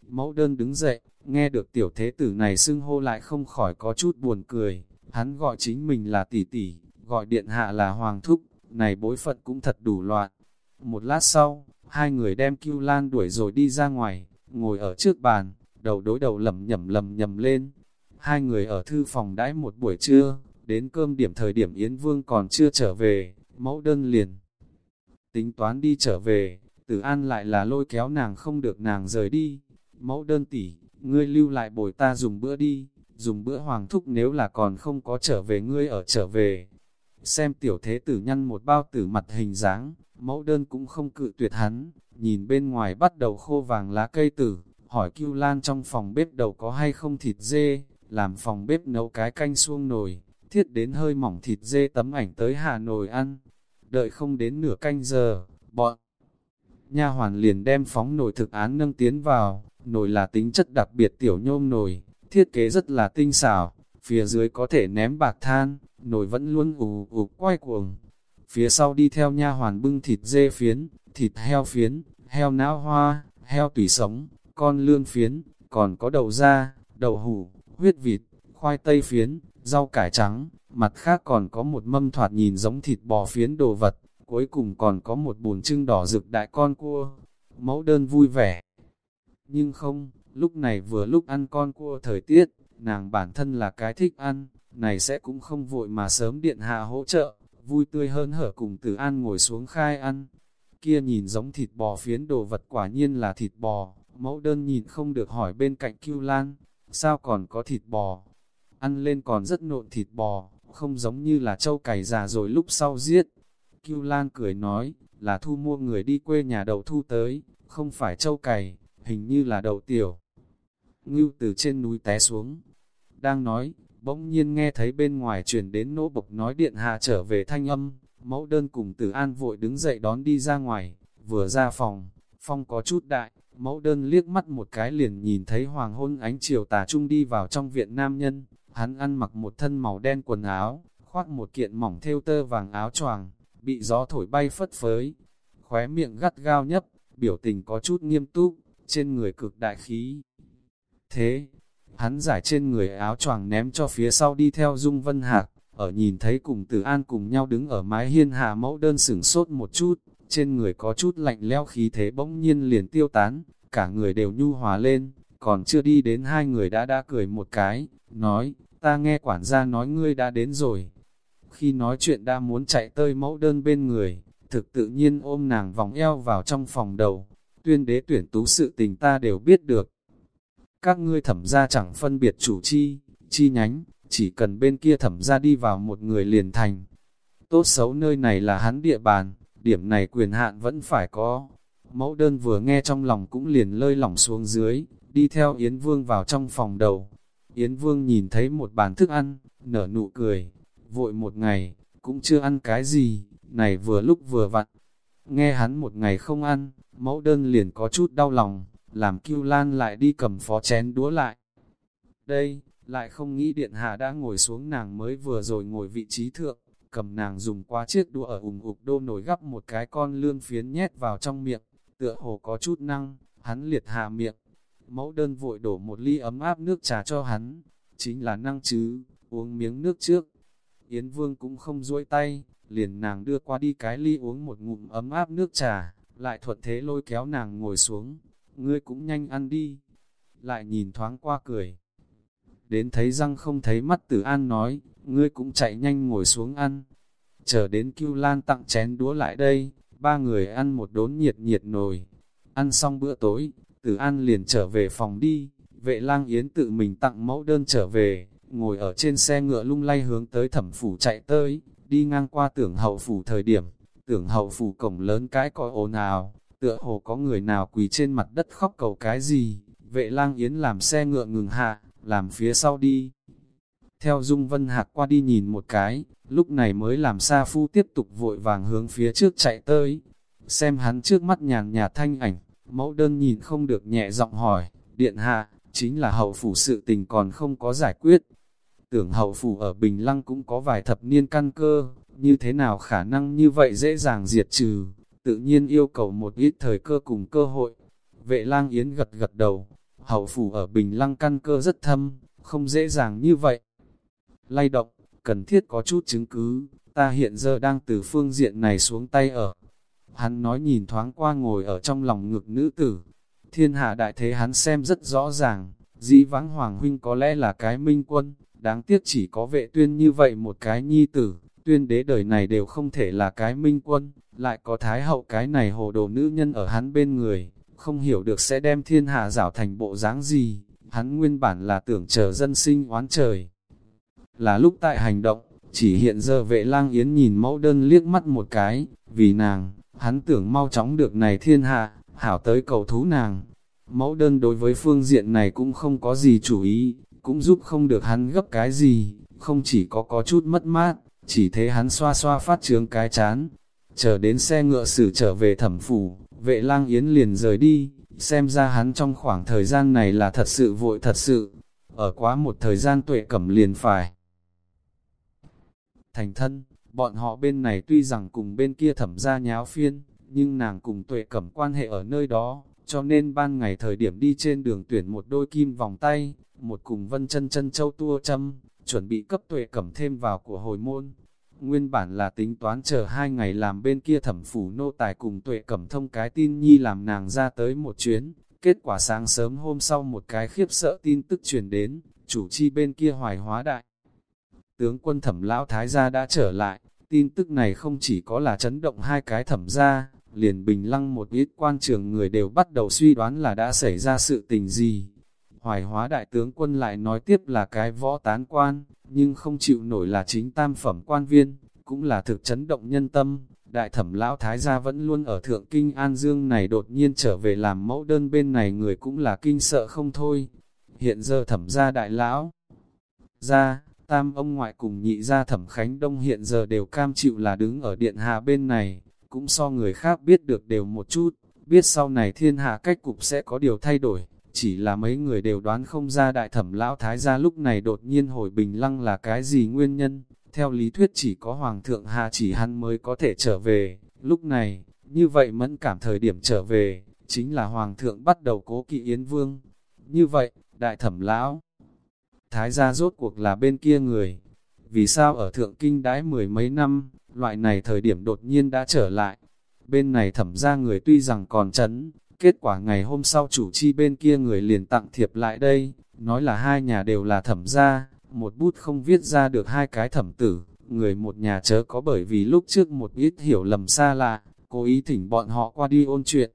Mẫu đơn đứng dậy, nghe được tiểu thế tử này xưng hô lại không khỏi có chút buồn cười, hắn gọi chính mình là tỷ tỷ, gọi điện hạ là hoàng thúc, này bối phận cũng thật đủ loạn. Một lát sau, hai người đem Cưu Lan đuổi rồi đi ra ngoài, ngồi ở trước bàn, đầu đối đầu lầm nhầm lầm nhầm lên. Hai người ở thư phòng đãi một buổi trưa, đến cơm điểm thời điểm Yến Vương còn chưa trở về, mẫu đơn liền. Tính toán đi trở về, tử an lại là lôi kéo nàng không được nàng rời đi. Mẫu đơn tỷ, ngươi lưu lại bồi ta dùng bữa đi, dùng bữa hoàng thúc nếu là còn không có trở về ngươi ở trở về. Xem tiểu thế tử nhăn một bao tử mặt hình dáng, mẫu đơn cũng không cự tuyệt hắn, nhìn bên ngoài bắt đầu khô vàng lá cây tử, hỏi Cưu Lan trong phòng bếp đầu có hay không thịt dê, làm phòng bếp nấu cái canh xuông nồi, thiết đến hơi mỏng thịt dê tấm ảnh tới Hà Nội ăn. Đợi không đến nửa canh giờ, bọn nha hoàn liền đem phóng nồi thực án nâng tiến vào, nồi là tính chất đặc biệt tiểu nhôm nồi, thiết kế rất là tinh xảo, phía dưới có thể ném bạc than, nồi vẫn luôn ù ù quay cuồng. Phía sau đi theo nha hoàn bưng thịt dê phiến, thịt heo phiến, heo não hoa, heo tủy sống, con lương phiến, còn có đậu da, đậu hủ, huyết vịt, khoai tây phiến, rau cải trắng, mặt khác còn có một mâm thoạt nhìn giống thịt bò phiến đồ vật, cuối cùng còn có một bùn trưng đỏ rực đại con cua. Mẫu đơn vui vẻ. Nhưng không, lúc này vừa lúc ăn con cua thời tiết, nàng bản thân là cái thích ăn, này sẽ cũng không vội mà sớm điện hạ hỗ trợ, vui tươi hơn hở cùng tử an ngồi xuống khai ăn. Kia nhìn giống thịt bò phiến đồ vật quả nhiên là thịt bò, mẫu đơn nhìn không được hỏi bên cạnh Kiêu Lan, sao còn có thịt bò? Ăn lên còn rất nộn thịt bò, không giống như là trâu cày già rồi lúc sau giết. Kiêu Lan cười nói, là thu mua người đi quê nhà đầu thu tới, không phải trâu cày, hình như là đầu tiểu. Ngưu từ trên núi té xuống. Đang nói, bỗng nhiên nghe thấy bên ngoài truyền đến nỗ bộc nói điện hạ trở về thanh âm, mẫu đơn cùng tử an vội đứng dậy đón đi ra ngoài, vừa ra phòng, phong có chút đại, mẫu đơn liếc mắt một cái liền nhìn thấy hoàng hôn ánh chiều tà trung đi vào trong viện nam nhân, hắn ăn mặc một thân màu đen quần áo, khoác một kiện mỏng thêu tơ vàng áo choàng, bị gió thổi bay phất phới, khóe miệng gắt gao nhấp, biểu tình có chút nghiêm túc, trên người cực đại khí. Thế, hắn giải trên người áo choàng ném cho phía sau đi theo Dung Vân Hạc, ở nhìn thấy cùng Tử An cùng nhau đứng ở mái hiên hạ mẫu đơn sửng sốt một chút, trên người có chút lạnh leo khí thế bỗng nhiên liền tiêu tán, cả người đều nhu hòa lên, còn chưa đi đến hai người đã đã cười một cái, nói, ta nghe quản gia nói ngươi đã đến rồi. Khi nói chuyện đã muốn chạy tơi mẫu đơn bên người, thực tự nhiên ôm nàng vòng eo vào trong phòng đầu, tuyên đế tuyển tú sự tình ta đều biết được. Các ngươi thẩm ra chẳng phân biệt chủ chi, chi nhánh, chỉ cần bên kia thẩm ra đi vào một người liền thành. Tốt xấu nơi này là hắn địa bàn, điểm này quyền hạn vẫn phải có. Mẫu đơn vừa nghe trong lòng cũng liền lơi lỏng xuống dưới, đi theo Yến Vương vào trong phòng đầu. Yến Vương nhìn thấy một bàn thức ăn, nở nụ cười, vội một ngày, cũng chưa ăn cái gì, này vừa lúc vừa vặn. Nghe hắn một ngày không ăn, mẫu đơn liền có chút đau lòng, làm Cưu Lan lại đi cầm phó chén đũa lại. Đây, lại không nghĩ điện hạ đã ngồi xuống nàng mới vừa rồi ngồi vị trí thượng, cầm nàng dùng qua chiếc đũa ở ủng ục đô nổi gắp một cái con lươn phiến nhét vào trong miệng, tựa hồ có chút năng, hắn liệt hạ miệng. Mẫu đơn vội đổ một ly ấm áp nước trà cho hắn, chính là năng chứ, uống miếng nước trước. Yến Vương cũng không duỗi tay, liền nàng đưa qua đi cái ly uống một ngụm ấm áp nước trà, lại thuận thế lôi kéo nàng ngồi xuống, ngươi cũng nhanh ăn đi. Lại nhìn thoáng qua cười. Đến thấy răng không thấy mắt tử an nói, ngươi cũng chạy nhanh ngồi xuống ăn. Chờ đến Cưu Lan tặng chén đũa lại đây, ba người ăn một đốn nhiệt nhiệt nồi. Ăn xong bữa tối, tử an liền trở về phòng đi, vệ lang yến tự mình tặng mẫu đơn trở về, ngồi ở trên xe ngựa lung lay hướng tới thẩm phủ chạy tới, đi ngang qua tưởng hậu phủ thời điểm, tưởng hậu phủ cổng lớn cái coi ồn ào, tựa hồ có người nào quỳ trên mặt đất khóc cầu cái gì, vệ lang yến làm xe ngựa ngừng hạ, làm phía sau đi. Theo Dung Vân Hạc qua đi nhìn một cái, lúc này mới làm Sa Phu tiếp tục vội vàng hướng phía trước chạy tới. Xem hắn trước mắt nhàn nhạt thanh ảnh, Mẫu đơn nhìn không được nhẹ giọng hỏi, điện hạ, chính là hậu phủ sự tình còn không có giải quyết. Tưởng hậu phủ ở Bình Lăng cũng có vài thập niên căn cơ, như thế nào khả năng như vậy dễ dàng diệt trừ, tự nhiên yêu cầu một ít thời cơ cùng cơ hội. Vệ lang yến gật gật đầu, hậu phủ ở Bình Lăng căn cơ rất thâm, không dễ dàng như vậy. Lay động, cần thiết có chút chứng cứ, ta hiện giờ đang từ phương diện này xuống tay ở. Hắn nói nhìn thoáng qua ngồi ở trong lòng ngực nữ tử. Thiên hạ đại thế hắn xem rất rõ ràng, dĩ vãng Hoàng Huynh có lẽ là cái minh quân, đáng tiếc chỉ có vệ tuyên như vậy một cái nhi tử, tuyên đế đời này đều không thể là cái minh quân, lại có thái hậu cái này hồ đồ nữ nhân ở hắn bên người, không hiểu được sẽ đem thiên hạ rảo thành bộ dáng gì, hắn nguyên bản là tưởng chờ dân sinh oán trời. Là lúc tại hành động, chỉ hiện giờ vệ lang yến nhìn mẫu đơn liếc mắt một cái, vì nàng, hắn tưởng mau chóng được này thiên hạ, hảo tới cầu thú nàng. Mẫu đơn đối với phương diện này cũng không có gì chủ ý, cũng giúp không được hắn gấp cái gì, không chỉ có có chút mất mát, chỉ thế hắn xoa xoa phát trướng cái chán. Chờ đến xe ngựa xử trở về thẩm phủ, vệ lang yến liền rời đi, xem ra hắn trong khoảng thời gian này là thật sự vội thật sự, ở quá một thời gian tuệ cẩm liền phải. Thành thân, bọn họ bên này tuy rằng cùng bên kia thẩm ra nháo phiên, nhưng nàng cùng tuệ cẩm quan hệ ở nơi đó, cho nên ban ngày thời điểm đi trên đường tuyển một đôi kim vòng tay, một cùng vân chân chân châu tua châm, chuẩn bị cấp tuệ cẩm thêm vào của hồi môn. Nguyên bản là tính toán chờ hai ngày làm bên kia thẩm phủ nô tài cùng tuệ cẩm thông cái tin nhi làm nàng ra tới một chuyến. Kết quả sáng sớm hôm sau một cái khiếp sợ tin tức truyền đến, chủ chi bên kia hoài hóa đại. Tướng quân thẩm lão thái gia đã trở lại, tin tức này không chỉ có là chấn động hai cái thẩm gia, liền bình lăng một ít quan trường người đều bắt đầu suy đoán là đã xảy ra sự tình gì. Hoài hóa đại tướng quân lại nói tiếp là cái võ tán quan, nhưng không chịu nổi là chính tam phẩm quan viên, cũng là thực chấn động nhân tâm. Đại thẩm lão thái gia vẫn luôn ở thượng kinh An Dương này đột nhiên trở về làm mẫu đơn bên này người cũng là kinh sợ không thôi. Hiện giờ thẩm gia đại lão gia tam ông ngoại cùng nhị gia thẩm Khánh Đông hiện giờ đều cam chịu là đứng ở điện hạ bên này, cũng so người khác biết được đều một chút, biết sau này thiên hạ cách cục sẽ có điều thay đổi, chỉ là mấy người đều đoán không ra đại thẩm lão thái gia lúc này đột nhiên hồi bình lăng là cái gì nguyên nhân, theo lý thuyết chỉ có hoàng thượng hạ chỉ hắn mới có thể trở về, lúc này, như vậy mẫn cảm thời điểm trở về, chính là hoàng thượng bắt đầu cố kỵ Yến Vương. Như vậy, đại thẩm lão, thái gia rốt cuộc là bên kia người. Vì sao ở thượng kinh đãi mười mấy năm, loại này thời điểm đột nhiên đã trở lại. Bên này thẩm ra người tuy rằng còn chấn, kết quả ngày hôm sau chủ chi bên kia người liền tặng thiệp lại đây, nói là hai nhà đều là thẩm gia một bút không viết ra được hai cái thẩm tử, người một nhà chớ có bởi vì lúc trước một ít hiểu lầm xa lạ, cố ý thỉnh bọn họ qua đi ôn chuyện.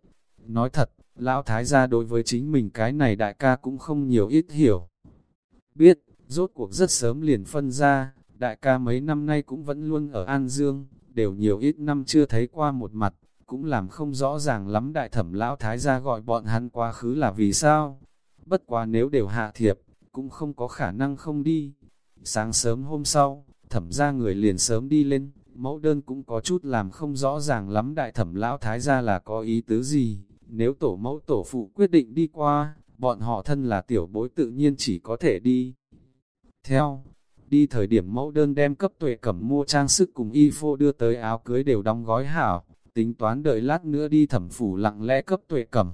Nói thật, lão thái gia đối với chính mình cái này đại ca cũng không nhiều ít hiểu. Biết, rốt cuộc rất sớm liền phân ra, đại ca mấy năm nay cũng vẫn luôn ở An Dương, đều nhiều ít năm chưa thấy qua một mặt, cũng làm không rõ ràng lắm đại thẩm lão thái gia gọi bọn hắn quá khứ là vì sao. Bất quá nếu đều hạ thiệp, cũng không có khả năng không đi. Sáng sớm hôm sau, thẩm ra người liền sớm đi lên, mẫu đơn cũng có chút làm không rõ ràng lắm đại thẩm lão thái gia là có ý tứ gì. Nếu tổ mẫu tổ phụ quyết định đi qua, bọn họ thân là tiểu bối tự nhiên chỉ có thể đi. Theo, đi thời điểm mẫu đơn đem cấp tuệ cẩm mua trang sức cùng y phô đưa tới áo cưới đều đóng gói hảo, tính toán đợi lát nữa đi thẩm phủ lặng lẽ cấp tuệ cẩm.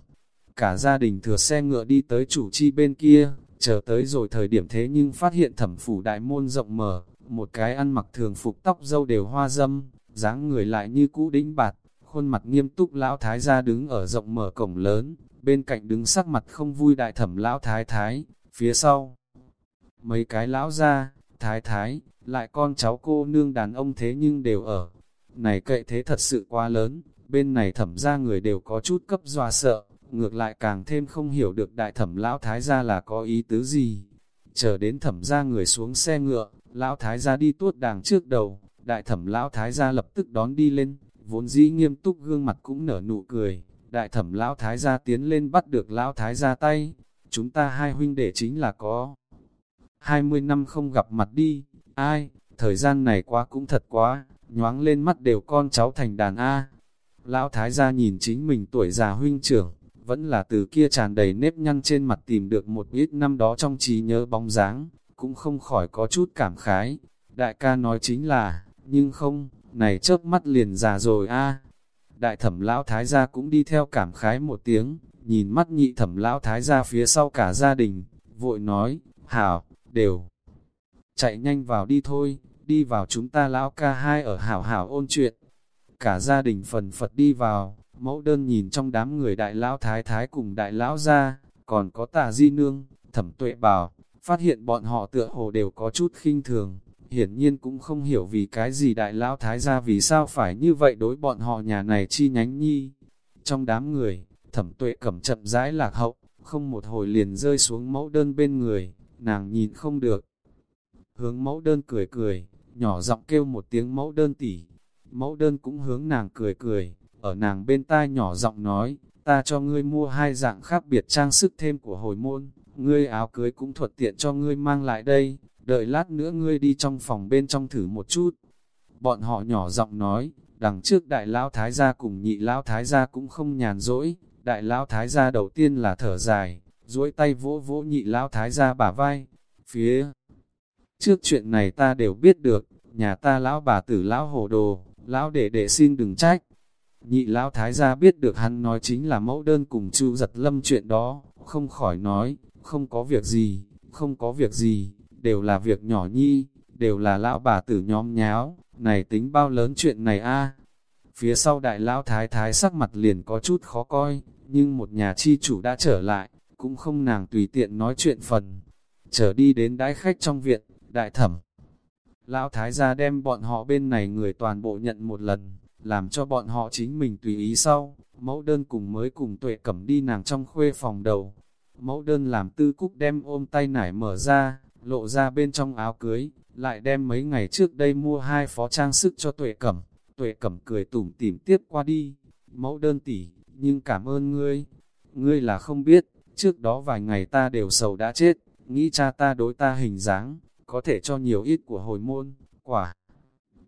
Cả gia đình thừa xe ngựa đi tới chủ chi bên kia, chờ tới rồi thời điểm thế nhưng phát hiện thẩm phủ đại môn rộng mở, một cái ăn mặc thường phục tóc dâu đều hoa dâm, dáng người lại như cũ đĩnh bạt, khuôn mặt nghiêm túc lão thái gia đứng ở rộng mở cổng lớn, bên cạnh đứng sắc mặt không vui đại thẩm lão thái thái, phía sau. Mấy cái lão ra, thái thái, lại con cháu cô nương đàn ông thế nhưng đều ở. Này cậy thế thật sự quá lớn, bên này thẩm ra người đều có chút cấp dọa sợ, ngược lại càng thêm không hiểu được đại thẩm lão thái gia là có ý tứ gì. Chờ đến thẩm ra người xuống xe ngựa, lão thái gia đi tuốt đàng trước đầu, đại thẩm lão thái gia lập tức đón đi lên, vốn dĩ nghiêm túc gương mặt cũng nở nụ cười, đại thẩm lão thái gia tiến lên bắt được lão thái gia tay, chúng ta hai huynh đệ chính là có 20 năm không gặp mặt đi, ai, thời gian này quá cũng thật quá, nhoáng lên mắt đều con cháu thành đàn A. Lão thái gia nhìn chính mình tuổi già huynh trưởng, vẫn là từ kia tràn đầy nếp nhăn trên mặt tìm được một ít năm đó trong trí nhớ bóng dáng, cũng không khỏi có chút cảm khái. Đại ca nói chính là, nhưng không, này chớp mắt liền già rồi a. Đại thẩm lão thái gia cũng đi theo cảm khái một tiếng, nhìn mắt nhị thẩm lão thái gia phía sau cả gia đình, vội nói, hảo, đều. Chạy nhanh vào đi thôi, đi vào chúng ta lão ca hai ở hảo hảo ôn chuyện. Cả gia đình phần phật đi vào, mẫu đơn nhìn trong đám người đại lão thái thái cùng đại lão gia, còn có tà di nương, thẩm tuệ bảo, phát hiện bọn họ tựa hồ đều có chút khinh thường, hiển nhiên cũng không hiểu vì cái gì đại lão thái gia vì sao phải như vậy đối bọn họ nhà này chi nhánh nhi. Trong đám người, thẩm tuệ cẩm chậm rãi lạc hậu, không một hồi liền rơi xuống mẫu đơn bên người, nàng nhìn không được. Hướng mẫu đơn cười cười, nhỏ giọng kêu một tiếng mẫu đơn tỉ. Mẫu đơn cũng hướng nàng cười cười, ở nàng bên tai nhỏ giọng nói, ta cho ngươi mua hai dạng khác biệt trang sức thêm của hồi môn, ngươi áo cưới cũng thuận tiện cho ngươi mang lại đây, đợi lát nữa ngươi đi trong phòng bên trong thử một chút. Bọn họ nhỏ giọng nói, đằng trước đại lão thái gia cùng nhị lão thái gia cũng không nhàn rỗi, đại lão thái gia đầu tiên là thở dài, duỗi tay vỗ vỗ nhị lão thái gia bả vai, phía trước chuyện này ta đều biết được, nhà ta lão bà tử lão hồ đồ, lão đệ đệ xin đừng trách. Nhị lão thái gia biết được hắn nói chính là mẫu đơn cùng chu giật lâm chuyện đó, không khỏi nói, không có việc gì, không có việc gì, đều là việc nhỏ nhi, đều là lão bà tử nhóm nháo, này tính bao lớn chuyện này a Phía sau đại lão thái thái sắc mặt liền có chút khó coi, nhưng một nhà chi chủ đã trở lại, cũng không nàng tùy tiện nói chuyện phần. Trở đi đến đái khách trong viện, đại thẩm. Lão thái gia đem bọn họ bên này người toàn bộ nhận một lần, làm cho bọn họ chính mình tùy ý sau, mẫu đơn cùng mới cùng tuệ cẩm đi nàng trong khuê phòng đầu. Mẫu đơn làm tư cúc đem ôm tay nải mở ra, lộ ra bên trong áo cưới, lại đem mấy ngày trước đây mua hai phó trang sức cho tuệ cẩm. Tuệ cẩm cười tủm tỉm tiếp qua đi, mẫu đơn tỉ, nhưng cảm ơn ngươi. Ngươi là không biết, trước đó vài ngày ta đều sầu đã chết, nghĩ cha ta đối ta hình dáng, có thể cho nhiều ít của hồi môn, quả.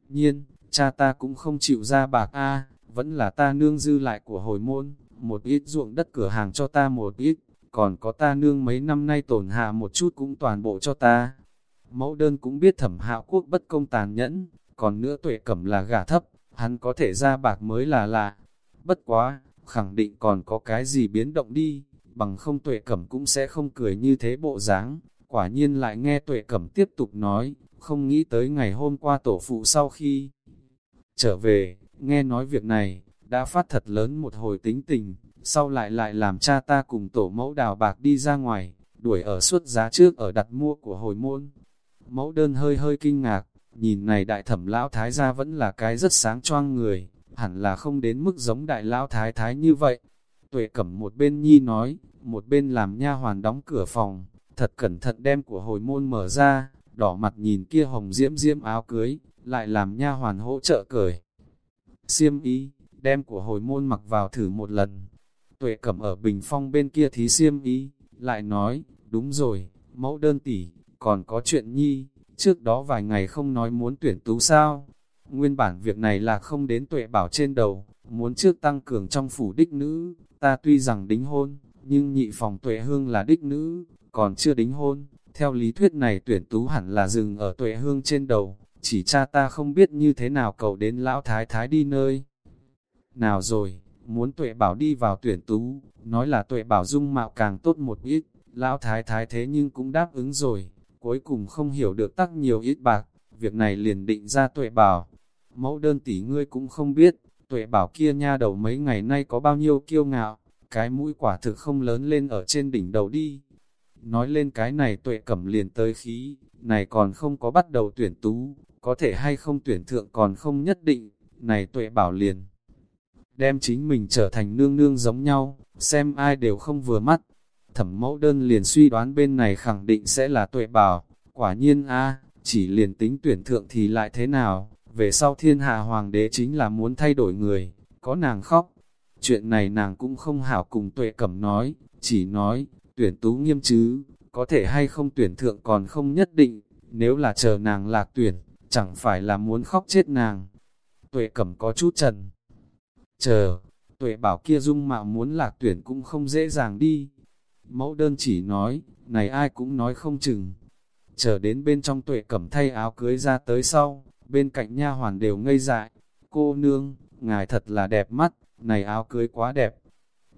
Nhiên, cha ta cũng không chịu ra bạc A, vẫn là ta nương dư lại của hồi môn, một ít ruộng đất cửa hàng cho ta một ít, còn có ta nương mấy năm nay tổn hạ một chút cũng toàn bộ cho ta. Mẫu đơn cũng biết thẩm hạo quốc bất công tàn nhẫn, còn nữa tuệ cẩm là gà thấp, hắn có thể ra bạc mới là lạ. Bất quá, khẳng định còn có cái gì biến động đi, bằng không tuệ cẩm cũng sẽ không cười như thế bộ dáng. Quả nhiên lại nghe tuệ cẩm tiếp tục nói, không nghĩ tới ngày hôm qua tổ phụ sau khi trở về, nghe nói việc này, đã phát thật lớn một hồi tính tình, sau lại lại làm cha ta cùng tổ mẫu đào bạc đi ra ngoài, đuổi ở suốt giá trước ở đặt mua của hồi môn. Mẫu đơn hơi hơi kinh ngạc, nhìn này đại thẩm lão thái gia vẫn là cái rất sáng choang người, hẳn là không đến mức giống đại lão thái thái như vậy. Tuệ cẩm một bên nhi nói, một bên làm nha hoàn đóng cửa phòng, thật cẩn thận đem của hồi môn mở ra, đỏ mặt nhìn kia hồng diễm diễm áo cưới, lại làm nha hoàn hỗ trợ cởi. Xiêm y, đem của hồi môn mặc vào thử một lần. Tuệ cẩm ở bình phong bên kia thí xiêm y, lại nói, đúng rồi, mẫu đơn tỷ, còn có chuyện nhi, trước đó vài ngày không nói muốn tuyển tú sao. Nguyên bản việc này là không đến tuệ bảo trên đầu, muốn trước tăng cường trong phủ đích nữ, ta tuy rằng đính hôn, nhưng nhị phòng tuệ hương là đích nữ, còn chưa đính hôn. Theo lý thuyết này tuyển tú hẳn là dừng ở tuệ hương trên đầu, chỉ cha ta không biết như thế nào cầu đến lão thái thái đi nơi. Nào rồi, muốn tuệ bảo đi vào tuyển tú, nói là tuệ bảo dung mạo càng tốt một ít, lão thái thái thế nhưng cũng đáp ứng rồi, cuối cùng không hiểu được tắc nhiều ít bạc, việc này liền định ra tuệ bảo. Mẫu đơn tỷ ngươi cũng không biết, tuệ bảo kia nha đầu mấy ngày nay có bao nhiêu kiêu ngạo, cái mũi quả thực không lớn lên ở trên đỉnh đầu đi. Nói lên cái này tuệ cẩm liền tới khí, này còn không có bắt đầu tuyển tú, có thể hay không tuyển thượng còn không nhất định, này tuệ bảo liền. Đem chính mình trở thành nương nương giống nhau, xem ai đều không vừa mắt. Thẩm mẫu đơn liền suy đoán bên này khẳng định sẽ là tuệ bảo, quả nhiên a chỉ liền tính tuyển thượng thì lại thế nào, về sau thiên hạ hoàng đế chính là muốn thay đổi người, có nàng khóc. Chuyện này nàng cũng không hảo cùng tuệ cẩm nói, chỉ nói, tuyển tú nghiêm chứ, có thể hay không tuyển thượng còn không nhất định, nếu là chờ nàng lạc tuyển, chẳng phải là muốn khóc chết nàng. Tuệ cẩm có chút trần. Chờ, tuệ bảo kia dung mạo muốn lạc tuyển cũng không dễ dàng đi. Mẫu đơn chỉ nói, này ai cũng nói không chừng. Chờ đến bên trong tuệ cẩm thay áo cưới ra tới sau, bên cạnh nha hoàn đều ngây dại. Cô nương, ngài thật là đẹp mắt, này áo cưới quá đẹp.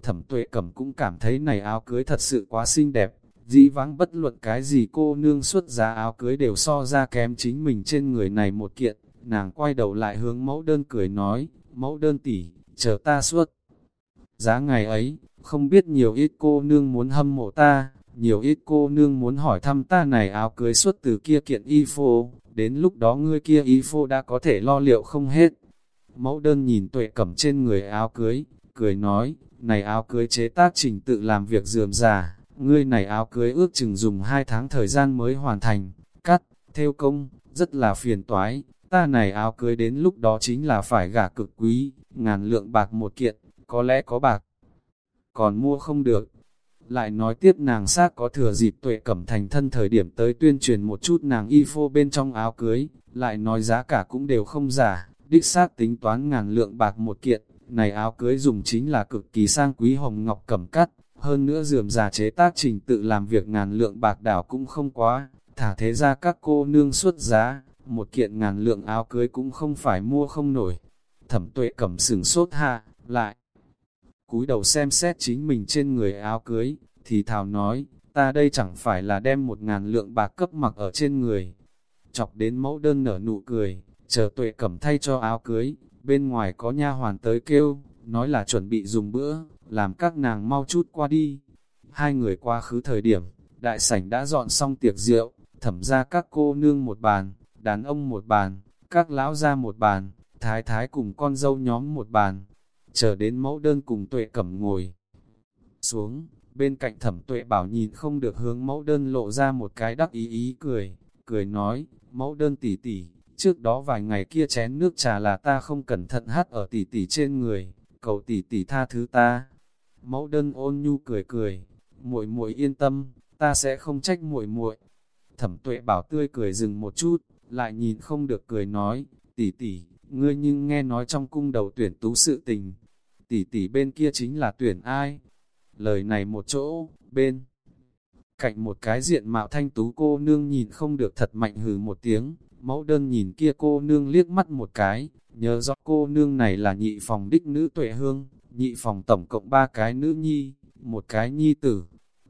Thẩm tuệ cẩm cũng cảm thấy này áo cưới thật sự quá xinh đẹp. Dĩ vãng bất luận cái gì cô nương xuất giá áo cưới đều so ra kém chính mình trên người này một kiện. Nàng quay đầu lại hướng mẫu đơn cười nói, mẫu đơn tỷ, chờ ta suốt. Giá ngày ấy, không biết nhiều ít cô nương muốn hâm mộ ta, nhiều ít cô nương muốn hỏi thăm ta này áo cưới xuất từ kia kiện y phô, đến lúc đó ngươi kia y phô đã có thể lo liệu không hết. Mẫu đơn nhìn tuệ cẩm trên người áo cưới, cười nói, này áo cưới chế tác trình tự làm việc dườm già, ngươi này áo cưới ước chừng dùng 2 tháng thời gian mới hoàn thành, cắt, theo công, rất là phiền toái, ta này áo cưới đến lúc đó chính là phải gả cực quý, ngàn lượng bạc một kiện, có lẽ có bạc, còn mua không được. Lại nói tiếp nàng xác có thừa dịp tuệ cẩm thành thân thời điểm tới tuyên truyền một chút nàng y phô bên trong áo cưới, lại nói giá cả cũng đều không giả, đích xác tính toán ngàn lượng bạc một kiện, này áo cưới dùng chính là cực kỳ sang quý hồng ngọc cẩm cắt, hơn nữa dườm già chế tác trình tự làm việc ngàn lượng bạc đảo cũng không quá, thả thế ra các cô nương xuất giá, một kiện ngàn lượng áo cưới cũng không phải mua không nổi. Thẩm tuệ cẩm sừng sốt hạ, lại cúi đầu xem xét chính mình trên người áo cưới, thì thảo nói, ta đây chẳng phải là đem một ngàn lượng bạc cấp mặc ở trên người. Chọc đến mẫu đơn nở nụ cười, chờ tuệ cẩm thay cho áo cưới, bên ngoài có nha hoàn tới kêu, nói là chuẩn bị dùng bữa, làm các nàng mau chút qua đi. Hai người qua khứ thời điểm, đại sảnh đã dọn xong tiệc rượu, thẩm ra các cô nương một bàn, đàn ông một bàn, các lão ra một bàn, thái thái cùng con dâu nhóm một bàn, chờ đến mẫu đơn cùng tuệ cẩm ngồi xuống, bên cạnh thẩm tuệ bảo nhìn không được hướng mẫu đơn lộ ra một cái đắc ý ý cười, cười nói, mẫu đơn tỉ tỉ, trước đó vài ngày kia chén nước trà là ta không cẩn thận hát ở tỉ tỉ trên người, cầu tỉ tỉ tha thứ ta. Mẫu đơn ôn nhu cười cười, muội muội yên tâm, ta sẽ không trách muội muội. Thẩm tuệ bảo tươi cười dừng một chút, lại nhìn không được cười nói, tỉ tỉ, ngươi nhưng nghe nói trong cung đầu tuyển tú sự tình, tỷ tỷ bên kia chính là tuyển ai. Lời này một chỗ, bên cạnh một cái diện mạo thanh tú cô nương nhìn không được thật mạnh hừ một tiếng, mẫu đơn nhìn kia cô nương liếc mắt một cái, nhớ rõ cô nương này là nhị phòng đích nữ tuệ hương, nhị phòng tổng cộng ba cái nữ nhi, một cái nhi tử.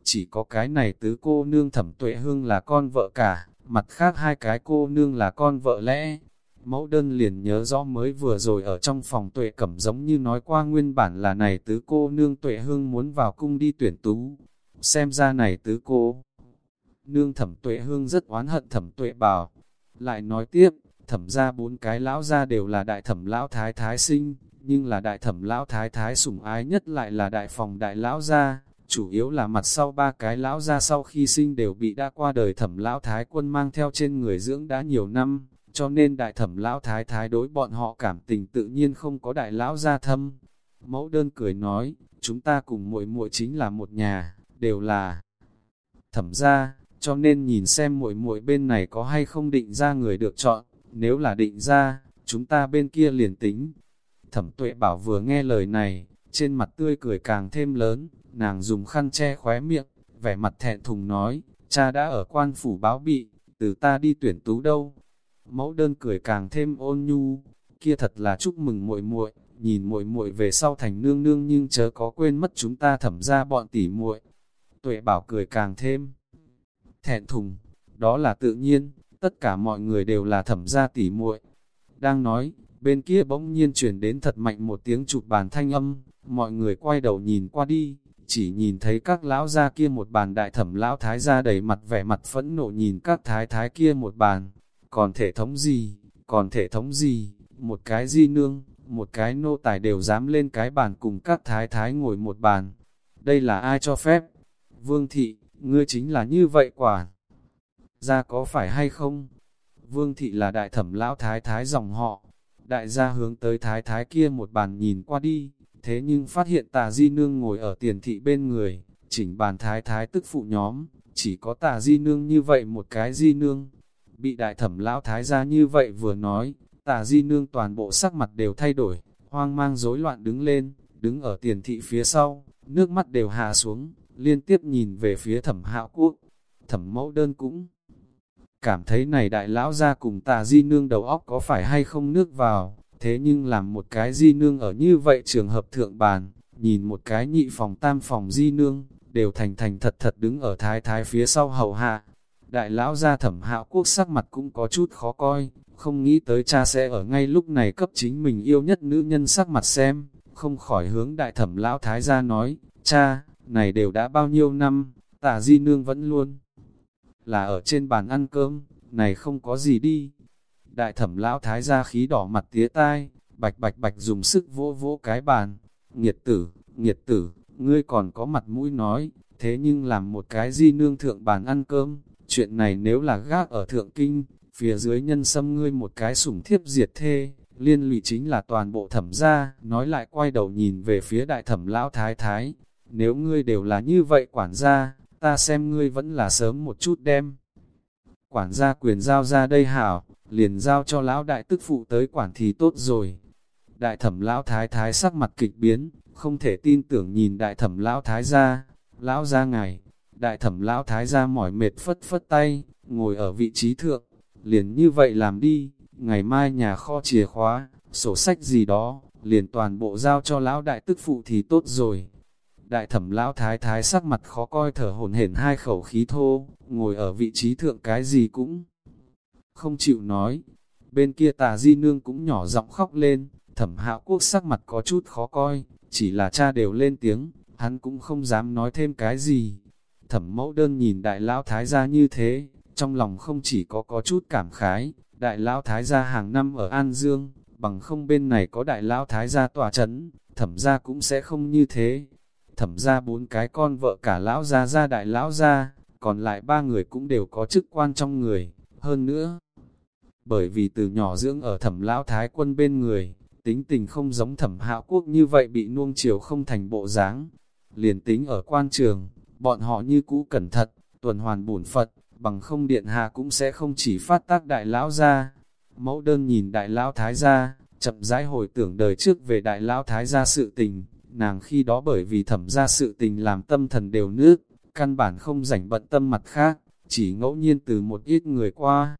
Chỉ có cái này tứ cô nương thẩm tuệ hương là con vợ cả, mặt khác hai cái cô nương là con vợ lẽ, Mẫu đơn liền nhớ rõ mới vừa rồi ở trong phòng tuệ cẩm giống như nói qua nguyên bản là này tứ cô nương tuệ hương muốn vào cung đi tuyển tú. Xem ra này tứ cô. Nương thẩm tuệ hương rất oán hận thẩm tuệ bảo. Lại nói tiếp, thẩm ra bốn cái lão ra đều là đại thẩm lão thái thái sinh, nhưng là đại thẩm lão thái thái sủng ái nhất lại là đại phòng đại lão gia, chủ yếu là mặt sau ba cái lão gia sau khi sinh đều bị đã qua đời thẩm lão thái quân mang theo trên người dưỡng đã nhiều năm, cho nên đại thẩm lão thái thái đối bọn họ cảm tình tự nhiên không có đại lão gia thâm. Mẫu đơn cười nói, chúng ta cùng muội muội chính là một nhà, đều là thẩm gia, cho nên nhìn xem muội muội bên này có hay không định ra người được chọn, nếu là định ra, chúng ta bên kia liền tính. Thẩm tuệ bảo vừa nghe lời này, trên mặt tươi cười càng thêm lớn, nàng dùng khăn che khóe miệng, vẻ mặt thẹn thùng nói, cha đã ở quan phủ báo bị, từ ta đi tuyển tú đâu, Mẫu đơn cười càng thêm ôn nhu, kia thật là chúc mừng muội muội, nhìn muội muội về sau thành nương nương nhưng chớ có quên mất chúng ta thẩm ra bọn tỉ muội. Tuệ bảo cười càng thêm thẹn thùng, đó là tự nhiên, tất cả mọi người đều là thẩm gia tỉ muội. Đang nói, bên kia bỗng nhiên truyền đến thật mạnh một tiếng chụp bàn thanh âm, mọi người quay đầu nhìn qua đi, chỉ nhìn thấy các lão gia kia một bàn đại thẩm lão thái gia đầy mặt vẻ mặt phẫn nộ nhìn các thái thái kia một bàn, còn thể thống gì, còn thể thống gì, một cái di nương, một cái nô tài đều dám lên cái bàn cùng các thái thái ngồi một bàn. Đây là ai cho phép? Vương thị, ngươi chính là như vậy quả. Ra có phải hay không? Vương thị là đại thẩm lão thái thái dòng họ. Đại gia hướng tới thái thái kia một bàn nhìn qua đi, thế nhưng phát hiện tà di nương ngồi ở tiền thị bên người, chỉnh bàn thái thái tức phụ nhóm, chỉ có tà di nương như vậy một cái di nương, Bị đại thẩm lão thái gia như vậy vừa nói, tả di nương toàn bộ sắc mặt đều thay đổi, hoang mang rối loạn đứng lên, đứng ở tiền thị phía sau, nước mắt đều hạ xuống, liên tiếp nhìn về phía thẩm hạo quốc. Thẩm mẫu đơn cũng cảm thấy này đại lão ra cùng tà di nương đầu óc có phải hay không nước vào, thế nhưng làm một cái di nương ở như vậy trường hợp thượng bàn, nhìn một cái nhị phòng tam phòng di nương, đều thành thành thật thật đứng ở thái thái phía sau hầu hạ. Đại lão ra thẩm hạo quốc sắc mặt cũng có chút khó coi, không nghĩ tới cha sẽ ở ngay lúc này cấp chính mình yêu nhất nữ nhân sắc mặt xem, không khỏi hướng đại thẩm lão thái ra nói, cha, này đều đã bao nhiêu năm, tả di nương vẫn luôn là ở trên bàn ăn cơm, này không có gì đi. Đại thẩm lão thái ra khí đỏ mặt tía tai, bạch bạch bạch dùng sức vỗ vỗ cái bàn, nghiệt tử, nghiệt tử, ngươi còn có mặt mũi nói, thế nhưng làm một cái di nương thượng bàn ăn cơm, chuyện này nếu là gác ở thượng kinh, phía dưới nhân xâm ngươi một cái sủng thiếp diệt thê, liên lụy chính là toàn bộ thẩm gia, nói lại quay đầu nhìn về phía đại thẩm lão thái thái, nếu ngươi đều là như vậy quản gia, ta xem ngươi vẫn là sớm một chút đem. Quản gia quyền giao ra đây hảo, liền giao cho lão đại tức phụ tới quản thì tốt rồi. Đại thẩm lão thái thái sắc mặt kịch biến, không thể tin tưởng nhìn đại thẩm lão thái gia, lão gia ngài, đại thẩm lão thái gia mỏi mệt phất phất tay, ngồi ở vị trí thượng, liền như vậy làm đi, ngày mai nhà kho chìa khóa, sổ sách gì đó, liền toàn bộ giao cho lão đại tức phụ thì tốt rồi. Đại thẩm lão thái thái sắc mặt khó coi thở hổn hển hai khẩu khí thô, ngồi ở vị trí thượng cái gì cũng không chịu nói. Bên kia tà di nương cũng nhỏ giọng khóc lên, thẩm hạo quốc sắc mặt có chút khó coi, chỉ là cha đều lên tiếng, hắn cũng không dám nói thêm cái gì. Thẩm mẫu đơn nhìn đại lão thái gia như thế, trong lòng không chỉ có có chút cảm khái, đại lão thái gia hàng năm ở An Dương, bằng không bên này có đại lão thái gia tòa chấn, thẩm gia cũng sẽ không như thế. Thẩm ra bốn cái con vợ cả lão gia gia đại lão gia, còn lại ba người cũng đều có chức quan trong người, hơn nữa. Bởi vì từ nhỏ dưỡng ở thẩm lão thái quân bên người, tính tình không giống thẩm hạo quốc như vậy bị nuông chiều không thành bộ dáng. Liền tính ở quan trường, bọn họ như cũ cẩn thận, tuần hoàn bổn Phật, bằng không điện hạ cũng sẽ không chỉ phát tác đại lão ra. Mẫu đơn nhìn đại lão thái gia, chậm rãi hồi tưởng đời trước về đại lão thái gia sự tình, nàng khi đó bởi vì thẩm ra sự tình làm tâm thần đều nước, căn bản không rảnh bận tâm mặt khác, chỉ ngẫu nhiên từ một ít người qua.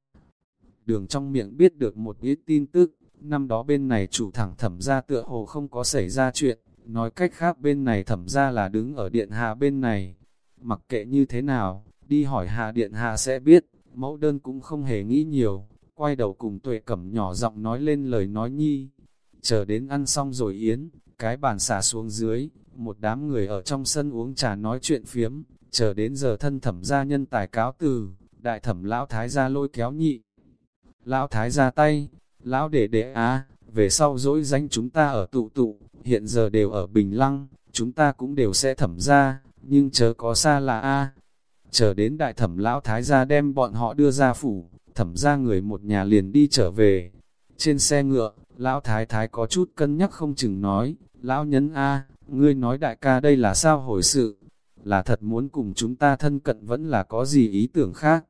Đường trong miệng biết được một ít tin tức, năm đó bên này chủ thẳng thẩm ra tựa hồ không có xảy ra chuyện, nói cách khác bên này thẩm ra là đứng ở điện hạ bên này. Mặc kệ như thế nào, đi hỏi hạ điện hạ sẽ biết, mẫu đơn cũng không hề nghĩ nhiều, quay đầu cùng tuệ cẩm nhỏ giọng nói lên lời nói nhi. Chờ đến ăn xong rồi yến, cái bàn xả xuống dưới, một đám người ở trong sân uống trà nói chuyện phiếm, chờ đến giờ thân thẩm gia nhân tài cáo từ, đại thẩm lão thái gia lôi kéo nhị. Lão thái gia tay, lão để đệ á, về sau dỗi danh chúng ta ở tụ tụ, hiện giờ đều ở Bình Lăng, chúng ta cũng đều sẽ thẩm ra, nhưng chớ có xa là A. Chờ đến đại thẩm lão thái gia đem bọn họ đưa ra phủ, thẩm ra người một nhà liền đi trở về. Trên xe ngựa, lão thái thái có chút cân nhắc không chừng nói, lão nhấn A, ngươi nói đại ca đây là sao hồi sự, là thật muốn cùng chúng ta thân cận vẫn là có gì ý tưởng khác.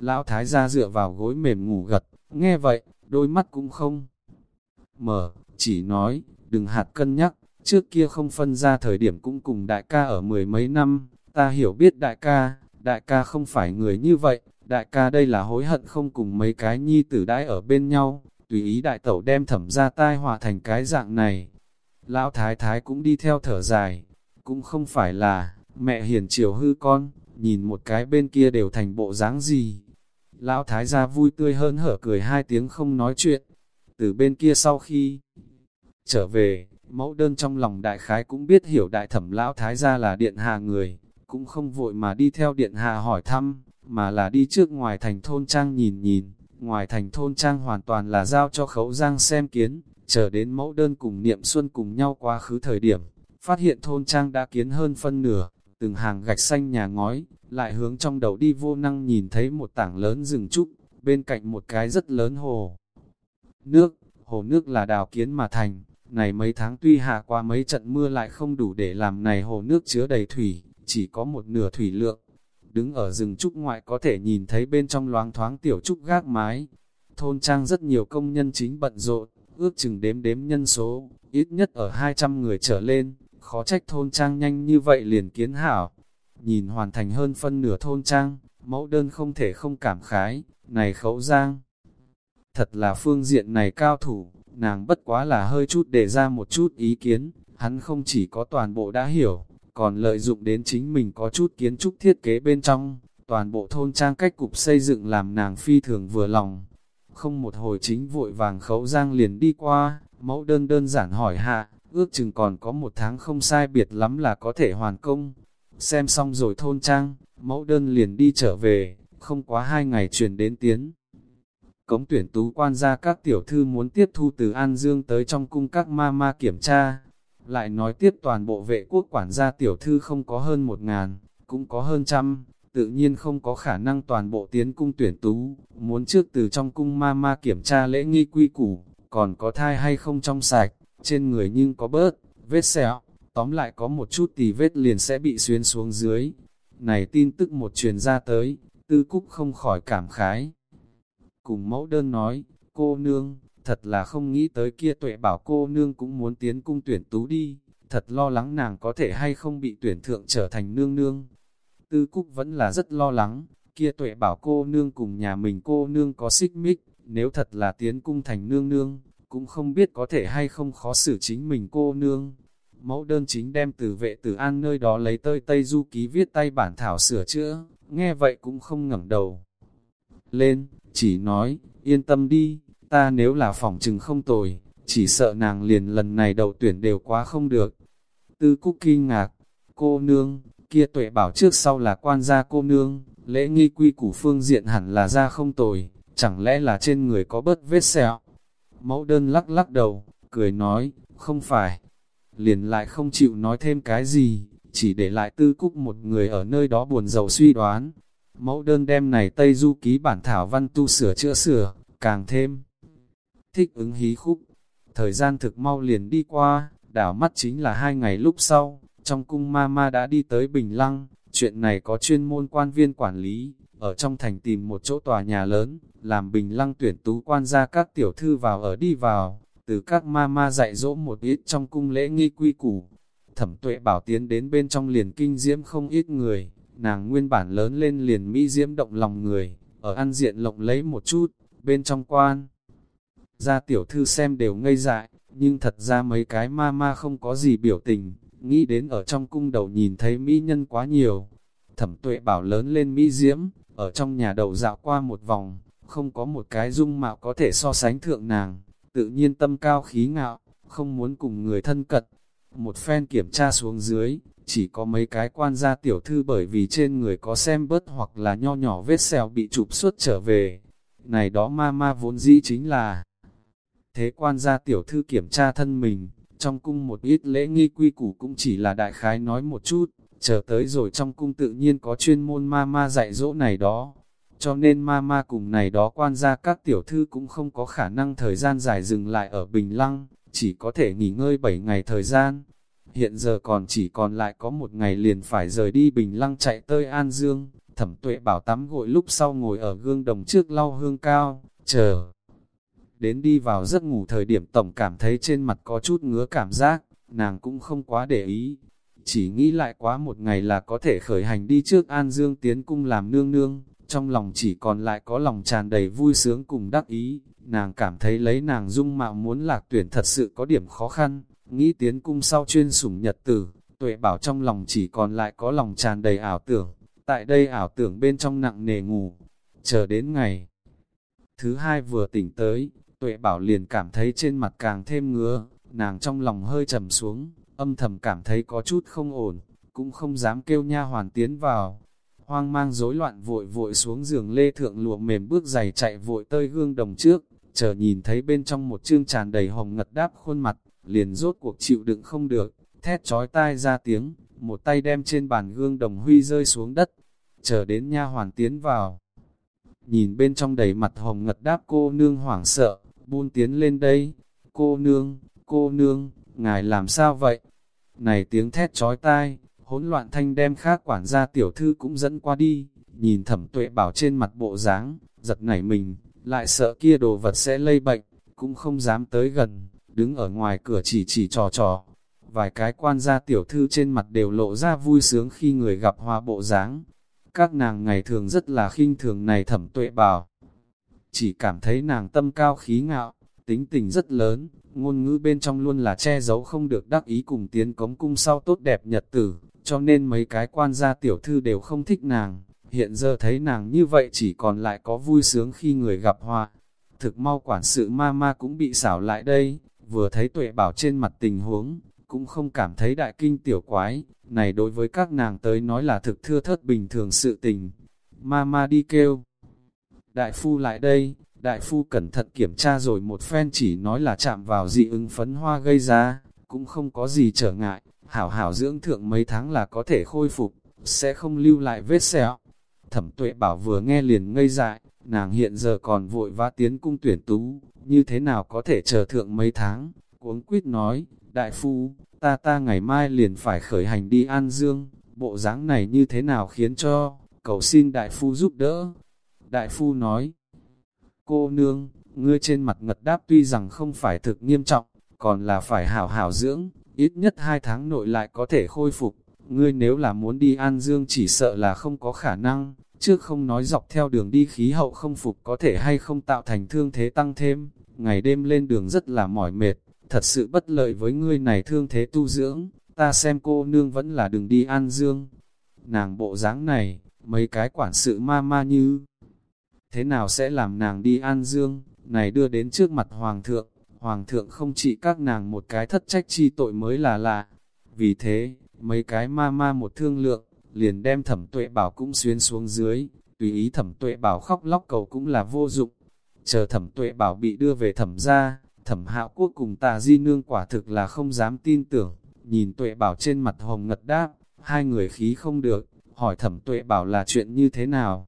Lão thái gia dựa vào gối mềm ngủ gật, nghe vậy, đôi mắt cũng không mở, chỉ nói, đừng hạt cân nhắc, trước kia không phân ra thời điểm cũng cùng đại ca ở mười mấy năm, ta hiểu biết đại ca, đại ca không phải người như vậy, đại ca đây là hối hận không cùng mấy cái nhi tử đãi ở bên nhau, tùy ý đại tẩu đem thẩm ra tai hòa thành cái dạng này. Lão thái thái cũng đi theo thở dài, cũng không phải là, mẹ hiền chiều hư con, nhìn một cái bên kia đều thành bộ dáng gì. Lão thái gia vui tươi hơn hở cười hai tiếng không nói chuyện, từ bên kia sau khi trở về, mẫu đơn trong lòng đại khái cũng biết hiểu đại thẩm lão thái gia là điện hạ người, cũng không vội mà đi theo điện hạ hỏi thăm, mà là đi trước ngoài thành thôn trang nhìn nhìn, ngoài thành thôn trang hoàn toàn là giao cho khấu giang xem kiến, chờ đến mẫu đơn cùng niệm xuân cùng nhau qua khứ thời điểm, phát hiện thôn trang đã kiến hơn phân nửa, từng hàng gạch xanh nhà ngói, lại hướng trong đầu đi vô năng nhìn thấy một tảng lớn rừng trúc, bên cạnh một cái rất lớn hồ. Nước, hồ nước là đào kiến mà thành, này mấy tháng tuy hạ qua mấy trận mưa lại không đủ để làm này hồ nước chứa đầy thủy, chỉ có một nửa thủy lượng. Đứng ở rừng trúc ngoại có thể nhìn thấy bên trong loáng thoáng tiểu trúc gác mái. Thôn trang rất nhiều công nhân chính bận rộn, ước chừng đếm đếm nhân số, ít nhất ở 200 người trở lên, khó trách thôn trang nhanh như vậy liền kiến hảo. Nhìn hoàn thành hơn phân nửa thôn trang, mẫu đơn không thể không cảm khái, này khấu giang. Thật là phương diện này cao thủ, nàng bất quá là hơi chút để ra một chút ý kiến, hắn không chỉ có toàn bộ đã hiểu, còn lợi dụng đến chính mình có chút kiến trúc thiết kế bên trong, toàn bộ thôn trang cách cục xây dựng làm nàng phi thường vừa lòng. Không một hồi chính vội vàng khấu giang liền đi qua, mẫu đơn đơn giản hỏi hạ, ước chừng còn có một tháng không sai biệt lắm là có thể hoàn công. Xem xong rồi thôn trang, mẫu đơn liền đi trở về, không quá hai ngày truyền đến tiến. Cống tuyển tú quan ra các tiểu thư muốn tiếp thu từ An Dương tới trong cung các ma ma kiểm tra. Lại nói tiếp toàn bộ vệ quốc quản gia tiểu thư không có hơn một ngàn, cũng có hơn trăm, tự nhiên không có khả năng toàn bộ tiến cung tuyển tú, muốn trước từ trong cung ma ma kiểm tra lễ nghi quy củ, còn có thai hay không trong sạch, trên người nhưng có bớt, vết sẹo, tóm lại có một chút tì vết liền sẽ bị xuyên xuống dưới. Này tin tức một truyền ra tới, tư cúc không khỏi cảm khái. Cùng mẫu đơn nói, cô nương, thật là không nghĩ tới kia tuệ bảo cô nương cũng muốn tiến cung tuyển tú đi, thật lo lắng nàng có thể hay không bị tuyển thượng trở thành nương nương. Tư Cúc vẫn là rất lo lắng, kia tuệ bảo cô nương cùng nhà mình cô nương có xích mích, nếu thật là tiến cung thành nương nương, cũng không biết có thể hay không khó xử chính mình cô nương. Mẫu đơn chính đem từ vệ tử an nơi đó lấy tơi Tây Du ký viết tay bản thảo sửa chữa, nghe vậy cũng không ngẩng đầu. Lên, chỉ nói, yên tâm đi, ta nếu là phòng trừng không tồi, chỉ sợ nàng liền lần này đầu tuyển đều quá không được. Tư Cúc kinh ngạc, cô nương, kia tuệ bảo trước sau là quan gia cô nương, lễ nghi quy củ phương diện hẳn là ra không tồi, chẳng lẽ là trên người có bớt vết sẹo. Mẫu đơn lắc lắc đầu, cười nói, không phải, liền lại không chịu nói thêm cái gì, chỉ để lại tư cúc một người ở nơi đó buồn giàu suy đoán. Mẫu đơn đem này Tây Du ký bản thảo văn tu sửa chữa sửa, càng thêm thích ứng hí khúc. Thời gian thực mau liền đi qua, đảo mắt chính là hai ngày lúc sau, trong cung ma ma đã đi tới Bình Lăng, chuyện này có chuyên môn quan viên quản lý, ở trong thành tìm một chỗ tòa nhà lớn, làm Bình Lăng tuyển tú quan ra các tiểu thư vào ở đi vào, từ các ma ma dạy dỗ một ít trong cung lễ nghi quy củ. Thẩm tuệ bảo tiến đến bên trong liền kinh diễm không ít người, nàng nguyên bản lớn lên liền mỹ diễm động lòng người, ở ăn diện lộng lấy một chút, bên trong quan. Ra tiểu thư xem đều ngây dại, nhưng thật ra mấy cái ma ma không có gì biểu tình, nghĩ đến ở trong cung đầu nhìn thấy mỹ nhân quá nhiều. Thẩm tuệ bảo lớn lên mỹ diễm, ở trong nhà đầu dạo qua một vòng, không có một cái dung mạo có thể so sánh thượng nàng, tự nhiên tâm cao khí ngạo, không muốn cùng người thân cận. Một phen kiểm tra xuống dưới, chỉ có mấy cái quan gia tiểu thư bởi vì trên người có xem bớt hoặc là nho nhỏ vết xèo bị chụp suốt trở về. Này đó ma ma vốn dĩ chính là thế quan gia tiểu thư kiểm tra thân mình, trong cung một ít lễ nghi quy củ cũng chỉ là đại khái nói một chút, chờ tới rồi trong cung tự nhiên có chuyên môn ma ma dạy dỗ này đó. Cho nên ma ma cùng này đó quan gia các tiểu thư cũng không có khả năng thời gian dài dừng lại ở Bình Lăng, chỉ có thể nghỉ ngơi 7 ngày thời gian. Hiện giờ còn chỉ còn lại có một ngày liền phải rời đi Bình Lăng chạy tới An Dương, thẩm tuệ bảo tắm gội lúc sau ngồi ở gương đồng trước lau hương cao, chờ đến đi vào giấc ngủ thời điểm tổng cảm thấy trên mặt có chút ngứa cảm giác, nàng cũng không quá để ý. Chỉ nghĩ lại quá một ngày là có thể khởi hành đi trước An Dương tiến cung làm nương nương, trong lòng chỉ còn lại có lòng tràn đầy vui sướng cùng đắc ý, nàng cảm thấy lấy nàng dung mạo muốn lạc tuyển thật sự có điểm khó khăn, nghĩ tiến cung sau chuyên sủng nhật tử, tuệ bảo trong lòng chỉ còn lại có lòng tràn đầy ảo tưởng, tại đây ảo tưởng bên trong nặng nề ngủ, chờ đến ngày. Thứ hai vừa tỉnh tới, Tuệ bảo liền cảm thấy trên mặt càng thêm ngứa, nàng trong lòng hơi trầm xuống, âm thầm cảm thấy có chút không ổn, cũng không dám kêu nha hoàn tiến vào. Hoang mang rối loạn vội vội xuống giường lê thượng lụa mềm bước giày chạy vội tơi gương đồng trước, chờ nhìn thấy bên trong một chương tràn đầy hồng ngật đáp khuôn mặt, liền rốt cuộc chịu đựng không được, thét chói tai ra tiếng, một tay đem trên bàn gương đồng huy rơi xuống đất, chờ đến nha hoàn tiến vào. Nhìn bên trong đầy mặt hồng ngật đáp cô nương hoảng sợ, buôn tiến lên đây, cô nương, cô nương, ngài làm sao vậy? Này tiếng thét trói tai, hỗn loạn thanh đem khác quản gia tiểu thư cũng dẫn qua đi, nhìn thẩm tuệ bảo trên mặt bộ dáng, giật nảy mình, lại sợ kia đồ vật sẽ lây bệnh, cũng không dám tới gần, đứng ở ngoài cửa chỉ chỉ trò trò. Vài cái quan gia tiểu thư trên mặt đều lộ ra vui sướng khi người gặp hoa bộ dáng. Các nàng ngày thường rất là khinh thường này thẩm tuệ bảo. Chỉ cảm thấy nàng tâm cao khí ngạo, tính tình rất lớn, ngôn ngữ bên trong luôn là che giấu không được đắc ý cùng tiến cống cung sau tốt đẹp nhật tử, cho nên mấy cái quan gia tiểu thư đều không thích nàng. Hiện giờ thấy nàng như vậy chỉ còn lại có vui sướng khi người gặp họa. Thực mau quản sự ma ma cũng bị xảo lại đây, vừa thấy tuệ bảo trên mặt tình huống, cũng không cảm thấy đại kinh tiểu quái, này đối với các nàng tới nói là thực thưa thất bình thường sự tình. Ma ma đi kêu. Đại phu lại đây, đại phu cẩn thận kiểm tra rồi một phen chỉ nói là chạm vào dị ứng phấn hoa gây ra, cũng không có gì trở ngại, hảo hảo dưỡng thượng mấy tháng là có thể khôi phục, sẽ không lưu lại vết sẹo. Thẩm tuệ bảo vừa nghe liền ngây dại, nàng hiện giờ còn vội vã tiến cung tuyển tú, như thế nào có thể chờ thượng mấy tháng, cuống quýt nói, đại phu, ta ta ngày mai liền phải khởi hành đi An Dương, bộ dáng này như thế nào khiến cho, cầu xin đại phu giúp đỡ. Đại phu nói, cô nương, ngươi trên mặt ngật đáp tuy rằng không phải thực nghiêm trọng, còn là phải hảo hảo dưỡng, ít nhất hai tháng nội lại có thể khôi phục. Ngươi nếu là muốn đi An Dương chỉ sợ là không có khả năng, trước không nói dọc theo đường đi khí hậu không phục có thể hay không tạo thành thương thế tăng thêm, ngày đêm lên đường rất là mỏi mệt, thật sự bất lợi với ngươi này thương thế tu dưỡng, ta xem cô nương vẫn là đừng đi An Dương. Nàng bộ dáng này, mấy cái quản sự ma ma như, thế nào sẽ làm nàng đi An Dương, này đưa đến trước mặt Hoàng thượng, Hoàng thượng không chỉ các nàng một cái thất trách chi tội mới là lạ. Vì thế, mấy cái ma ma một thương lượng, liền đem thẩm tuệ bảo cũng xuyên xuống dưới, tùy ý thẩm tuệ bảo khóc lóc cầu cũng là vô dụng. Chờ thẩm tuệ bảo bị đưa về thẩm ra, thẩm hạo quốc cùng tà di nương quả thực là không dám tin tưởng, nhìn tuệ bảo trên mặt hồng ngật đáp, hai người khí không được, hỏi thẩm tuệ bảo là chuyện như thế nào.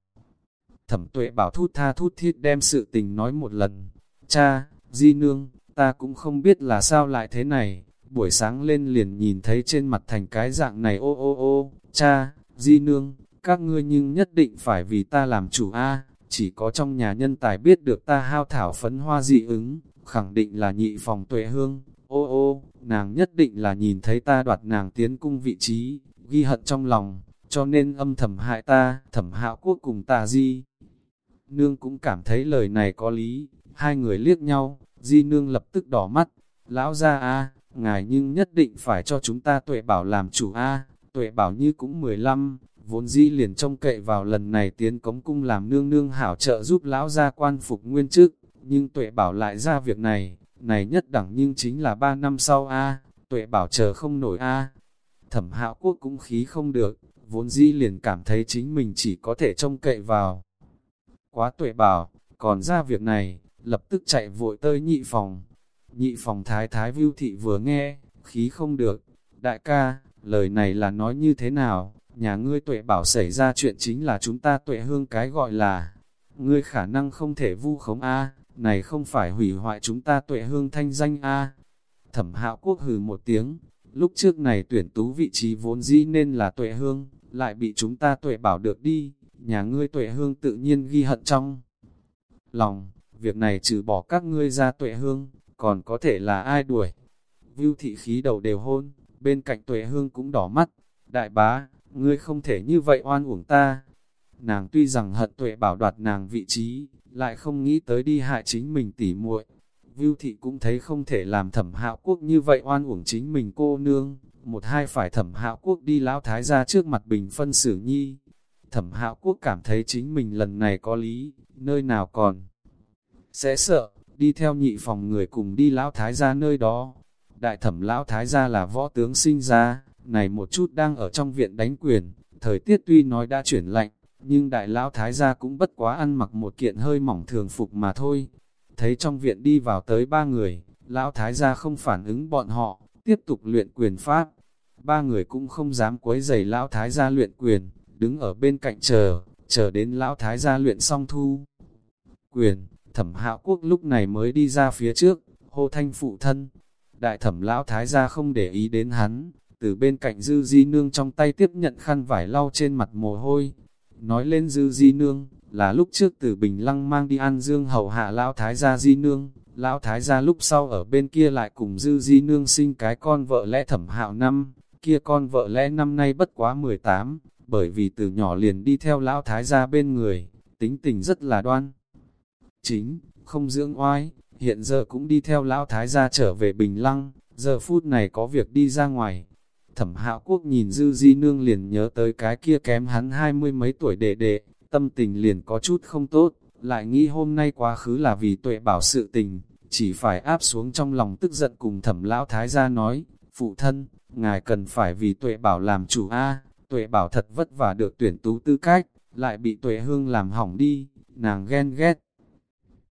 Thẩm tuệ bảo thút tha thút thiết đem sự tình nói một lần, cha, di nương, ta cũng không biết là sao lại thế này, buổi sáng lên liền nhìn thấy trên mặt thành cái dạng này ô ô ô, cha, di nương, các ngươi nhưng nhất định phải vì ta làm chủ a. Chỉ có trong nhà nhân tài biết được ta hao thảo phấn hoa dị ứng, khẳng định là nhị phòng tuệ hương, ô ô, nàng nhất định là nhìn thấy ta đoạt nàng tiến cung vị trí, ghi hận trong lòng, cho nên âm thầm hại ta, thẩm hạo quốc cùng ta di. Nương cũng cảm thấy lời này có lý, hai người liếc nhau, di nương lập tức đỏ mắt, lão ra a ngài nhưng nhất định phải cho chúng ta tuệ bảo làm chủ a. Tuệ bảo như cũng 15, vốn di liền trông cậy vào lần này tiến cống cung làm nương nương hảo trợ giúp lão gia quan phục nguyên chức, nhưng tuệ bảo lại ra việc này, này nhất đẳng nhưng chính là 3 năm sau a. Tuệ bảo chờ không nổi a. Thẩm hạo quốc cũng khí không được, vốn di liền cảm thấy chính mình chỉ có thể trông cậy vào. Quá tuệ bảo, còn ra việc này, lập tức chạy vội tới nhị phòng. Nhị phòng thái thái vưu thị vừa nghe, khí không được. Đại ca, lời này là nói như thế nào? Nhà ngươi tuệ bảo xảy ra chuyện chính là chúng ta tuệ hương cái gọi là. Ngươi khả năng không thể vu khống A, này không phải hủy hoại chúng ta tuệ hương thanh danh A. Thẩm hạo quốc hừ một tiếng, lúc trước này tuyển tú vị trí vốn dĩ nên là tuệ hương, lại bị chúng ta tuệ bảo được đi, nhà ngươi tuệ hương tự nhiên ghi hận trong lòng, việc này trừ bỏ các ngươi ra tuệ hương, còn có thể là ai đuổi. Vưu thị khí đầu đều hôn, bên cạnh tuệ hương cũng đỏ mắt, đại bá, ngươi không thể như vậy oan uổng ta. Nàng tuy rằng hận tuệ bảo đoạt nàng vị trí, lại không nghĩ tới đi hại chính mình tỉ muội. Vưu thị cũng thấy không thể làm thẩm hạo quốc như vậy oan uổng chính mình cô nương, một hai phải thẩm hạo quốc đi lão thái ra trước mặt bình phân xử nhi. Thẩm hạo quốc cảm thấy chính mình lần này có lý, nơi nào còn sẽ sợ, đi theo nhị phòng người cùng đi lão thái gia nơi đó. Đại thẩm lão thái gia là võ tướng sinh ra, này một chút đang ở trong viện đánh quyền, thời tiết tuy nói đã chuyển lạnh, nhưng đại lão thái gia cũng bất quá ăn mặc một kiện hơi mỏng thường phục mà thôi. Thấy trong viện đi vào tới ba người, lão thái gia không phản ứng bọn họ, tiếp tục luyện quyền pháp. Ba người cũng không dám quấy giày lão thái gia luyện quyền, đứng ở bên cạnh chờ, chờ đến lão thái gia luyện xong thu. Quyền, thẩm hạo quốc lúc này mới đi ra phía trước, hô thanh phụ thân. Đại thẩm lão thái gia không để ý đến hắn, từ bên cạnh dư di nương trong tay tiếp nhận khăn vải lau trên mặt mồ hôi. Nói lên dư di nương, là lúc trước từ Bình Lăng mang đi ăn dương hậu hạ lão thái gia di nương, Lão thái gia lúc sau ở bên kia lại cùng dư di nương sinh cái con vợ lẽ thẩm hạo năm, kia con vợ lẽ năm nay bất quá 18, bởi vì từ nhỏ liền đi theo lão thái gia bên người, tính tình rất là đoan. Chính, không dưỡng oai, hiện giờ cũng đi theo lão thái gia trở về Bình Lăng, giờ phút này có việc đi ra ngoài. Thẩm hạo quốc nhìn dư di nương liền nhớ tới cái kia kém hắn hai mươi mấy tuổi đệ đệ, tâm tình liền có chút không tốt, lại nghĩ hôm nay quá khứ là vì tuệ bảo sự tình, chỉ phải áp xuống trong lòng tức giận cùng thẩm lão thái gia nói, phụ thân, ngài cần phải vì tuệ bảo làm chủ A, tuệ bảo thật vất vả được tuyển tú tư cách, lại bị tuệ hương làm hỏng đi, nàng ghen ghét.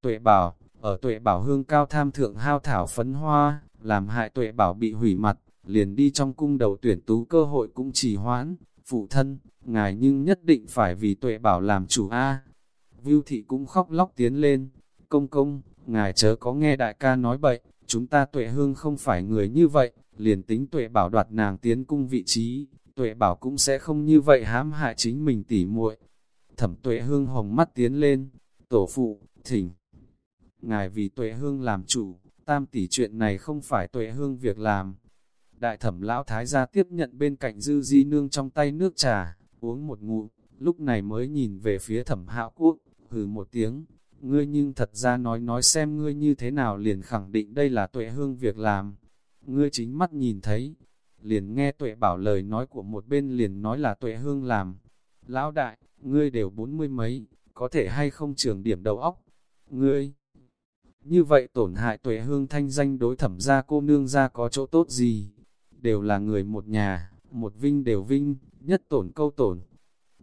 Tuệ bảo, ở tuệ bảo hương cao tham thượng hao thảo phấn hoa, làm hại tuệ bảo bị hủy mặt, liền đi trong cung đầu tuyển tú cơ hội cũng chỉ hoãn, phụ thân, ngài nhưng nhất định phải vì tuệ bảo làm chủ A. Vưu thị cũng khóc lóc tiến lên, công công, ngài chớ có nghe đại ca nói bậy, chúng ta tuệ hương không phải người như vậy, liền tính tuệ bảo đoạt nàng tiến cung vị trí, tuệ bảo cũng sẽ không như vậy hãm hại chính mình tỉ muội. Thẩm tuệ hương hồng mắt tiến lên, tổ phụ, thỉnh. Ngài vì tuệ hương làm chủ, tam tỷ chuyện này không phải tuệ hương việc làm. Đại thẩm lão thái gia tiếp nhận bên cạnh dư di nương trong tay nước trà, uống một ngụm, lúc này mới nhìn về phía thẩm hạo quốc, hừ một tiếng, ngươi nhưng thật ra nói nói xem ngươi như thế nào liền khẳng định đây là tuệ hương việc làm. Ngươi chính mắt nhìn thấy, liền nghe tuệ bảo lời nói của một bên liền nói là tuệ hương làm. Lão đại, ngươi đều bốn mươi mấy, có thể hay không trường điểm đầu óc. Ngươi, như vậy tổn hại tuệ hương thanh danh đối thẩm ra cô nương ra có chỗ tốt gì? Đều là người một nhà, một vinh đều vinh, nhất tổn câu tổn.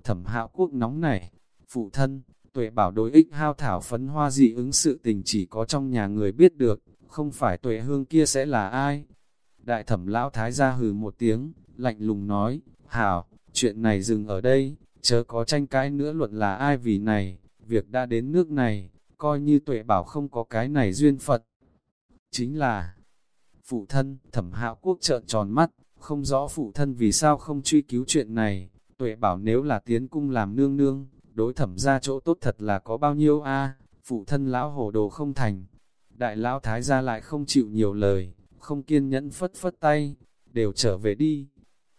Thẩm hạo quốc nóng này, phụ thân, tuệ bảo đối ích hao thảo phấn hoa dị ứng sự tình chỉ có trong nhà người biết được, không phải tuệ hương kia sẽ là ai. Đại thẩm lão thái gia hừ một tiếng, lạnh lùng nói, hảo, chuyện này dừng ở đây, chớ có tranh cãi nữa luận là ai vì này, việc đã đến nước này, coi như tuệ bảo không có cái này duyên Phật. Chính là, phụ thân, thẩm hạo quốc trợn tròn mắt, không rõ phụ thân vì sao không truy cứu chuyện này, tuệ bảo nếu là tiến cung làm nương nương, đối thẩm ra chỗ tốt thật là có bao nhiêu a phụ thân lão hồ đồ không thành. Đại lão thái gia lại không chịu nhiều lời, không kiên nhẫn phất phất tay, đều trở về đi.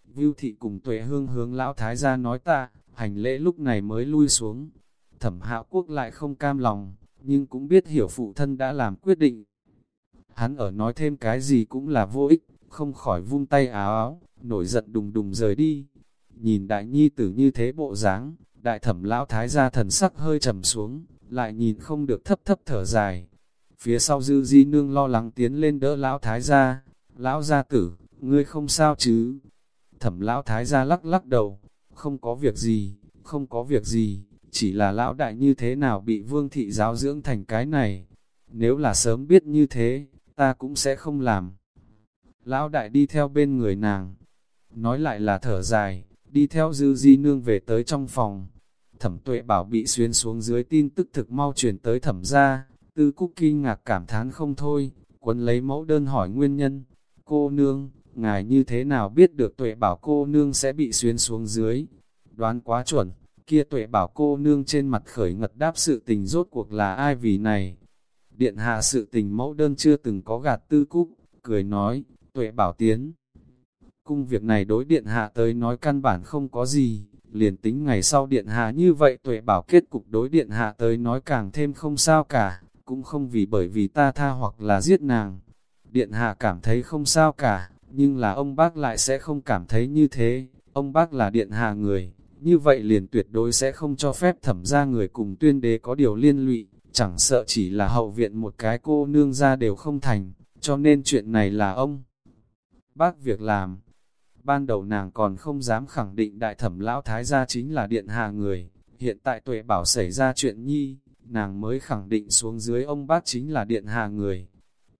Vưu thị cùng tuệ hương hướng lão thái gia nói ta, hành lễ lúc này mới lui xuống. Thẩm hạo quốc lại không cam lòng, nhưng cũng biết hiểu phụ thân đã làm quyết định. Hắn ở nói thêm cái gì cũng là vô ích, không khỏi vung tay áo áo, nổi giận đùng đùng rời đi. Nhìn đại nhi tử như thế bộ dáng, đại thẩm lão thái gia thần sắc hơi trầm xuống, lại nhìn không được thấp thấp thở dài. Phía sau dư di nương lo lắng tiến lên đỡ lão thái gia, lão gia tử, ngươi không sao chứ? Thẩm lão thái gia lắc lắc đầu, không có việc gì, không có việc gì, chỉ là lão đại như thế nào bị vương thị giáo dưỡng thành cái này. Nếu là sớm biết như thế, ta cũng sẽ không làm. Lão đại đi theo bên người nàng, nói lại là thở dài, đi theo dư di nương về tới trong phòng. Thẩm tuệ bảo bị xuyên xuống dưới tin tức thực mau truyền tới thẩm ra, tư cúc kinh ngạc cảm thán không thôi, quấn lấy mẫu đơn hỏi nguyên nhân. Cô nương, ngài như thế nào biết được tuệ bảo cô nương sẽ bị xuyên xuống dưới? Đoán quá chuẩn, kia tuệ bảo cô nương trên mặt khởi ngật đáp sự tình rốt cuộc là ai vì này? Điện hạ sự tình mẫu đơn chưa từng có gạt tư cúc, cười nói, tuệ bảo tiến cung việc này đối điện hạ tới nói căn bản không có gì, liền tính ngày sau điện hạ như vậy tuệ bảo kết cục đối điện hạ tới nói càng thêm không sao cả, cũng không vì bởi vì ta tha hoặc là giết nàng. Điện hạ cảm thấy không sao cả, nhưng là ông bác lại sẽ không cảm thấy như thế, ông bác là điện hạ người, như vậy liền tuyệt đối sẽ không cho phép thẩm ra người cùng tuyên đế có điều liên lụy, chẳng sợ chỉ là hậu viện một cái cô nương ra đều không thành, cho nên chuyện này là ông. Bác việc làm, Ban đầu nàng còn không dám khẳng định đại thẩm lão thái gia chính là điện hạ người, hiện tại tuệ bảo xảy ra chuyện nhi, nàng mới khẳng định xuống dưới ông bác chính là điện hạ người.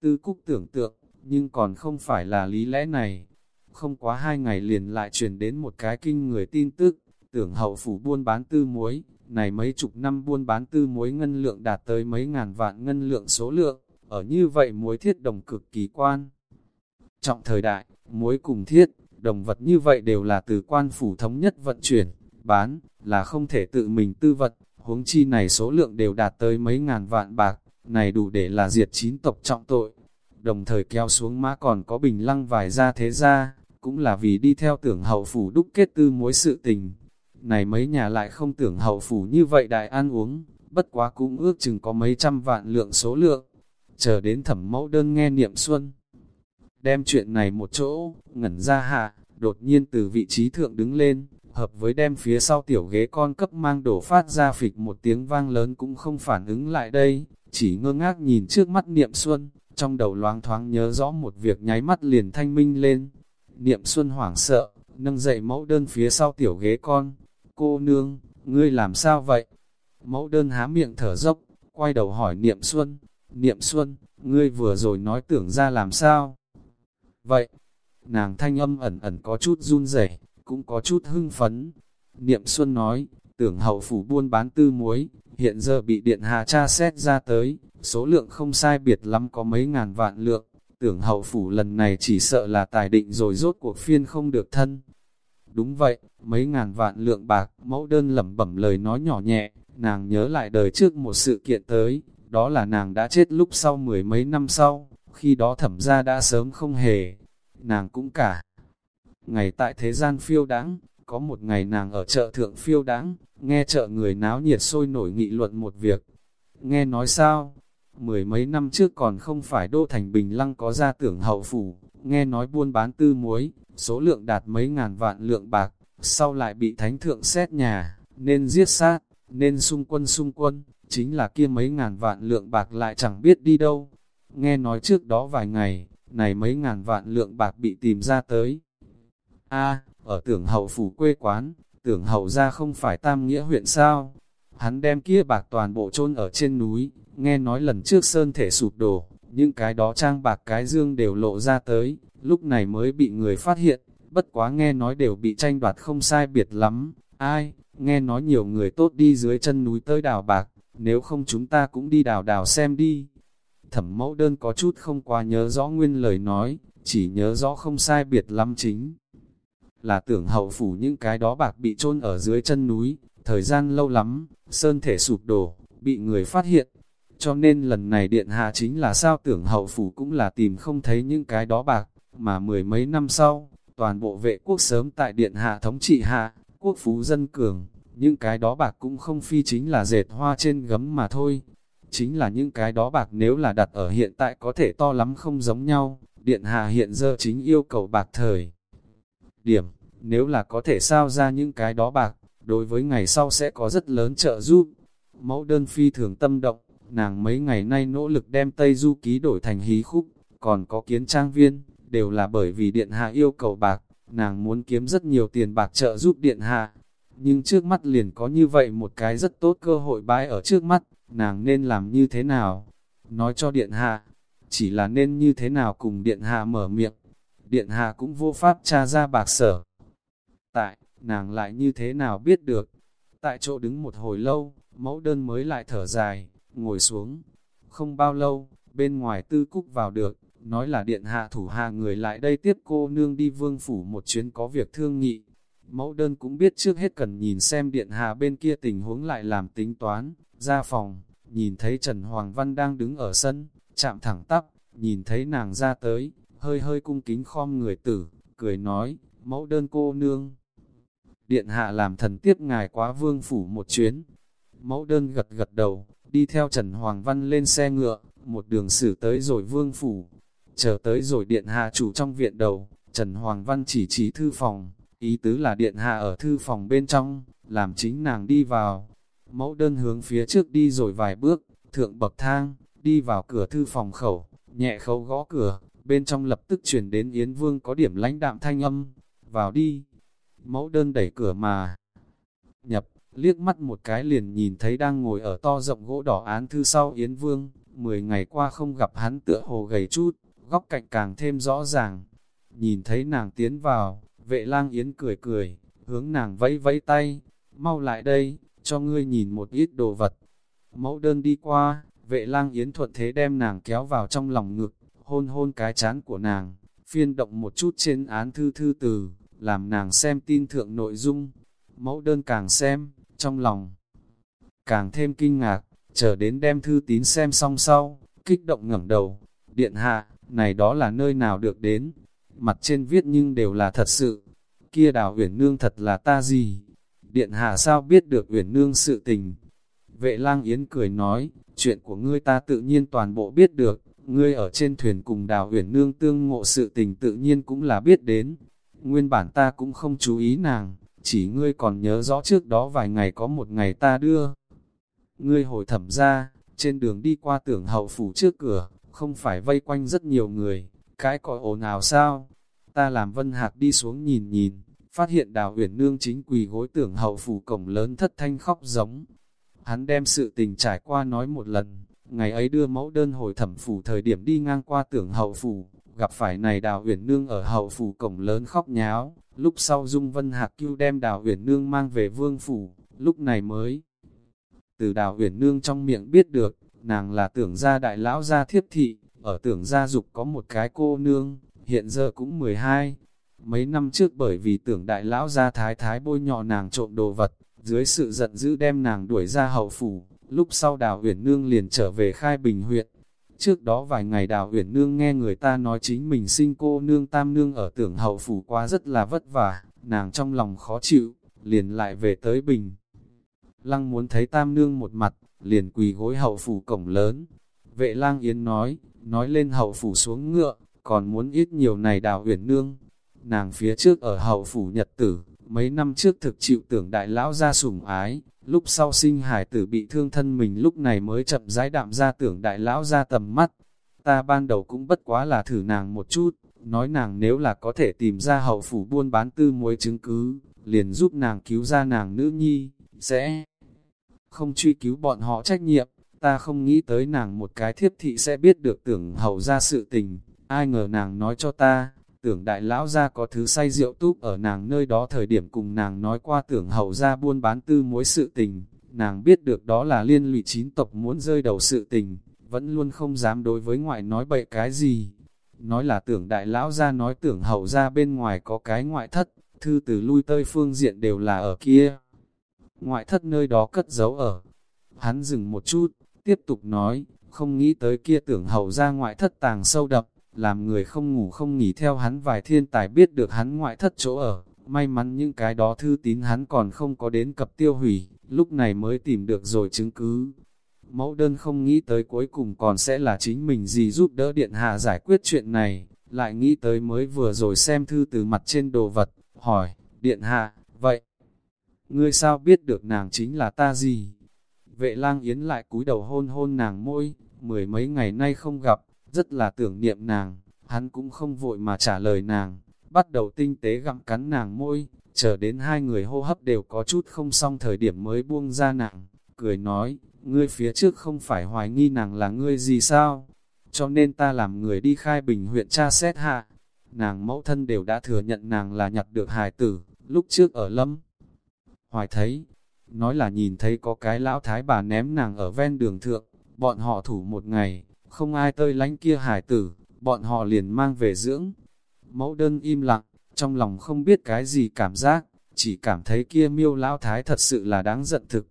Tư cúc tưởng tượng, nhưng còn không phải là lý lẽ này. Không quá hai ngày liền lại truyền đến một cái kinh người tin tức, tưởng hậu phủ buôn bán tư muối, này mấy chục năm buôn bán tư muối ngân lượng đạt tới mấy ngàn vạn ngân lượng số lượng, ở như vậy muối thiết đồng cực kỳ quan. Trọng thời đại, muối cùng thiết, đồng vật như vậy đều là từ quan phủ thống nhất vận chuyển, bán, là không thể tự mình tư vật, huống chi này số lượng đều đạt tới mấy ngàn vạn bạc, này đủ để là diệt chín tộc trọng tội. Đồng thời kéo xuống mã còn có bình lăng vài gia thế gia cũng là vì đi theo tưởng hậu phủ đúc kết tư mối sự tình. Này mấy nhà lại không tưởng hậu phủ như vậy đại ăn uống, bất quá cũng ước chừng có mấy trăm vạn lượng số lượng. Chờ đến thẩm mẫu đơn nghe niệm xuân. Đem chuyện này một chỗ, ngẩn ra hạ, đột nhiên từ vị trí thượng đứng lên, hợp với đem phía sau tiểu ghế con cấp mang đổ phát ra phịch một tiếng vang lớn cũng không phản ứng lại đây, chỉ ngơ ngác nhìn trước mắt niệm xuân, trong đầu loáng thoáng nhớ rõ một việc nháy mắt liền thanh minh lên. Niệm xuân hoảng sợ, nâng dậy mẫu đơn phía sau tiểu ghế con, cô nương, ngươi làm sao vậy? Mẫu đơn há miệng thở dốc, quay đầu hỏi Niệm Xuân, Niệm Xuân, ngươi vừa rồi nói tưởng ra làm sao? Vậy, nàng thanh âm ẩn ẩn có chút run rẩy, cũng có chút hưng phấn. Niệm Xuân nói, tưởng hậu phủ buôn bán tư muối, hiện giờ bị điện hạ tra xét ra tới, số lượng không sai biệt lắm có mấy ngàn vạn lượng, tưởng hậu phủ lần này chỉ sợ là tài định rồi rốt cuộc phiên không được thân. Đúng vậy, mấy ngàn vạn lượng bạc, mẫu đơn lẩm bẩm lời nói nhỏ nhẹ, nàng nhớ lại đời trước một sự kiện tới, đó là nàng đã chết lúc sau mười mấy năm sau, khi đó thẩm ra đã sớm không hề, nàng cũng cả. Ngày tại thế gian phiêu đáng, có một ngày nàng ở chợ thượng phiêu đáng, nghe chợ người náo nhiệt sôi nổi nghị luận một việc. Nghe nói sao? Mười mấy năm trước còn không phải Đô Thành Bình Lăng có gia tưởng hậu phủ, nghe nói buôn bán tư muối, số lượng đạt mấy ngàn vạn lượng bạc, sau lại bị thánh thượng xét nhà, nên giết sát, nên xung quân xung quân, chính là kia mấy ngàn vạn lượng bạc lại chẳng biết đi đâu. Nghe nói trước đó vài ngày, này mấy ngàn vạn lượng bạc bị tìm ra tới. A, ở tưởng hậu phủ quê quán, tưởng hậu ra không phải tam nghĩa huyện sao? Hắn đem kia bạc toàn bộ chôn ở trên núi, nghe nói lần trước sơn thể sụp đổ, những cái đó trang bạc cái dương đều lộ ra tới, lúc này mới bị người phát hiện, bất quá nghe nói đều bị tranh đoạt không sai biệt lắm. Ai, nghe nói nhiều người tốt đi dưới chân núi tới đào bạc, nếu không chúng ta cũng đi đào đào xem đi. Thẩm mẫu đơn có chút không quá nhớ rõ nguyên lời nói, chỉ nhớ rõ không sai biệt lắm chính. Là tưởng hậu phủ những cái đó bạc bị chôn ở dưới chân núi, thời gian lâu lắm, sơn thể sụp đổ, bị người phát hiện. Cho nên lần này điện hạ chính là sao tưởng hậu phủ cũng là tìm không thấy những cái đó bạc, mà mười mấy năm sau, toàn bộ vệ quốc sớm tại điện hạ thống trị hạ, quốc phú dân cường, những cái đó bạc cũng không phi chính là dệt hoa trên gấm mà thôi. Chính là những cái đó bạc nếu là đặt ở hiện tại có thể to lắm không giống nhau, điện hạ hiện giờ chính yêu cầu bạc thời. Điểm, nếu là có thể sao ra những cái đó bạc, đối với ngày sau sẽ có rất lớn trợ giúp. Mẫu đơn phi thường tâm động, nàng mấy ngày nay nỗ lực đem Tây Du ký đổi thành hí khúc, còn có kiến trang viên, đều là bởi vì điện hạ yêu cầu bạc, nàng muốn kiếm rất nhiều tiền bạc trợ giúp điện hạ. Nhưng trước mắt liền có như vậy một cái rất tốt cơ hội bãi ở trước mắt, nàng nên làm như thế nào? Nói cho điện hạ, chỉ là nên như thế nào cùng điện hạ mở miệng. Điện hạ cũng vô pháp tra ra bạc sở. Tại, nàng lại như thế nào biết được? Tại chỗ đứng một hồi lâu, mẫu đơn mới lại thở dài, ngồi xuống. Không bao lâu, bên ngoài tư cúc vào được, nói là điện hạ thủ hạ người lại đây tiếp cô nương đi vương phủ một chuyến có việc thương nghị. Mẫu đơn cũng biết trước hết cần nhìn xem điện hạ bên kia tình huống lại làm tính toán, ra phòng, nhìn thấy Trần Hoàng Văn đang đứng ở sân, chạm thẳng tắp, nhìn thấy nàng ra tới, hơi hơi cung kính khom người tử, cười nói, mẫu đơn cô nương. Điện hạ làm thần tiếp ngài quá vương phủ một chuyến. Mẫu đơn gật gật đầu, đi theo Trần Hoàng Văn lên xe ngựa, một đường xử tới rồi vương phủ, Chờ tới rồi điện hạ chủ trong viện đầu, Trần Hoàng Văn chỉ trí thư phòng, ý tứ là điện hạ ở thư phòng bên trong, làm chính nàng đi vào. Mẫu đơn hướng phía trước đi rồi vài bước, thượng bậc thang, đi vào cửa thư phòng khẩu, nhẹ khấu gõ cửa, bên trong lập tức chuyển đến Yến Vương có điểm lãnh đạm thanh âm, vào đi. Mẫu đơn đẩy cửa mà, nhập, liếc mắt một cái liền nhìn thấy đang ngồi ở to rộng gỗ đỏ án thư sau Yến Vương, mười ngày qua không gặp hắn tựa hồ gầy chút, góc cạnh càng thêm rõ ràng. Nhìn thấy nàng tiến vào, vệ lang yến cười cười, hướng nàng vẫy vẫy tay, mau lại đây, cho ngươi nhìn một ít đồ vật. Mẫu đơn đi qua, vệ lang yến thuận thế đem nàng kéo vào trong lòng ngực, hôn hôn cái chán của nàng, phiên động một chút trên án thư thư từ, làm nàng xem tin thượng nội dung. Mẫu đơn càng xem, trong lòng càng thêm kinh ngạc, chờ đến đem thư tín xem xong sau, kích động ngẩng đầu, điện hạ, này đó là nơi nào được đến, mặt trên viết nhưng đều là thật sự, kia đào uyển nương thật là ta gì, điện hạ sao biết được uyển nương sự tình. Vệ lang yến cười nói, chuyện của ngươi ta tự nhiên toàn bộ biết được, ngươi ở trên thuyền cùng đào uyển nương tương ngộ sự tình tự nhiên cũng là biết đến. Nguyên bản ta cũng không chú ý nàng, chỉ ngươi còn nhớ rõ trước đó vài ngày có một ngày ta đưa. Ngươi hồi thẩm ra, trên đường đi qua tưởng hậu phủ trước cửa, không phải vây quanh rất nhiều người, cái còi ồn ào sao? Ta làm vân hạc đi xuống nhìn nhìn, phát hiện đào Uyển nương chính quỳ gối tưởng hậu phủ cổng lớn thất thanh khóc giống. Hắn đem sự tình trải qua nói một lần, ngày ấy đưa mẫu đơn hồi thẩm phủ thời điểm đi ngang qua tưởng hậu phủ, gặp phải này đào uyển nương ở hậu phủ cổng lớn khóc nháo, lúc sau Dung Vân Hạc Cưu đem đào uyển nương mang về vương phủ, lúc này mới. Từ đào uyển nương trong miệng biết được, nàng là tưởng gia đại lão gia thiếp thị, ở tưởng gia dục có một cái cô nương, hiện giờ cũng 12. Mấy năm trước bởi vì tưởng đại lão gia thái thái bôi nhọ nàng trộm đồ vật, dưới sự giận dữ đem nàng đuổi ra hậu phủ, lúc sau đào uyển nương liền trở về khai bình huyện. Trước đó vài ngày đào uyển nương nghe người ta nói chính mình sinh cô nương tam nương ở tưởng hậu phủ quá rất là vất vả, nàng trong lòng khó chịu, liền lại về tới bình. Lăng muốn thấy tam nương một mặt, liền quỳ gối hậu phủ cổng lớn. Vệ lang yến nói, nói lên hậu phủ xuống ngựa, còn muốn ít nhiều này đào uyển nương. Nàng phía trước ở hậu phủ nhật tử, mấy năm trước thực chịu tưởng đại lão ra sủng ái, lúc sau sinh hải tử bị thương thân mình lúc này mới chậm rãi đạm ra tưởng đại lão ra tầm mắt. Ta ban đầu cũng bất quá là thử nàng một chút, nói nàng nếu là có thể tìm ra hậu phủ buôn bán tư muối chứng cứ, liền giúp nàng cứu ra nàng nữ nhi, sẽ không truy cứu bọn họ trách nhiệm, ta không nghĩ tới nàng một cái thiếp thị sẽ biết được tưởng hậu ra sự tình, ai ngờ nàng nói cho ta, tưởng đại lão ra có thứ say rượu túp ở nàng nơi đó thời điểm cùng nàng nói qua tưởng hậu ra buôn bán tư mối sự tình, nàng biết được đó là liên lụy chín tộc muốn rơi đầu sự tình, vẫn luôn không dám đối với ngoại nói bậy cái gì. Nói là tưởng đại lão ra nói tưởng hậu ra bên ngoài có cái ngoại thất, thư từ lui tơi phương diện đều là ở kia ngoại thất nơi đó cất giấu ở. Hắn dừng một chút, tiếp tục nói, không nghĩ tới kia tưởng hầu ra ngoại thất tàng sâu đậm, làm người không ngủ không nghỉ theo hắn vài thiên tài biết được hắn ngoại thất chỗ ở. May mắn những cái đó thư tín hắn còn không có đến cập tiêu hủy, lúc này mới tìm được rồi chứng cứ. Mẫu đơn không nghĩ tới cuối cùng còn sẽ là chính mình gì giúp đỡ Điện Hạ giải quyết chuyện này, lại nghĩ tới mới vừa rồi xem thư từ mặt trên đồ vật, hỏi, Điện Hạ, vậy, ngươi sao biết được nàng chính là ta gì? Vệ lang yến lại cúi đầu hôn hôn nàng môi, mười mấy ngày nay không gặp, rất là tưởng niệm nàng, hắn cũng không vội mà trả lời nàng, bắt đầu tinh tế gặm cắn nàng môi, chờ đến hai người hô hấp đều có chút không xong thời điểm mới buông ra nàng, cười nói, ngươi phía trước không phải hoài nghi nàng là ngươi gì sao? Cho nên ta làm người đi khai bình huyện tra xét hạ. Nàng mẫu thân đều đã thừa nhận nàng là nhặt được hài tử, lúc trước ở lâm hoài thấy, nói là nhìn thấy có cái lão thái bà ném nàng ở ven đường thượng, bọn họ thủ một ngày, không ai tơi lánh kia hải tử, bọn họ liền mang về dưỡng. Mẫu đơn im lặng, trong lòng không biết cái gì cảm giác, chỉ cảm thấy kia miêu lão thái thật sự là đáng giận thực.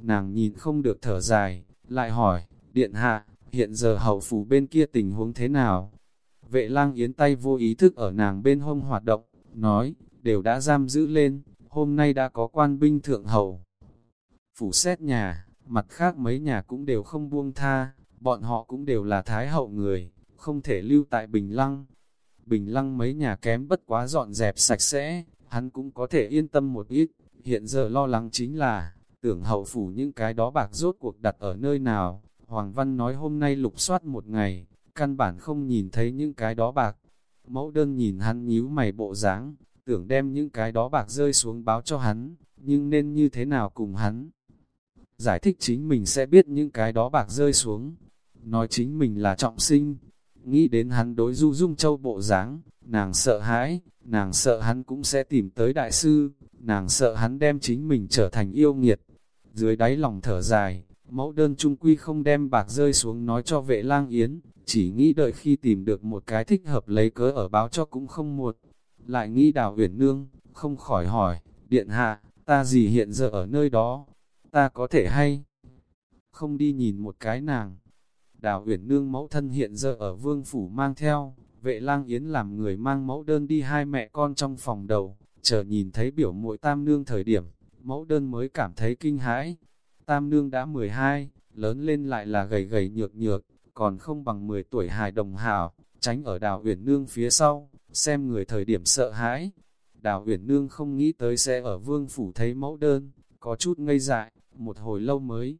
Nàng nhìn không được thở dài, lại hỏi, điện hạ, hiện giờ hậu phủ bên kia tình huống thế nào? Vệ lang yến tay vô ý thức ở nàng bên hông hoạt động, nói, đều đã giam giữ lên, hôm nay đã có quan binh thượng hầu. Phủ xét nhà, mặt khác mấy nhà cũng đều không buông tha, bọn họ cũng đều là thái hậu người, không thể lưu tại Bình Lăng. Bình Lăng mấy nhà kém bất quá dọn dẹp sạch sẽ, hắn cũng có thể yên tâm một ít, hiện giờ lo lắng chính là, tưởng hậu phủ những cái đó bạc rốt cuộc đặt ở nơi nào. Hoàng Văn nói hôm nay lục soát một ngày, căn bản không nhìn thấy những cái đó bạc. Mẫu đơn nhìn hắn nhíu mày bộ dáng tưởng đem những cái đó bạc rơi xuống báo cho hắn, nhưng nên như thế nào cùng hắn. Giải thích chính mình sẽ biết những cái đó bạc rơi xuống, nói chính mình là trọng sinh, nghĩ đến hắn đối du dung châu bộ dáng nàng sợ hãi, nàng sợ hắn cũng sẽ tìm tới đại sư, nàng sợ hắn đem chính mình trở thành yêu nghiệt. Dưới đáy lòng thở dài, mẫu đơn trung quy không đem bạc rơi xuống nói cho vệ lang yến, chỉ nghĩ đợi khi tìm được một cái thích hợp lấy cớ ở báo cho cũng không muộn lại nghĩ đào uyển nương, không khỏi hỏi, điện hạ, ta gì hiện giờ ở nơi đó, ta có thể hay không đi nhìn một cái nàng. Đào uyển nương mẫu thân hiện giờ ở vương phủ mang theo, vệ lang yến làm người mang mẫu đơn đi hai mẹ con trong phòng đầu, chờ nhìn thấy biểu muội tam nương thời điểm, mẫu đơn mới cảm thấy kinh hãi. Tam nương đã 12, lớn lên lại là gầy gầy nhược nhược, còn không bằng 10 tuổi hài đồng hảo, tránh ở đào uyển nương phía sau, xem người thời điểm sợ hãi. Đào uyển nương không nghĩ tới sẽ ở vương phủ thấy mẫu đơn, có chút ngây dại, một hồi lâu mới.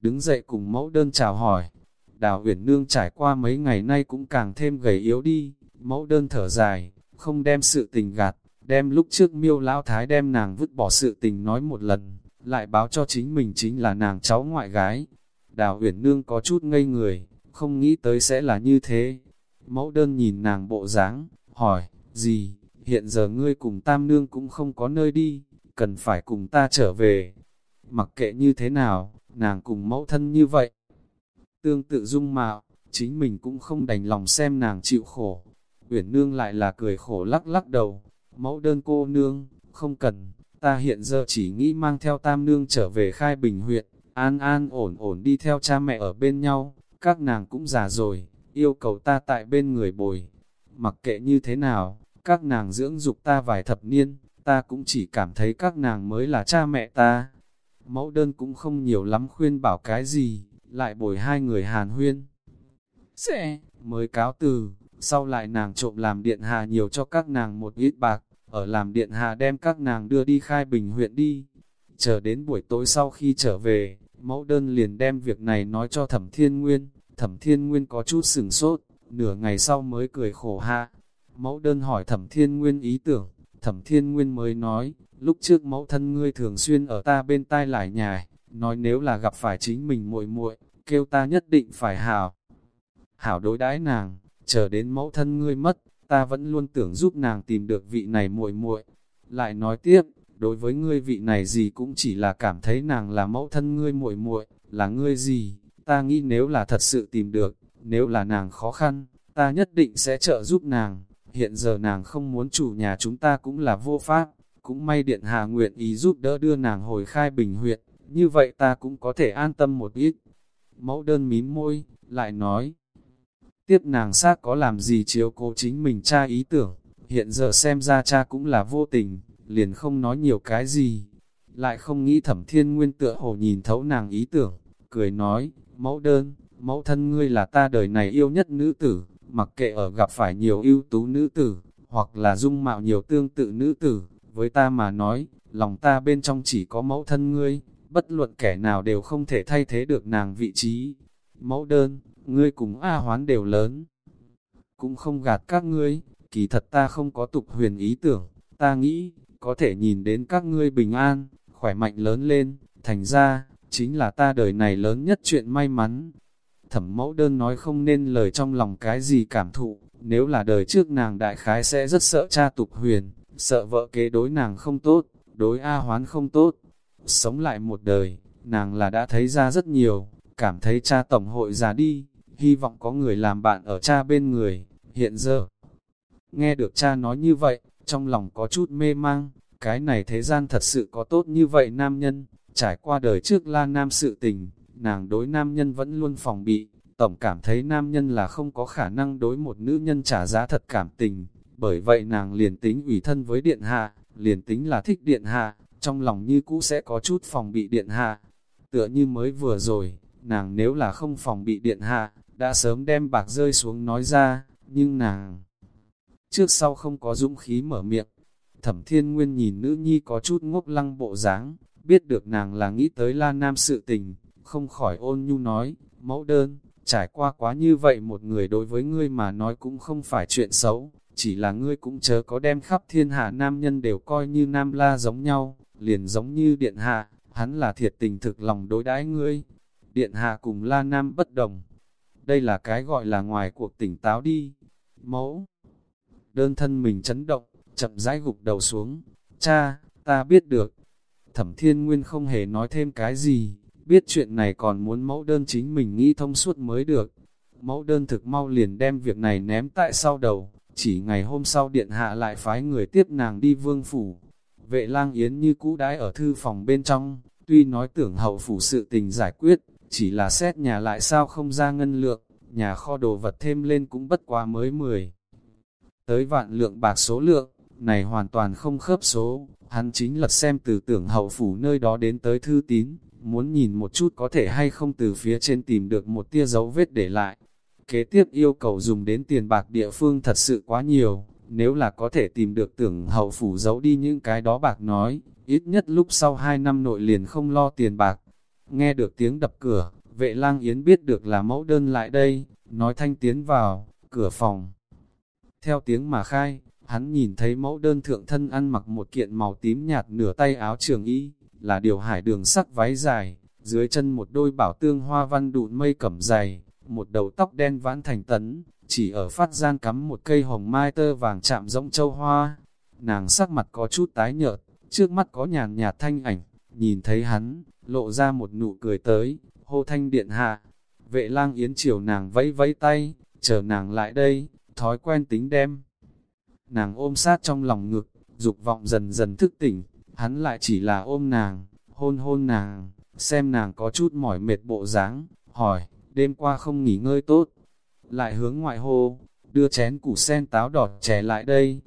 Đứng dậy cùng mẫu đơn chào hỏi, đào uyển nương trải qua mấy ngày nay cũng càng thêm gầy yếu đi, mẫu đơn thở dài, không đem sự tình gạt, đem lúc trước miêu lão thái đem nàng vứt bỏ sự tình nói một lần, lại báo cho chính mình chính là nàng cháu ngoại gái. Đào uyển nương có chút ngây người, không nghĩ tới sẽ là như thế. Mẫu đơn nhìn nàng bộ dáng, hỏi, gì, hiện giờ ngươi cùng tam nương cũng không có nơi đi, cần phải cùng ta trở về. Mặc kệ như thế nào, nàng cùng mẫu thân như vậy. Tương tự dung mạo, chính mình cũng không đành lòng xem nàng chịu khổ. Uyển nương lại là cười khổ lắc lắc đầu, mẫu đơn cô nương, không cần, ta hiện giờ chỉ nghĩ mang theo tam nương trở về khai bình huyện, an an ổn ổn đi theo cha mẹ ở bên nhau, các nàng cũng già rồi, yêu cầu ta tại bên người bồi. Mặc kệ như thế nào, các nàng dưỡng dục ta vài thập niên, ta cũng chỉ cảm thấy các nàng mới là cha mẹ ta. Mẫu đơn cũng không nhiều lắm khuyên bảo cái gì, lại bồi hai người hàn huyên. Sẽ, mới cáo từ, sau lại nàng trộm làm điện hạ nhiều cho các nàng một ít bạc, ở làm điện hạ đem các nàng đưa đi khai bình huyện đi. Chờ đến buổi tối sau khi trở về, mẫu đơn liền đem việc này nói cho thẩm thiên nguyên, thẩm thiên nguyên có chút sừng sốt, nửa ngày sau mới cười khổ hạ. Mẫu đơn hỏi thẩm thiên nguyên ý tưởng, thẩm thiên nguyên mới nói, lúc trước mẫu thân ngươi thường xuyên ở ta bên tai lại nhài, nói nếu là gặp phải chính mình muội muội, kêu ta nhất định phải hảo. Hảo đối đãi nàng, chờ đến mẫu thân ngươi mất, ta vẫn luôn tưởng giúp nàng tìm được vị này muội muội. Lại nói tiếp, đối với ngươi vị này gì cũng chỉ là cảm thấy nàng là mẫu thân ngươi muội muội, là ngươi gì, ta nghĩ nếu là thật sự tìm được, nếu là nàng khó khăn, ta nhất định sẽ trợ giúp nàng. Hiện giờ nàng không muốn chủ nhà chúng ta cũng là vô pháp, cũng may điện hạ nguyện ý giúp đỡ đưa nàng hồi khai bình huyện, như vậy ta cũng có thể an tâm một ít. Mẫu đơn mím môi, lại nói, tiếp nàng xác có làm gì chiếu cố chính mình cha ý tưởng, hiện giờ xem ra cha cũng là vô tình, liền không nói nhiều cái gì. Lại không nghĩ thẩm thiên nguyên tựa hồ nhìn thấu nàng ý tưởng, cười nói, mẫu đơn, mẫu thân ngươi là ta đời này yêu nhất nữ tử, mặc kệ ở gặp phải nhiều ưu tú nữ tử, hoặc là dung mạo nhiều tương tự nữ tử, với ta mà nói, lòng ta bên trong chỉ có mẫu thân ngươi, bất luận kẻ nào đều không thể thay thế được nàng vị trí. Mẫu đơn, ngươi cùng A hoán đều lớn. Cũng không gạt các ngươi, kỳ thật ta không có tục huyền ý tưởng, ta nghĩ, có thể nhìn đến các ngươi bình an, khỏe mạnh lớn lên, thành ra, chính là ta đời này lớn nhất chuyện may mắn. Thẩm mẫu đơn nói không nên lời trong lòng cái gì cảm thụ, nếu là đời trước nàng đại khái sẽ rất sợ cha tục huyền, sợ vợ kế đối nàng không tốt, đối A hoán không tốt. Sống lại một đời, nàng là đã thấy ra rất nhiều, cảm thấy cha tổng hội già đi, hy vọng có người làm bạn ở cha bên người, hiện giờ. Nghe được cha nói như vậy, trong lòng có chút mê mang, cái này thế gian thật sự có tốt như vậy nam nhân, trải qua đời trước la nam sự tình, nàng đối nam nhân vẫn luôn phòng bị, tổng cảm thấy nam nhân là không có khả năng đối một nữ nhân trả giá thật cảm tình, bởi vậy nàng liền tính ủy thân với điện hạ, liền tính là thích điện hạ, trong lòng như cũ sẽ có chút phòng bị điện hạ. Tựa như mới vừa rồi, nàng nếu là không phòng bị điện hạ, đã sớm đem bạc rơi xuống nói ra, nhưng nàng trước sau không có dũng khí mở miệng. Thẩm thiên nguyên nhìn nữ nhi có chút ngốc lăng bộ dáng, biết được nàng là nghĩ tới la nam sự tình, không khỏi ôn nhu nói, mẫu đơn, trải qua quá như vậy một người đối với ngươi mà nói cũng không phải chuyện xấu, chỉ là ngươi cũng chớ có đem khắp thiên hạ nam nhân đều coi như nam la giống nhau, liền giống như điện hạ, hắn là thiệt tình thực lòng đối đãi ngươi. Điện hạ cùng la nam bất đồng. Đây là cái gọi là ngoài cuộc tỉnh táo đi. Mẫu. Đơn thân mình chấn động, chậm rãi gục đầu xuống. Cha, ta biết được. Thẩm thiên nguyên không hề nói thêm cái gì, biết chuyện này còn muốn mẫu đơn chính mình nghĩ thông suốt mới được. Mẫu đơn thực mau liền đem việc này ném tại sau đầu, chỉ ngày hôm sau điện hạ lại phái người tiếp nàng đi vương phủ. Vệ lang yến như cũ đãi ở thư phòng bên trong, tuy nói tưởng hậu phủ sự tình giải quyết, chỉ là xét nhà lại sao không ra ngân lượng, nhà kho đồ vật thêm lên cũng bất quá mới 10. Tới vạn lượng bạc số lượng, này hoàn toàn không khớp số, hắn chính lật xem từ tưởng hậu phủ nơi đó đến tới thư tín, muốn nhìn một chút có thể hay không từ phía trên tìm được một tia dấu vết để lại. Kế tiếp yêu cầu dùng đến tiền bạc địa phương thật sự quá nhiều, nếu là có thể tìm được tưởng hậu phủ giấu đi những cái đó bạc nói, ít nhất lúc sau 2 năm nội liền không lo tiền bạc. Nghe được tiếng đập cửa, vệ lang yến biết được là mẫu đơn lại đây, nói thanh tiến vào, cửa phòng. Theo tiếng mà khai, hắn nhìn thấy mẫu đơn thượng thân ăn mặc một kiện màu tím nhạt nửa tay áo trường y, là điều hải đường sắc váy dài, dưới chân một đôi bảo tương hoa văn đụn mây cẩm dày, một đầu tóc đen vãn thành tấn, chỉ ở phát gian cắm một cây hồng mai tơ vàng chạm rỗng châu hoa. Nàng sắc mặt có chút tái nhợt, trước mắt có nhàn nhạt thanh ảnh, nhìn thấy hắn, lộ ra một nụ cười tới, hô thanh điện hạ. Vệ lang yến chiều nàng vẫy vẫy tay, chờ nàng lại đây, thói quen tính đem. Nàng ôm sát trong lòng ngực, dục vọng dần dần thức tỉnh, hắn lại chỉ là ôm nàng, hôn hôn nàng, xem nàng có chút mỏi mệt bộ dáng, hỏi, đêm qua không nghỉ ngơi tốt, lại hướng ngoại hô, đưa chén củ sen táo đọt trẻ lại đây.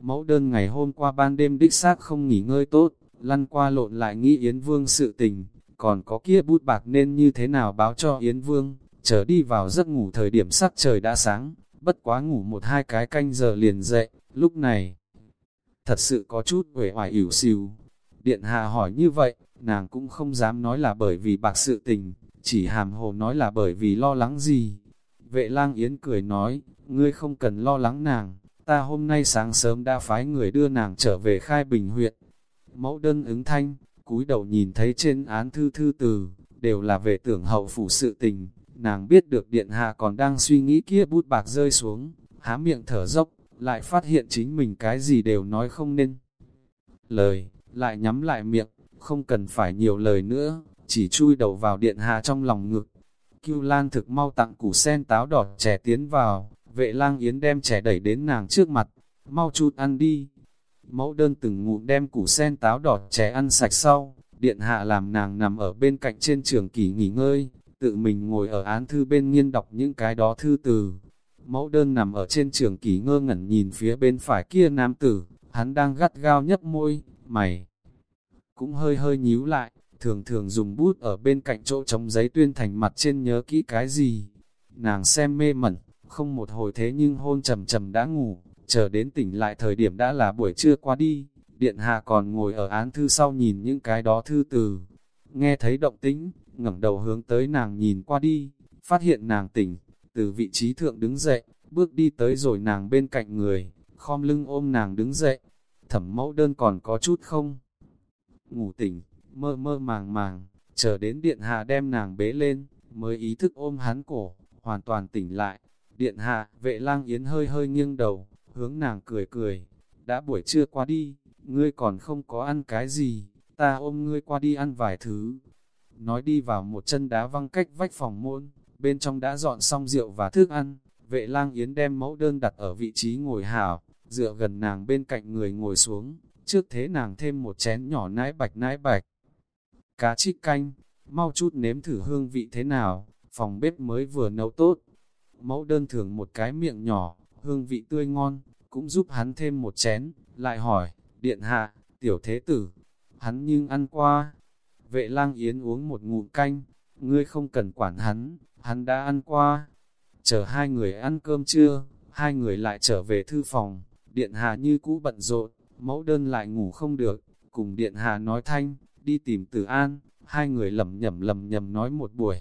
Mẫu đơn ngày hôm qua ban đêm đích xác không nghỉ ngơi tốt, lăn qua lộn lại nghĩ Yến Vương sự tình, còn có kia bút bạc nên như thế nào báo cho Yến Vương, chờ đi vào giấc ngủ thời điểm sắc trời đã sáng, bất quá ngủ một hai cái canh giờ liền dậy, lúc này, thật sự có chút uể oải ỉu xìu. Điện hạ hỏi như vậy, nàng cũng không dám nói là bởi vì bạc sự tình, chỉ hàm hồ nói là bởi vì lo lắng gì. Vệ lang yến cười nói, ngươi không cần lo lắng nàng, ta hôm nay sáng sớm đã phái người đưa nàng trở về khai bình huyện. Mẫu đơn ứng thanh, cúi đầu nhìn thấy trên án thư thư từ, đều là về tưởng hậu phủ sự tình, nàng biết được điện hạ còn đang suy nghĩ kia bút bạc rơi xuống, há miệng thở dốc, lại phát hiện chính mình cái gì đều nói không nên. Lời, lại nhắm lại miệng, không cần phải nhiều lời nữa, chỉ chui đầu vào điện hạ trong lòng ngực. Cưu Lan thực mau tặng củ sen táo đỏ trẻ tiến vào, vệ lang yến đem trẻ đẩy đến nàng trước mặt, mau chút ăn đi. Mẫu đơn từng ngụm đem củ sen táo đỏ trẻ ăn sạch sau, điện hạ làm nàng nằm ở bên cạnh trên trường kỷ nghỉ ngơi, tự mình ngồi ở án thư bên nghiên đọc những cái đó thư từ. Mẫu đơn nằm ở trên trường kỷ ngơ ngẩn nhìn phía bên phải kia nam tử, hắn đang gắt gao nhấp môi, mày. Cũng hơi hơi nhíu lại, thường thường dùng bút ở bên cạnh chỗ trống giấy tuyên thành mặt trên nhớ kỹ cái gì. Nàng xem mê mẩn, không một hồi thế nhưng hôn trầm trầm đã ngủ, chờ đến tỉnh lại thời điểm đã là buổi trưa qua đi, điện hạ còn ngồi ở án thư sau nhìn những cái đó thư từ. Nghe thấy động tĩnh, ngẩng đầu hướng tới nàng nhìn qua đi, phát hiện nàng tỉnh, từ vị trí thượng đứng dậy, bước đi tới rồi nàng bên cạnh người, khom lưng ôm nàng đứng dậy. Thẩm mẫu đơn còn có chút không? Ngủ tỉnh, mơ mơ màng màng, chờ đến điện hạ đem nàng bế lên, mới ý thức ôm hắn cổ, hoàn toàn tỉnh lại. Điện hạ, vệ lang yến hơi hơi nghiêng đầu, hướng nàng cười cười, đã buổi trưa qua đi, ngươi còn không có ăn cái gì, ta ôm ngươi qua đi ăn vài thứ. Nói đi vào một chân đá văng cách vách phòng môn, bên trong đã dọn xong rượu và thức ăn, vệ lang yến đem mẫu đơn đặt ở vị trí ngồi hảo, dựa gần nàng bên cạnh người ngồi xuống, trước thế nàng thêm một chén nhỏ nãi bạch nãi bạch cá trích canh, mau chút nếm thử hương vị thế nào, phòng bếp mới vừa nấu tốt. Mẫu đơn thường một cái miệng nhỏ, hương vị tươi ngon, cũng giúp hắn thêm một chén, lại hỏi, điện hạ, tiểu thế tử, hắn nhưng ăn qua. Vệ lang yến uống một ngụm canh, ngươi không cần quản hắn, hắn đã ăn qua. Chờ hai người ăn cơm trưa, hai người lại trở về thư phòng, điện hạ như cũ bận rộn, mẫu đơn lại ngủ không được, cùng điện hạ nói thanh, đi tìm Từ An, hai người lầm nhầm lầm nhầm nói một buổi.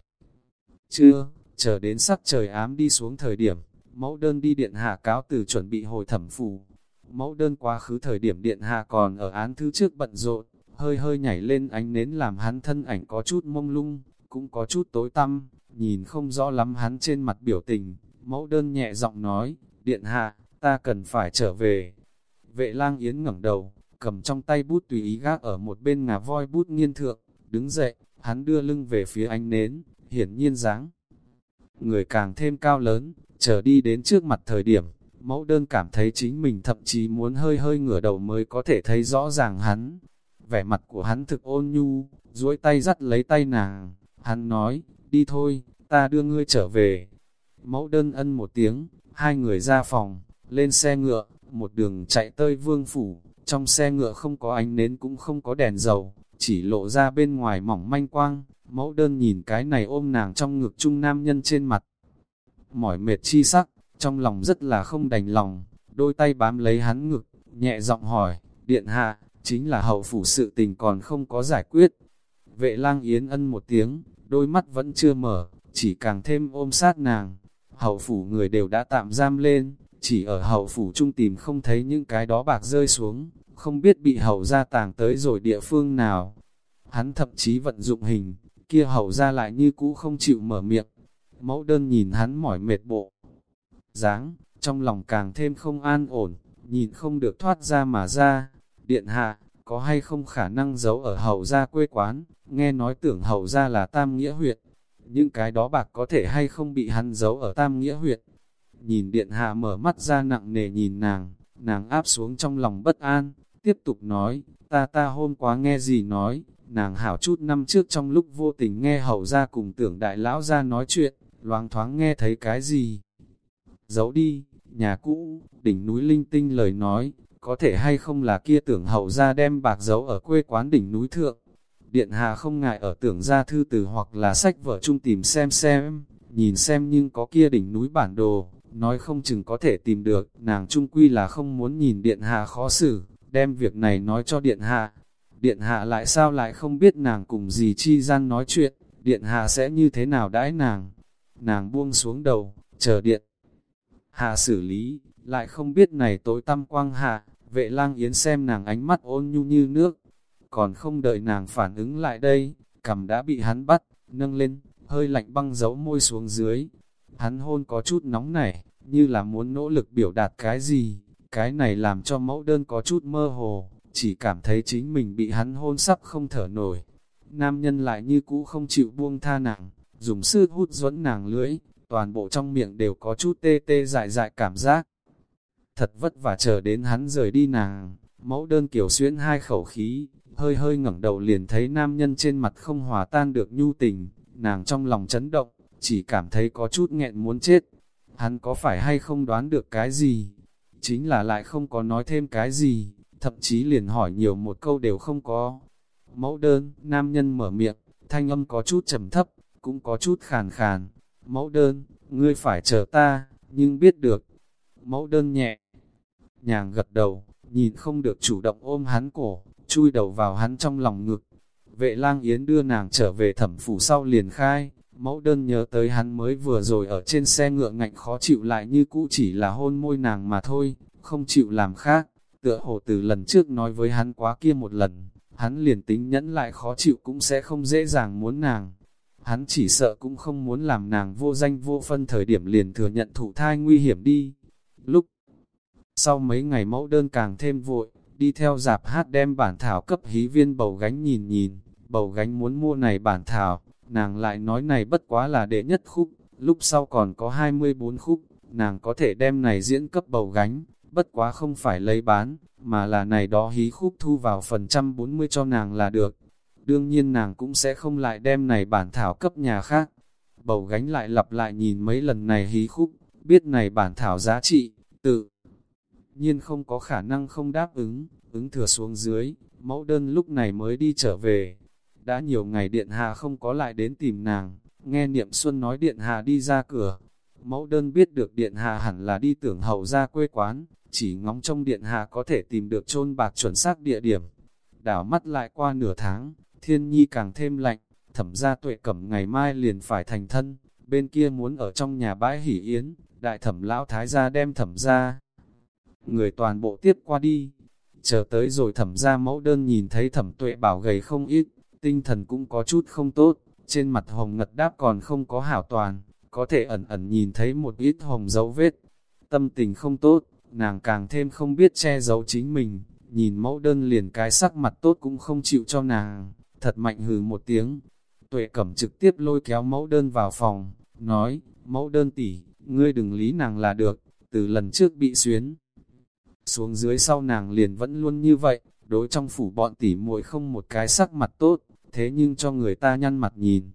Chưa, chờ đến sắc trời ám đi xuống thời điểm, mẫu đơn đi điện hạ cáo từ chuẩn bị hồi thẩm phủ. Mẫu đơn quá khứ thời điểm điện hạ còn ở án thứ trước bận rộn, hơi hơi nhảy lên ánh nến làm hắn thân ảnh có chút mông lung, cũng có chút tối tăm, nhìn không rõ lắm hắn trên mặt biểu tình. Mẫu đơn nhẹ giọng nói, điện hạ, ta cần phải trở về. Vệ lang yến ngẩng đầu, cầm trong tay bút tùy ý gác ở một bên ngà voi bút nghiên thượng, đứng dậy, hắn đưa lưng về phía ánh nến, hiển nhiên dáng. Người càng thêm cao lớn, chờ đi đến trước mặt thời điểm, mẫu đơn cảm thấy chính mình thậm chí muốn hơi hơi ngửa đầu mới có thể thấy rõ ràng hắn. Vẻ mặt của hắn thực ôn nhu, duỗi tay dắt lấy tay nàng, hắn nói, đi thôi, ta đưa ngươi trở về. Mẫu đơn ân một tiếng, hai người ra phòng, lên xe ngựa, một đường chạy tới vương phủ, trong xe ngựa không có ánh nến cũng không có đèn dầu, chỉ lộ ra bên ngoài mỏng manh quang, mẫu đơn nhìn cái này ôm nàng trong ngực trung nam nhân trên mặt. Mỏi mệt chi sắc, trong lòng rất là không đành lòng, đôi tay bám lấy hắn ngực, nhẹ giọng hỏi, điện hạ, chính là hậu phủ sự tình còn không có giải quyết. Vệ lang yến ân một tiếng, đôi mắt vẫn chưa mở, chỉ càng thêm ôm sát nàng. Hậu phủ người đều đã tạm giam lên, chỉ ở hậu phủ trung tìm không thấy những cái đó bạc rơi xuống, không biết bị hậu gia tàng tới rồi địa phương nào. Hắn thậm chí vận dụng hình, kia hậu gia lại như cũ không chịu mở miệng. Mẫu đơn nhìn hắn mỏi mệt bộ. dáng trong lòng càng thêm không an ổn, nhìn không được thoát ra mà ra. Điện hạ, có hay không khả năng giấu ở hậu gia quê quán, nghe nói tưởng hậu gia là tam nghĩa huyện. Những cái đó bạc có thể hay không bị hắn giấu ở tam nghĩa huyện. Nhìn điện hạ mở mắt ra nặng nề nhìn nàng, nàng áp xuống trong lòng bất an, tiếp tục nói, ta ta hôm quá nghe gì nói, nàng hảo chút năm trước trong lúc vô tình nghe hậu ra cùng tưởng đại lão ra nói chuyện, loáng thoáng nghe thấy cái gì. Giấu đi, nhà cũ, đỉnh núi linh tinh lời nói, có thể hay không là kia tưởng hậu ra đem bạc giấu ở quê quán đỉnh núi thượng. Điện hạ không ngại ở tưởng ra thư từ hoặc là sách vở chung tìm xem xem, nhìn xem nhưng có kia đỉnh núi bản đồ, nói không chừng có thể tìm được, nàng trung quy là không muốn nhìn điện hạ khó xử, đem việc này nói cho điện hạ. Điện hạ lại sao lại không biết nàng cùng gì chi gian nói chuyện, điện hạ sẽ như thế nào đãi nàng. Nàng buông xuống đầu, chờ điện. Hạ xử lý, lại không biết này tối tăm quang hạ, vệ lang yến xem nàng ánh mắt ôn nhu như nước. Còn không đợi nàng phản ứng lại đây, cầm đã bị hắn bắt, nâng lên, hơi lạnh băng giấu môi xuống dưới. Hắn hôn có chút nóng nảy, như là muốn nỗ lực biểu đạt cái gì, cái này làm cho mẫu đơn có chút mơ hồ, chỉ cảm thấy chính mình bị hắn hôn sắp không thở nổi. Nam nhân lại như cũ không chịu buông tha nàng, dùng sư hút dẫn nàng lưỡi, toàn bộ trong miệng đều có chút tê tê dại dại cảm giác. Thật vất vả chờ đến hắn rời đi nàng, mẫu đơn kiểu xuyên hai khẩu khí, hơi hơi ngẩng đầu liền thấy nam nhân trên mặt không hòa tan được nhu tình, nàng trong lòng chấn động, chỉ cảm thấy có chút nghẹn muốn chết. Hắn có phải hay không đoán được cái gì? chính là lại không có nói thêm cái gì, thậm chí liền hỏi nhiều một câu đều không có. Mẫu đơn, nam nhân mở miệng, thanh âm có chút trầm thấp, cũng có chút khàn khàn. Mẫu đơn, ngươi phải chờ ta, nhưng biết được. Mẫu đơn nhẹ, nhàng gật đầu, nhìn không được chủ động ôm hắn cổ, chui đầu vào hắn trong lòng ngực. Vệ lang yến đưa nàng trở về thẩm phủ sau liền khai, Mẫu đơn nhớ tới hắn mới vừa rồi ở trên xe ngựa ngạnh khó chịu lại như cũ chỉ là hôn môi nàng mà thôi, không chịu làm khác. Tựa hồ từ lần trước nói với hắn quá kia một lần, hắn liền tính nhẫn lại khó chịu cũng sẽ không dễ dàng muốn nàng. Hắn chỉ sợ cũng không muốn làm nàng vô danh vô phân thời điểm liền thừa nhận thụ thai nguy hiểm đi. Lúc sau mấy ngày mẫu đơn càng thêm vội, đi theo dạp hát đem bản thảo cấp hí viên bầu gánh nhìn nhìn, bầu gánh muốn mua này bản thảo, Nàng lại nói này bất quá là đệ nhất khúc, lúc sau còn có 24 khúc, nàng có thể đem này diễn cấp bầu gánh, bất quá không phải lấy bán, mà là này đó hí khúc thu vào phần trăm 40 cho nàng là được. Đương nhiên nàng cũng sẽ không lại đem này bản thảo cấp nhà khác. Bầu gánh lại lặp lại nhìn mấy lần này hí khúc, biết này bản thảo giá trị, tự nhiên không có khả năng không đáp ứng, ứng thừa xuống dưới, mẫu đơn lúc này mới đi trở về, đã nhiều ngày Điện Hà không có lại đến tìm nàng, nghe Niệm Xuân nói Điện Hà đi ra cửa. Mẫu đơn biết được Điện Hà hẳn là đi tưởng hậu ra quê quán, chỉ ngóng trong Điện Hà có thể tìm được chôn bạc chuẩn xác địa điểm. Đảo mắt lại qua nửa tháng, thiên nhi càng thêm lạnh, thẩm ra tuệ cẩm ngày mai liền phải thành thân, bên kia muốn ở trong nhà bãi hỉ yến, đại thẩm lão thái gia đem thẩm ra. Người toàn bộ tiếp qua đi, chờ tới rồi thẩm ra mẫu đơn nhìn thấy thẩm tuệ bảo gầy không ít, tinh thần cũng có chút không tốt, trên mặt hồng ngật đáp còn không có hảo toàn, có thể ẩn ẩn nhìn thấy một ít hồng dấu vết. Tâm tình không tốt, nàng càng thêm không biết che giấu chính mình, nhìn mẫu đơn liền cái sắc mặt tốt cũng không chịu cho nàng, thật mạnh hừ một tiếng. Tuệ cẩm trực tiếp lôi kéo mẫu đơn vào phòng, nói, mẫu đơn tỷ, ngươi đừng lý nàng là được, từ lần trước bị xuyến. Xuống dưới sau nàng liền vẫn luôn như vậy, đối trong phủ bọn tỷ muội không một cái sắc mặt tốt, thế nhưng cho người ta nhăn mặt nhìn.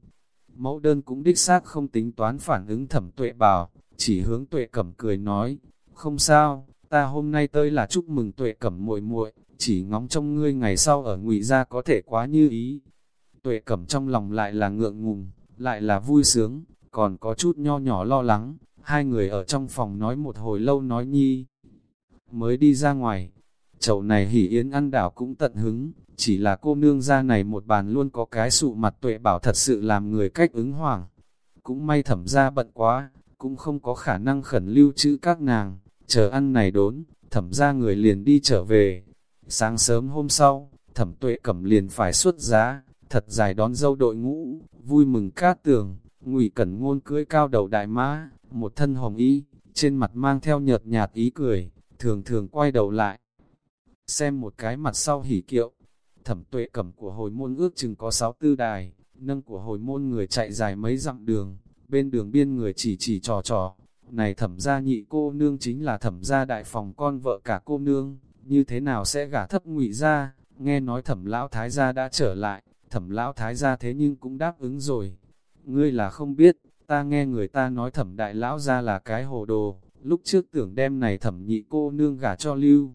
mẫu đơn cũng đích xác không tính toán phản ứng thẩm tuệ bảo, chỉ hướng tuệ cẩm cười nói, không sao, ta hôm nay tới là chúc mừng tuệ cẩm muội muội chỉ ngóng trong ngươi ngày sau ở ngụy gia có thể quá như ý. Tuệ cẩm trong lòng lại là ngượng ngùng, lại là vui sướng, còn có chút nho nhỏ lo lắng, hai người ở trong phòng nói một hồi lâu nói nhi. Mới đi ra ngoài, chậu này hỉ yến ăn đảo cũng tận hứng, chỉ là cô nương ra này một bàn luôn có cái sụ mặt tuệ bảo thật sự làm người cách ứng hoảng. Cũng may thẩm ra bận quá, cũng không có khả năng khẩn lưu trữ các nàng, chờ ăn này đốn, thẩm ra người liền đi trở về. Sáng sớm hôm sau, thẩm tuệ cẩm liền phải xuất giá, thật dài đón dâu đội ngũ, vui mừng cát tường, ngụy cẩn ngôn cưới cao đầu đại mã, một thân hồng y, trên mặt mang theo nhợt nhạt ý cười, thường thường quay đầu lại. Xem một cái mặt sau hỉ kiệu, thẩm tuệ cẩm của hồi môn ước chừng có sáu tư đài, nâng của hồi môn người chạy dài mấy dặm đường, bên đường biên người chỉ chỉ trò trò. Này thẩm gia nhị cô nương chính là thẩm gia đại phòng con vợ cả cô nương, như thế nào sẽ gả thấp ngụy ra, nghe nói thẩm lão thái gia đã trở lại, thẩm lão thái gia thế nhưng cũng đáp ứng rồi. Ngươi là không biết, ta nghe người ta nói thẩm đại lão ra là cái hồ đồ, lúc trước tưởng đem này thẩm nhị cô nương gả cho lưu.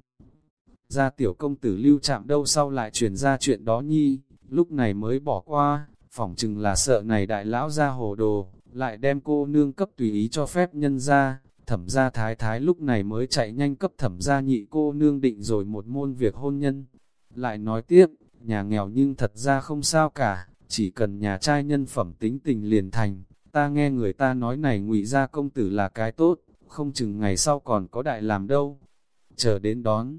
Ra tiểu công tử lưu chạm đâu sau lại truyền ra chuyện đó nhi, lúc này mới bỏ qua, phỏng chừng là sợ này đại lão ra hồ đồ, lại đem cô nương cấp tùy ý cho phép nhân ra, thẩm gia thái thái lúc này mới chạy nhanh cấp thẩm gia nhị cô nương định rồi một môn việc hôn nhân. Lại nói tiếp, nhà nghèo nhưng thật ra không sao cả, chỉ cần nhà trai nhân phẩm tính tình liền thành, ta nghe người ta nói này ngụy gia công tử là cái tốt, không chừng ngày sau còn có đại làm đâu. Chờ đến đón.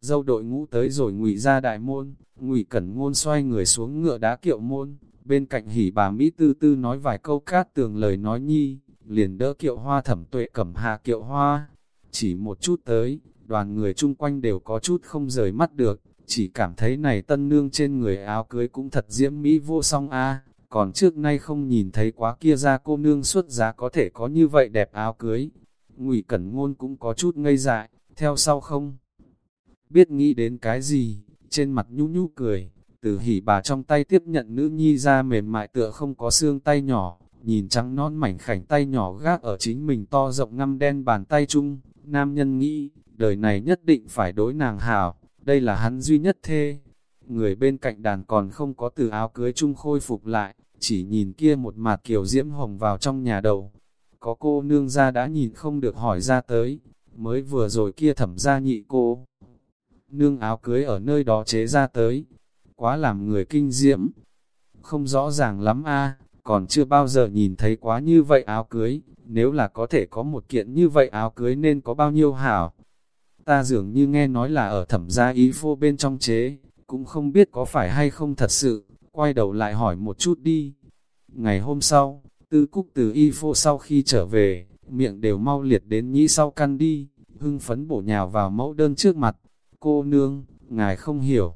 Dâu đội ngũ tới rồi ngụy ra đại môn, ngụy cẩn ngôn xoay người xuống ngựa đá kiệu môn, bên cạnh hỉ bà Mỹ tư tư nói vài câu cát tường lời nói nhi, liền đỡ kiệu hoa thẩm tuệ cẩm hạ kiệu hoa. Chỉ một chút tới, đoàn người chung quanh đều có chút không rời mắt được, chỉ cảm thấy này tân nương trên người áo cưới cũng thật diễm mỹ vô song a còn trước nay không nhìn thấy quá kia ra cô nương xuất giá có thể có như vậy đẹp áo cưới. Ngụy Cẩn Ngôn cũng có chút ngây dại, theo sau không? Biết nghĩ đến cái gì, trên mặt nhu nhu cười, từ hỉ bà trong tay tiếp nhận nữ nhi ra mềm mại tựa không có xương tay nhỏ, nhìn trắng non mảnh khảnh tay nhỏ gác ở chính mình to rộng ngăm đen bàn tay chung, nam nhân nghĩ, đời này nhất định phải đối nàng hảo, đây là hắn duy nhất thê. Người bên cạnh đàn còn không có từ áo cưới chung khôi phục lại, chỉ nhìn kia một mặt kiều diễm hồng vào trong nhà đầu. Có cô nương ra đã nhìn không được hỏi ra tới, mới vừa rồi kia thẩm ra nhị cô. Nương áo cưới ở nơi đó chế ra tới, quá làm người kinh diễm. Không rõ ràng lắm a còn chưa bao giờ nhìn thấy quá như vậy áo cưới, nếu là có thể có một kiện như vậy áo cưới nên có bao nhiêu hảo. Ta dường như nghe nói là ở thẩm gia ý phô bên trong chế, cũng không biết có phải hay không thật sự, quay đầu lại hỏi một chút đi. Ngày hôm sau, tư cúc từ y phô sau khi trở về, miệng đều mau liệt đến nhĩ sau căn đi, hưng phấn bổ nhào vào mẫu đơn trước mặt. Cô nương, ngài không hiểu.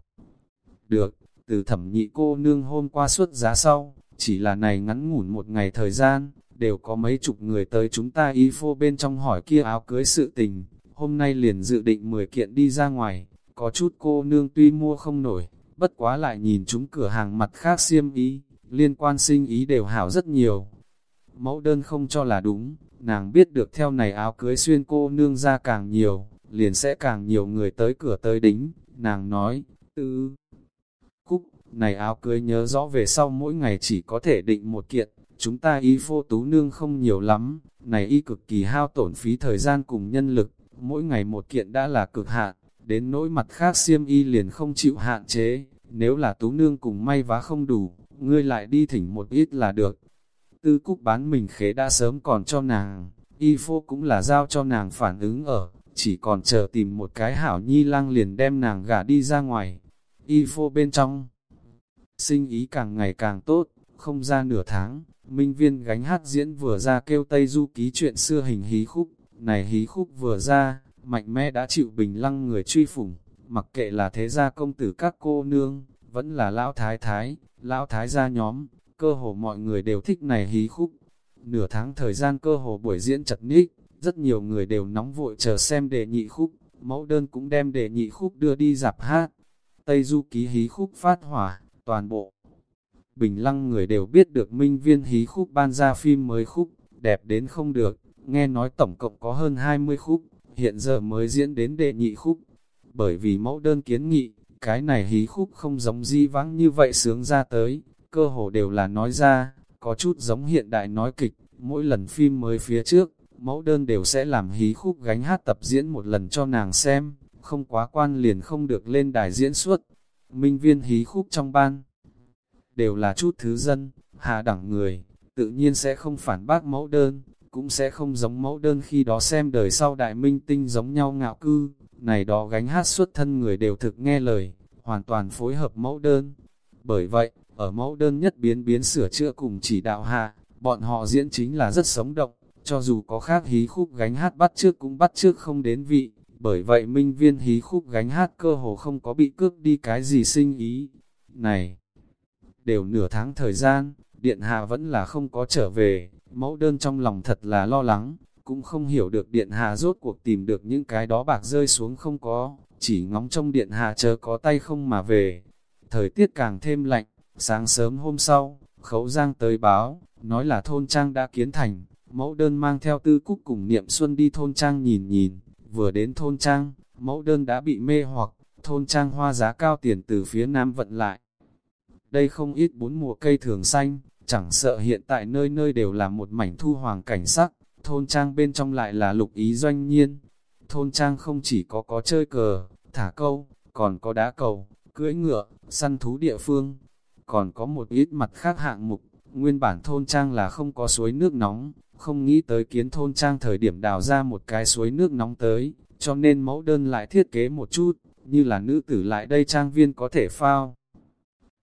Được, từ thẩm nhị cô nương hôm qua xuất giá sau, chỉ là này ngắn ngủn một ngày thời gian, đều có mấy chục người tới chúng ta y phô bên trong hỏi kia áo cưới sự tình, hôm nay liền dự định 10 kiện đi ra ngoài, có chút cô nương tuy mua không nổi, bất quá lại nhìn chúng cửa hàng mặt khác xiêm ý, liên quan sinh ý đều hảo rất nhiều. Mẫu đơn không cho là đúng, nàng biết được theo này áo cưới xuyên cô nương ra càng nhiều, liền sẽ càng nhiều người tới cửa tới đính, nàng nói, tư, cúc, này áo cưới nhớ rõ về sau mỗi ngày chỉ có thể định một kiện, chúng ta y phô tú nương không nhiều lắm, này y cực kỳ hao tổn phí thời gian cùng nhân lực, mỗi ngày một kiện đã là cực hạn, đến nỗi mặt khác xiêm y liền không chịu hạn chế, nếu là tú nương cùng may vá không đủ, ngươi lại đi thỉnh một ít là được. Tư cúc bán mình khế đã sớm còn cho nàng, y phô cũng là giao cho nàng phản ứng ở, chỉ còn chờ tìm một cái hảo nhi lang liền đem nàng gả đi ra ngoài. Y phô bên trong, sinh ý càng ngày càng tốt, không ra nửa tháng, minh viên gánh hát diễn vừa ra kêu Tây Du ký chuyện xưa hình hí khúc, này hí khúc vừa ra, mạnh mẽ đã chịu bình lăng người truy phủng, mặc kệ là thế gia công tử các cô nương, vẫn là lão thái thái, lão thái gia nhóm, cơ hồ mọi người đều thích này hí khúc. Nửa tháng thời gian cơ hồ buổi diễn chật ních, rất nhiều người đều nóng vội chờ xem đề nhị khúc, mẫu đơn cũng đem đề nhị khúc đưa đi dạp hát. Tây Du ký hí khúc phát hỏa, toàn bộ. Bình lăng người đều biết được minh viên hí khúc ban ra phim mới khúc, đẹp đến không được, nghe nói tổng cộng có hơn 20 khúc, hiện giờ mới diễn đến đệ nhị khúc. Bởi vì mẫu đơn kiến nghị, cái này hí khúc không giống di vãng như vậy sướng ra tới, cơ hồ đều là nói ra, có chút giống hiện đại nói kịch, mỗi lần phim mới phía trước, mẫu đơn đều sẽ làm hí khúc gánh hát tập diễn một lần cho nàng xem, không quá quan liền không được lên đài diễn xuất. Minh viên hí khúc trong ban, đều là chút thứ dân, hạ đẳng người, tự nhiên sẽ không phản bác mẫu đơn, cũng sẽ không giống mẫu đơn khi đó xem đời sau đại minh tinh giống nhau ngạo cư, này đó gánh hát xuất thân người đều thực nghe lời, hoàn toàn phối hợp mẫu đơn. Bởi vậy, ở mẫu đơn nhất biến biến sửa chữa cùng chỉ đạo hạ, bọn họ diễn chính là rất sống động, cho dù có khác hí khúc gánh hát bắt trước cũng bắt trước không đến vị, bởi vậy minh viên hí khúc gánh hát cơ hồ không có bị cướp đi cái gì sinh ý. Này, đều nửa tháng thời gian, điện hạ vẫn là không có trở về, mẫu đơn trong lòng thật là lo lắng, cũng không hiểu được điện hạ rốt cuộc tìm được những cái đó bạc rơi xuống không có, chỉ ngóng trong điện hạ chờ có tay không mà về. Thời tiết càng thêm lạnh, sáng sớm hôm sau, khấu giang tới báo, nói là thôn trang đã kiến thành, mẫu đơn mang theo tư cúc cùng niệm xuân đi thôn trang nhìn nhìn, vừa đến thôn trang, mẫu đơn đã bị mê hoặc, thôn trang hoa giá cao tiền từ phía nam vận lại. Đây không ít bốn mùa cây thường xanh, chẳng sợ hiện tại nơi nơi đều là một mảnh thu hoàng cảnh sắc, thôn trang bên trong lại là lục ý doanh nhiên. Thôn trang không chỉ có có chơi cờ, thả câu, còn có đá cầu, cưỡi ngựa, săn thú địa phương, còn có một ít mặt khác hạng mục. Nguyên bản thôn trang là không có suối nước nóng, không nghĩ tới kiến thôn trang thời điểm đào ra một cái suối nước nóng tới, cho nên mẫu đơn lại thiết kế một chút, như là nữ tử lại đây trang viên có thể phao.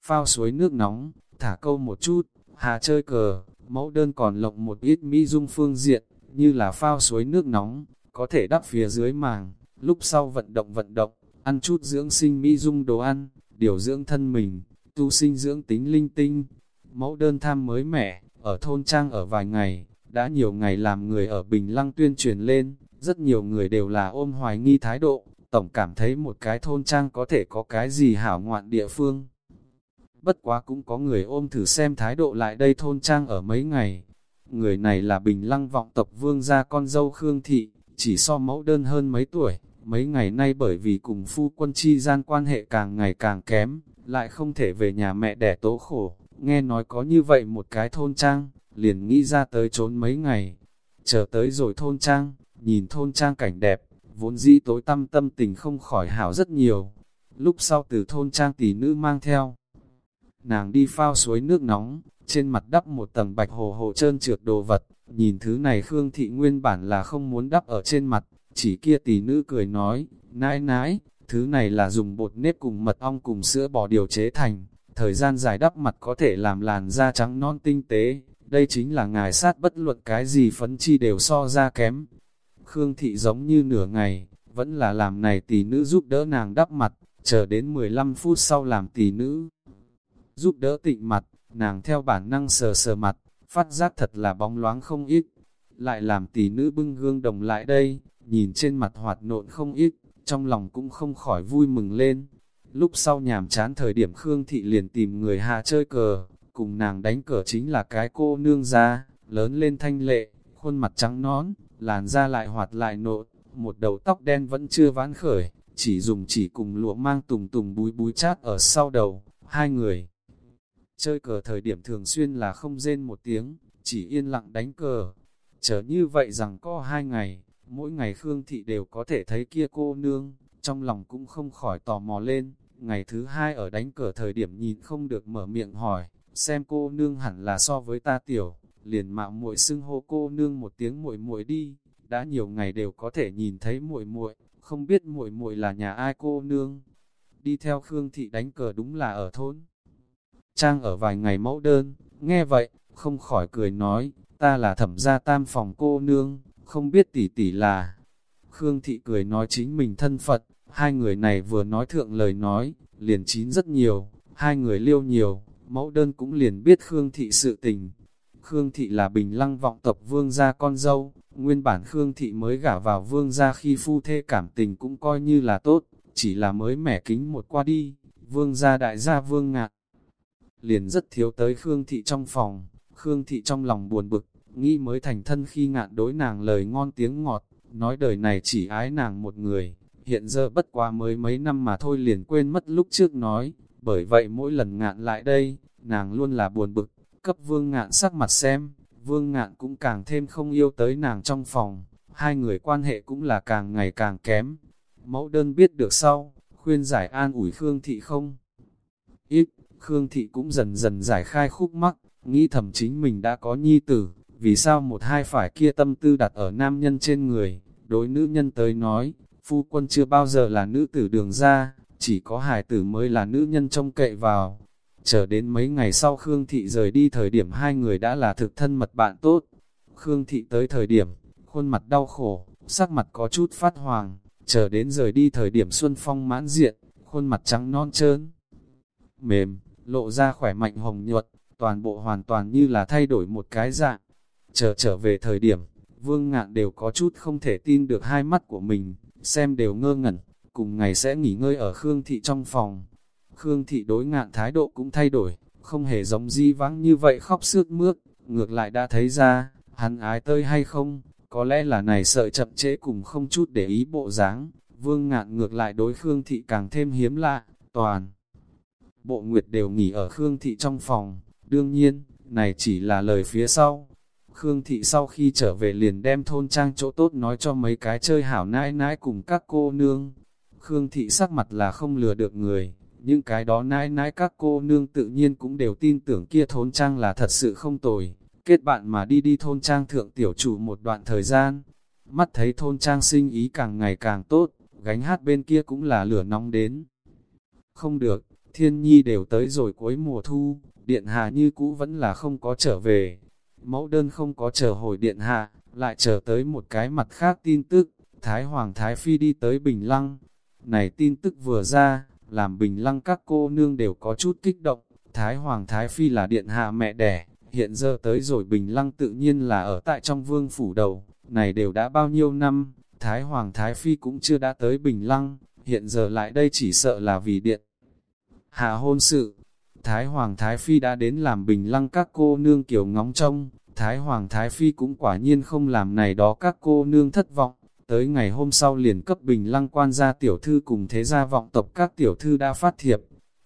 Phao suối nước nóng, thả câu một chút, hà chơi cờ, mẫu đơn còn lộng một ít mỹ dung phương diện, như là phao suối nước nóng, có thể đắp phía dưới màng, lúc sau vận động vận động, ăn chút dưỡng sinh mỹ dung đồ ăn, điều dưỡng thân mình, tu sinh dưỡng tính linh tinh. Mẫu đơn tham mới mẻ, ở thôn trang ở vài ngày, đã nhiều ngày làm người ở Bình Lăng tuyên truyền lên, rất nhiều người đều là ôm hoài nghi thái độ, tổng cảm thấy một cái thôn trang có thể có cái gì hảo ngoạn địa phương. Bất quá cũng có người ôm thử xem thái độ lại đây thôn trang ở mấy ngày. Người này là Bình Lăng vọng tộc vương gia con dâu Khương Thị, chỉ so mẫu đơn hơn mấy tuổi, mấy ngày nay bởi vì cùng phu quân chi gian quan hệ càng ngày càng kém, lại không thể về nhà mẹ đẻ tố khổ, nghe nói có như vậy một cái thôn trang, liền nghĩ ra tới trốn mấy ngày, chờ tới rồi thôn trang, nhìn thôn trang cảnh đẹp, vốn dĩ tối tâm tâm tình không khỏi hảo rất nhiều, lúc sau từ thôn trang tỷ nữ mang theo, nàng đi phao suối nước nóng, trên mặt đắp một tầng bạch hồ hồ trơn trượt đồ vật, nhìn thứ này Khương Thị nguyên bản là không muốn đắp ở trên mặt, chỉ kia tỷ nữ cười nói, nãi nãi, thứ này là dùng bột nếp cùng mật ong cùng sữa bò điều chế thành, thời gian dài đắp mặt có thể làm làn da trắng non tinh tế, đây chính là ngài sát bất luận cái gì phấn chi đều so ra kém. Khương Thị giống như nửa ngày, vẫn là làm này tỷ nữ giúp đỡ nàng đắp mặt, chờ đến 15 phút sau làm tỷ nữ. Giúp đỡ tịnh mặt, nàng theo bản năng sờ sờ mặt, phát giác thật là bóng loáng không ít. Lại làm tỷ nữ bưng gương đồng lại đây, nhìn trên mặt hoạt nộn không ít, trong lòng cũng không khỏi vui mừng lên. Lúc sau nhàm chán thời điểm Khương Thị liền tìm người hạ chơi cờ, cùng nàng đánh cờ chính là cái cô nương ra, lớn lên thanh lệ, khuôn mặt trắng nón, làn da lại hoạt lại nộn, một đầu tóc đen vẫn chưa ván khởi, chỉ dùng chỉ cùng lụa mang tùng tùng búi búi chát ở sau đầu, hai người. Chơi cờ thời điểm thường xuyên là không rên một tiếng, chỉ yên lặng đánh cờ. Chờ như vậy rằng có hai ngày, mỗi ngày Khương Thị đều có thể thấy kia cô nương, trong lòng cũng không khỏi tò mò lên. Ngày thứ hai ở đánh cờ thời điểm nhìn không được mở miệng hỏi, xem cô nương hẳn là so với ta tiểu, liền mạo muội xưng hô cô nương một tiếng muội muội đi, đã nhiều ngày đều có thể nhìn thấy muội muội, không biết muội muội là nhà ai cô nương. Đi theo Khương thị đánh cờ đúng là ở thôn. Trang ở vài ngày mẫu đơn, nghe vậy, không khỏi cười nói, ta là thẩm gia tam phòng cô nương, không biết tỷ tỷ là. Khương thị cười nói chính mình thân Phật, hai người này vừa nói thượng lời nói, liền chín rất nhiều, hai người liêu nhiều, mẫu đơn cũng liền biết Khương Thị sự tình. Khương Thị là bình lăng vọng tộc vương gia con dâu, nguyên bản Khương Thị mới gả vào vương gia khi phu thê cảm tình cũng coi như là tốt, chỉ là mới mẻ kính một qua đi, vương gia đại gia vương ngạc. liền rất thiếu tới Khương Thị trong phòng. Khương Thị trong lòng buồn bực, nghĩ mới thành thân khi ngạn đối nàng lời ngon tiếng ngọt, nói đời này chỉ ái nàng một người, hiện giờ bất quá mới mấy năm mà thôi liền quên mất lúc trước nói, bởi vậy mỗi lần ngạn lại đây, nàng luôn là buồn bực, cấp vương ngạn sắc mặt xem, vương ngạn cũng càng thêm không yêu tới nàng trong phòng, hai người quan hệ cũng là càng ngày càng kém. Mẫu đơn biết được sau, khuyên giải an ủi Khương Thị không? Ít, Khương Thị cũng dần dần giải khai khúc mắc, nghĩ thầm chính mình đã có nhi tử, vì sao một hai phải kia tâm tư đặt ở nam nhân trên người, đối nữ nhân tới nói, phu quân chưa bao giờ là nữ tử đường ra, chỉ có hài tử mới là nữ nhân trông cậy vào. Chờ đến mấy ngày sau Khương Thị rời đi thời điểm hai người đã là thực thân mật bạn tốt. Khương Thị tới thời điểm, khuôn mặt đau khổ, sắc mặt có chút phát hoàng, chờ đến rời đi thời điểm xuân phong mãn diện, khuôn mặt trắng non trơn, mềm, lộ ra khỏe mạnh hồng nhuận, toàn bộ hoàn toàn như là thay đổi một cái dạng. Chờ trở về thời điểm, vương ngạn đều có chút không thể tin được hai mắt của mình, xem đều ngơ ngẩn, cùng ngày sẽ nghỉ ngơi ở Khương Thị trong phòng. Khương Thị đối ngạn thái độ cũng thay đổi, không hề giống di vắng như vậy khóc sướt mướt, ngược lại đã thấy ra, hắn ái tơi hay không, có lẽ là này sợ chậm trễ cùng không chút để ý bộ dáng vương ngạn ngược lại đối Khương Thị càng thêm hiếm lạ, toàn. Bộ Nguyệt đều nghỉ ở Khương Thị trong phòng, đương nhiên, này chỉ là lời phía sau. Khương Thị sau khi trở về liền đem thôn trang chỗ tốt nói cho mấy cái chơi hảo nãi nãi cùng các cô nương. Khương Thị sắc mặt là không lừa được người, những cái đó nãi nãi các cô nương tự nhiên cũng đều tin tưởng kia thôn trang là thật sự không tồi, kết bạn mà đi đi thôn trang thượng tiểu chủ một đoạn thời gian. Mắt thấy thôn trang sinh ý càng ngày càng tốt, gánh hát bên kia cũng là lửa nóng đến. Không được, thiên nhi đều tới rồi cuối mùa thu, điện hạ như cũ vẫn là không có trở về. Mẫu đơn không có chờ hồi điện hạ, lại chờ tới một cái mặt khác tin tức, Thái Hoàng Thái Phi đi tới Bình Lăng. Này tin tức vừa ra, làm Bình Lăng các cô nương đều có chút kích động, Thái Hoàng Thái Phi là điện hạ mẹ đẻ, hiện giờ tới rồi Bình Lăng tự nhiên là ở tại trong vương phủ đầu, này đều đã bao nhiêu năm, Thái Hoàng Thái Phi cũng chưa đã tới Bình Lăng, hiện giờ lại đây chỉ sợ là vì điện. Hạ hôn sự, Thái Hoàng Thái Phi đã đến làm Bình Lăng các cô nương kiểu ngóng trông, Thái Hoàng Thái Phi cũng quả nhiên không làm này đó các cô nương thất vọng, tới ngày hôm sau liền cấp Bình Lăng quan gia tiểu thư cùng thế gia vọng tộc các tiểu thư đã phát thiệp,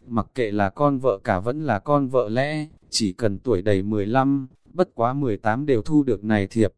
mặc kệ là con vợ cả vẫn là con vợ lẽ, chỉ cần tuổi đầy 15, bất quá 18 đều thu được này thiệp.